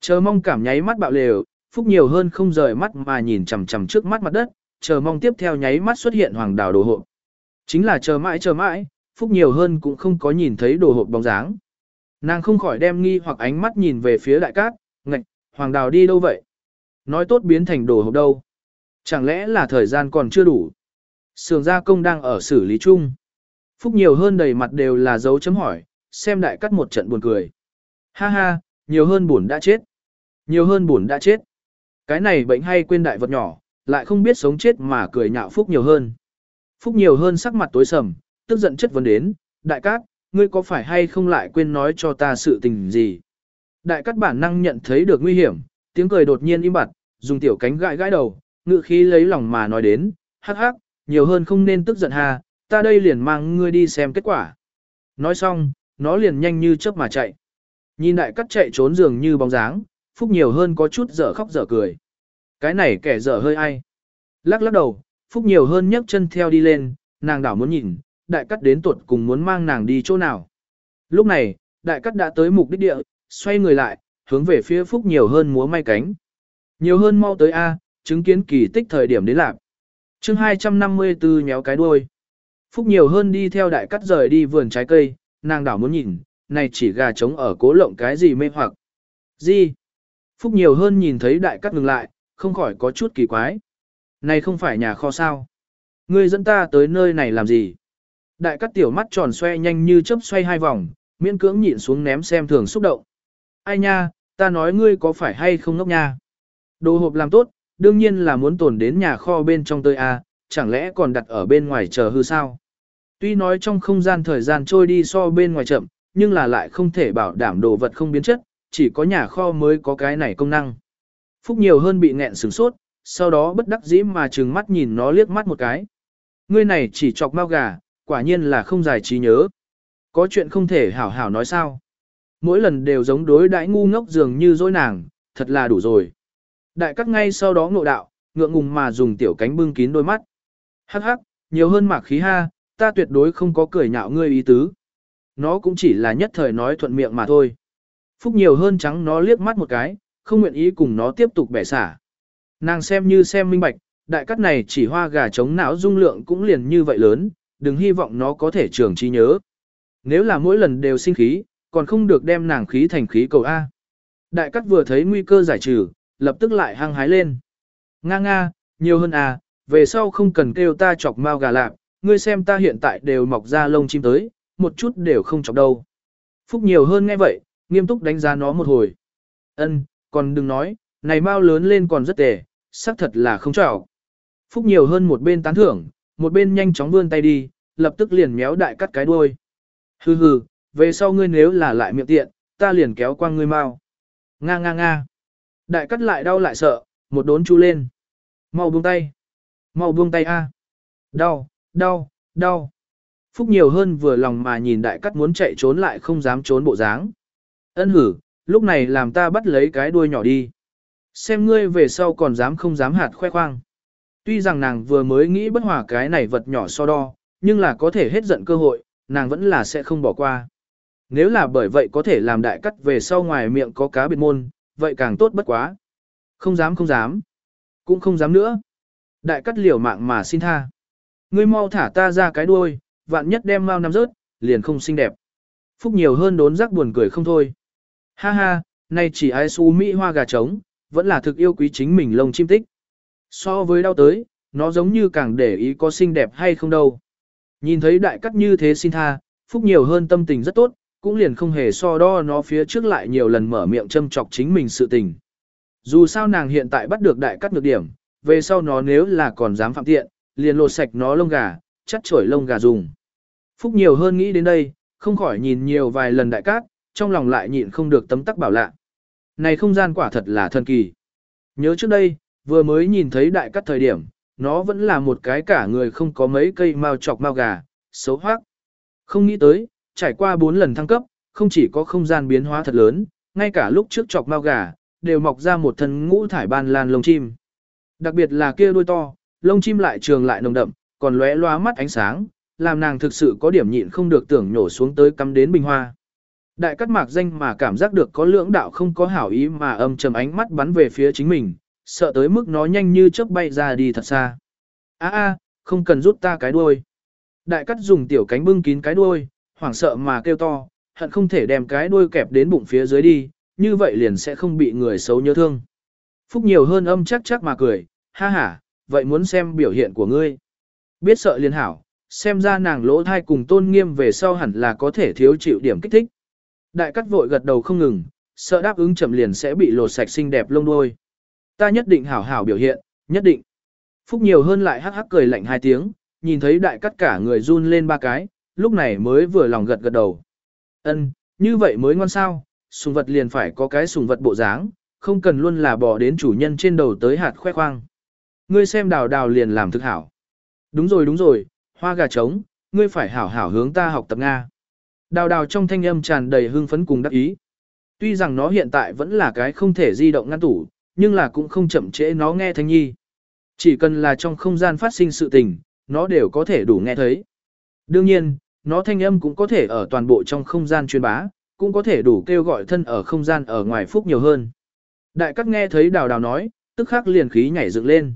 Chờ mong cảm nháy mắt bạo lều, Phúc nhiều hơn không rời mắt mà nhìn chằm chằm trước mắt mặt đất, chờ mong tiếp theo nháy mắt xuất hiện hoàng đào đồ hộp. Chính là chờ mãi chờ mãi, Phúc nhiều hơn cũng không có nhìn thấy đồ hộp bóng dáng. Nàng không khỏi đem nghi hoặc ánh mắt nhìn về phía đại cát, ngạch, hoàng đào đi đâu vậy? Nói tốt biến thành đồ hộp đâu? Chẳng lẽ là thời gian còn chưa đủ? Sường gia công đang ở xử lý chung. Phúc nhiều hơn đầy mặt đều là dấu chấm hỏi, xem đại cắt một trận buồn cười. Ha ha, nhiều hơn buồn đã chết. Nhiều hơn buồn đã chết. Cái này bệnh hay quên đại vật nhỏ, lại không biết sống chết mà cười nhạo Phúc nhiều hơn. Phúc nhiều hơn sắc mặt tối sầm, tức giận chất vấn đến, đại cát, ngươi có phải hay không lại quên nói cho ta sự tình gì? Đại cát bản năng nhận thấy được nguy hiểm, tiếng cười đột nhiên im bặt, dùng tiểu cánh gãi gãi đầu, ngự khí lấy lòng mà nói đến, hắc hắc, nhiều hơn không nên tức giận hà, ta đây liền mang ngươi đi xem kết quả. Nói xong, nó liền nhanh như chớp mà chạy. Nhìn đại cắt chạy trốn dường như bóng dáng, Phúc nhiều hơn có chút dở khóc dở cười. Cái này kẻ dở hơi ai. Lắc lắc đầu, Phúc nhiều hơn nhấc chân theo đi lên, nàng đảo muốn nhìn, đại cắt đến tuột cùng muốn mang nàng đi chỗ nào. Lúc này, đại cắt đã tới mục đích địa, xoay người lại, hướng về phía Phúc nhiều hơn múa may cánh. Nhiều hơn mau tới A, chứng kiến kỳ tích thời điểm đến lạc. chương 254 nhéo cái đuôi. Phúc nhiều hơn đi theo đại cắt rời đi vườn trái cây, nàng đảo muốn nhìn, này chỉ gà trống ở cố lộng cái gì mê hoặc. Gì? Phúc nhiều hơn nhìn thấy đại cắt ngừng lại, không khỏi có chút kỳ quái. Này không phải nhà kho sao? Ngươi dẫn ta tới nơi này làm gì? Đại cắt tiểu mắt tròn xoe nhanh như chớp xoay hai vòng, miễn cưỡng nhịn xuống ném xem thường xúc động. Ai nha, ta nói ngươi có phải hay không ngốc nha? Đồ hộp làm tốt, đương nhiên là muốn tồn đến nhà kho bên trong tơi a, à, chẳng lẽ còn đặt ở bên ngoài chờ hư sao? Tuy nói trong không gian thời gian trôi đi so bên ngoài chậm, nhưng là lại không thể bảo đảm đồ vật không biến chất, chỉ có nhà kho mới có cái này công năng. Phúc nhiều hơn bị nghẹn sửng sốt, sau đó bất đắc dĩ mà trừng mắt nhìn nó liếc mắt một cái. Ngươi này chỉ chọc mau gà, quả nhiên là không giải trí nhớ. Có chuyện không thể hảo hảo nói sao. Mỗi lần đều giống đối đãi ngu ngốc dường như dối nàng, thật là đủ rồi. Đại cắt ngay sau đó ngộ đạo, ngượng ngùng mà dùng tiểu cánh bưng kín đôi mắt. Hắc hắc, nhiều hơn mạc khí ha, ta tuyệt đối không có cười nhạo ngươi ý tứ. Nó cũng chỉ là nhất thời nói thuận miệng mà thôi. Phúc nhiều hơn trắng nó liếc mắt một cái, không nguyện ý cùng nó tiếp tục bẻ xả. Nàng xem như xem minh bạch, đại cắt này chỉ hoa gà chống não dung lượng cũng liền như vậy lớn, đừng hy vọng nó có thể trường trí nhớ. Nếu là mỗi lần đều sinh khí, còn không được đem nàng khí thành khí cầu A. Đại cắt vừa thấy nguy cơ giải trừ, lập tức lại hăng hái lên. Nga nga, nhiều hơn à, về sau không cần kêu ta chọc mau gà lạp, ngươi xem ta hiện tại đều mọc ra lông chim tới, một chút đều không chọc đâu. Phúc nhiều hơn nghe vậy, nghiêm túc đánh giá nó một hồi. Ân, còn đừng nói, này mau lớn lên còn rất tệ, xác thật là không trảo. Phúc nhiều hơn một bên tán thưởng, một bên nhanh chóng vươn tay đi, lập tức liền méo đại cắt cái đuôi. Hừ hừ, về sau ngươi nếu là lại miệng tiện, ta liền kéo qua ngươi mau. Nga nga nga. Đại cắt lại đau lại sợ, một đốn chu lên. Mau buông tay. Mau buông tay a. Đau, đau, đau. Phúc nhiều hơn vừa lòng mà nhìn đại cắt muốn chạy trốn lại không dám trốn bộ dáng. Ân hử, lúc này làm ta bắt lấy cái đuôi nhỏ đi. Xem ngươi về sau còn dám không dám hạt khoe khoang. Tuy rằng nàng vừa mới nghĩ bất hòa cái này vật nhỏ so đo, nhưng là có thể hết giận cơ hội, nàng vẫn là sẽ không bỏ qua. Nếu là bởi vậy có thể làm đại cắt về sau ngoài miệng có cá biệt môn, vậy càng tốt bất quá. Không dám không dám. Cũng không dám nữa. Đại cắt liều mạng mà xin tha. Ngươi mau thả ta ra cái đuôi, vạn nhất đem mau nằm rớt, liền không xinh đẹp. Phúc nhiều hơn đốn rắc buồn cười không thôi. Ha ha, nay chỉ ai su mỹ hoa gà trống, vẫn là thực yêu quý chính mình lông chim tích. So với đau tới, nó giống như càng để ý có xinh đẹp hay không đâu. Nhìn thấy đại cắt như thế xin tha, Phúc nhiều hơn tâm tình rất tốt, cũng liền không hề so đo nó phía trước lại nhiều lần mở miệng châm chọc chính mình sự tình. Dù sao nàng hiện tại bắt được đại cắt nhược điểm, về sau nó nếu là còn dám phạm tiện, liền lột sạch nó lông gà, chắt chổi lông gà dùng. Phúc nhiều hơn nghĩ đến đây, không khỏi nhìn nhiều vài lần đại cát, trong lòng lại nhịn không được tấm tắc bảo lạ. Này không gian quả thật là thần kỳ. Nhớ trước đây, vừa mới nhìn thấy đại cắt thời điểm, nó vẫn là một cái cả người không có mấy cây mao chọc mao gà, xấu hoác. Không nghĩ tới, trải qua 4 lần thăng cấp, không chỉ có không gian biến hóa thật lớn, ngay cả lúc trước chọc mao gà, đều mọc ra một thân ngũ thải ban lan lông chim. Đặc biệt là kia đuôi to, lông chim lại trường lại nồng đậm, còn lóe loa mắt ánh sáng, làm nàng thực sự có điểm nhịn không được tưởng nhổ xuống tới cắm đến bình hoa. Đại cắt mạc danh mà cảm giác được có lưỡng đạo không có hảo ý mà âm trầm ánh mắt bắn về phía chính mình, sợ tới mức nó nhanh như chớp bay ra đi thật xa. A a, không cần rút ta cái đuôi. Đại cắt dùng tiểu cánh bưng kín cái đuôi, hoảng sợ mà kêu to, hận không thể đem cái đuôi kẹp đến bụng phía dưới đi, như vậy liền sẽ không bị người xấu nhớ thương. Phúc nhiều hơn âm chắc chắc mà cười, ha ha, vậy muốn xem biểu hiện của ngươi. Biết sợ liền hảo, xem ra nàng lỗ thai cùng tôn nghiêm về sau hẳn là có thể thiếu chịu điểm kích thích. Đại cắt vội gật đầu không ngừng, sợ đáp ứng chậm liền sẽ bị lột sạch xinh đẹp lông đuôi. Ta nhất định hảo hảo biểu hiện, nhất định. Phúc nhiều hơn lại hắc hắc cười lạnh hai tiếng, nhìn thấy đại cắt cả người run lên ba cái, lúc này mới vừa lòng gật gật đầu. Ân, như vậy mới ngon sao, sùng vật liền phải có cái sùng vật bộ dáng, không cần luôn là bỏ đến chủ nhân trên đầu tới hạt khoe khoang. Ngươi xem đào đào liền làm thực hảo. Đúng rồi đúng rồi, hoa gà trống, ngươi phải hảo hảo hướng ta học tập Nga. Đào đào trong thanh âm tràn đầy hưng phấn cùng đắc ý. Tuy rằng nó hiện tại vẫn là cái không thể di động ngăn tủ, nhưng là cũng không chậm trễ nó nghe thanh nhi. Chỉ cần là trong không gian phát sinh sự tình, nó đều có thể đủ nghe thấy. Đương nhiên, nó thanh âm cũng có thể ở toàn bộ trong không gian truyền bá, cũng có thể đủ kêu gọi thân ở không gian ở ngoài phúc nhiều hơn. Đại các nghe thấy đào đào nói, tức khắc liền khí nhảy dựng lên.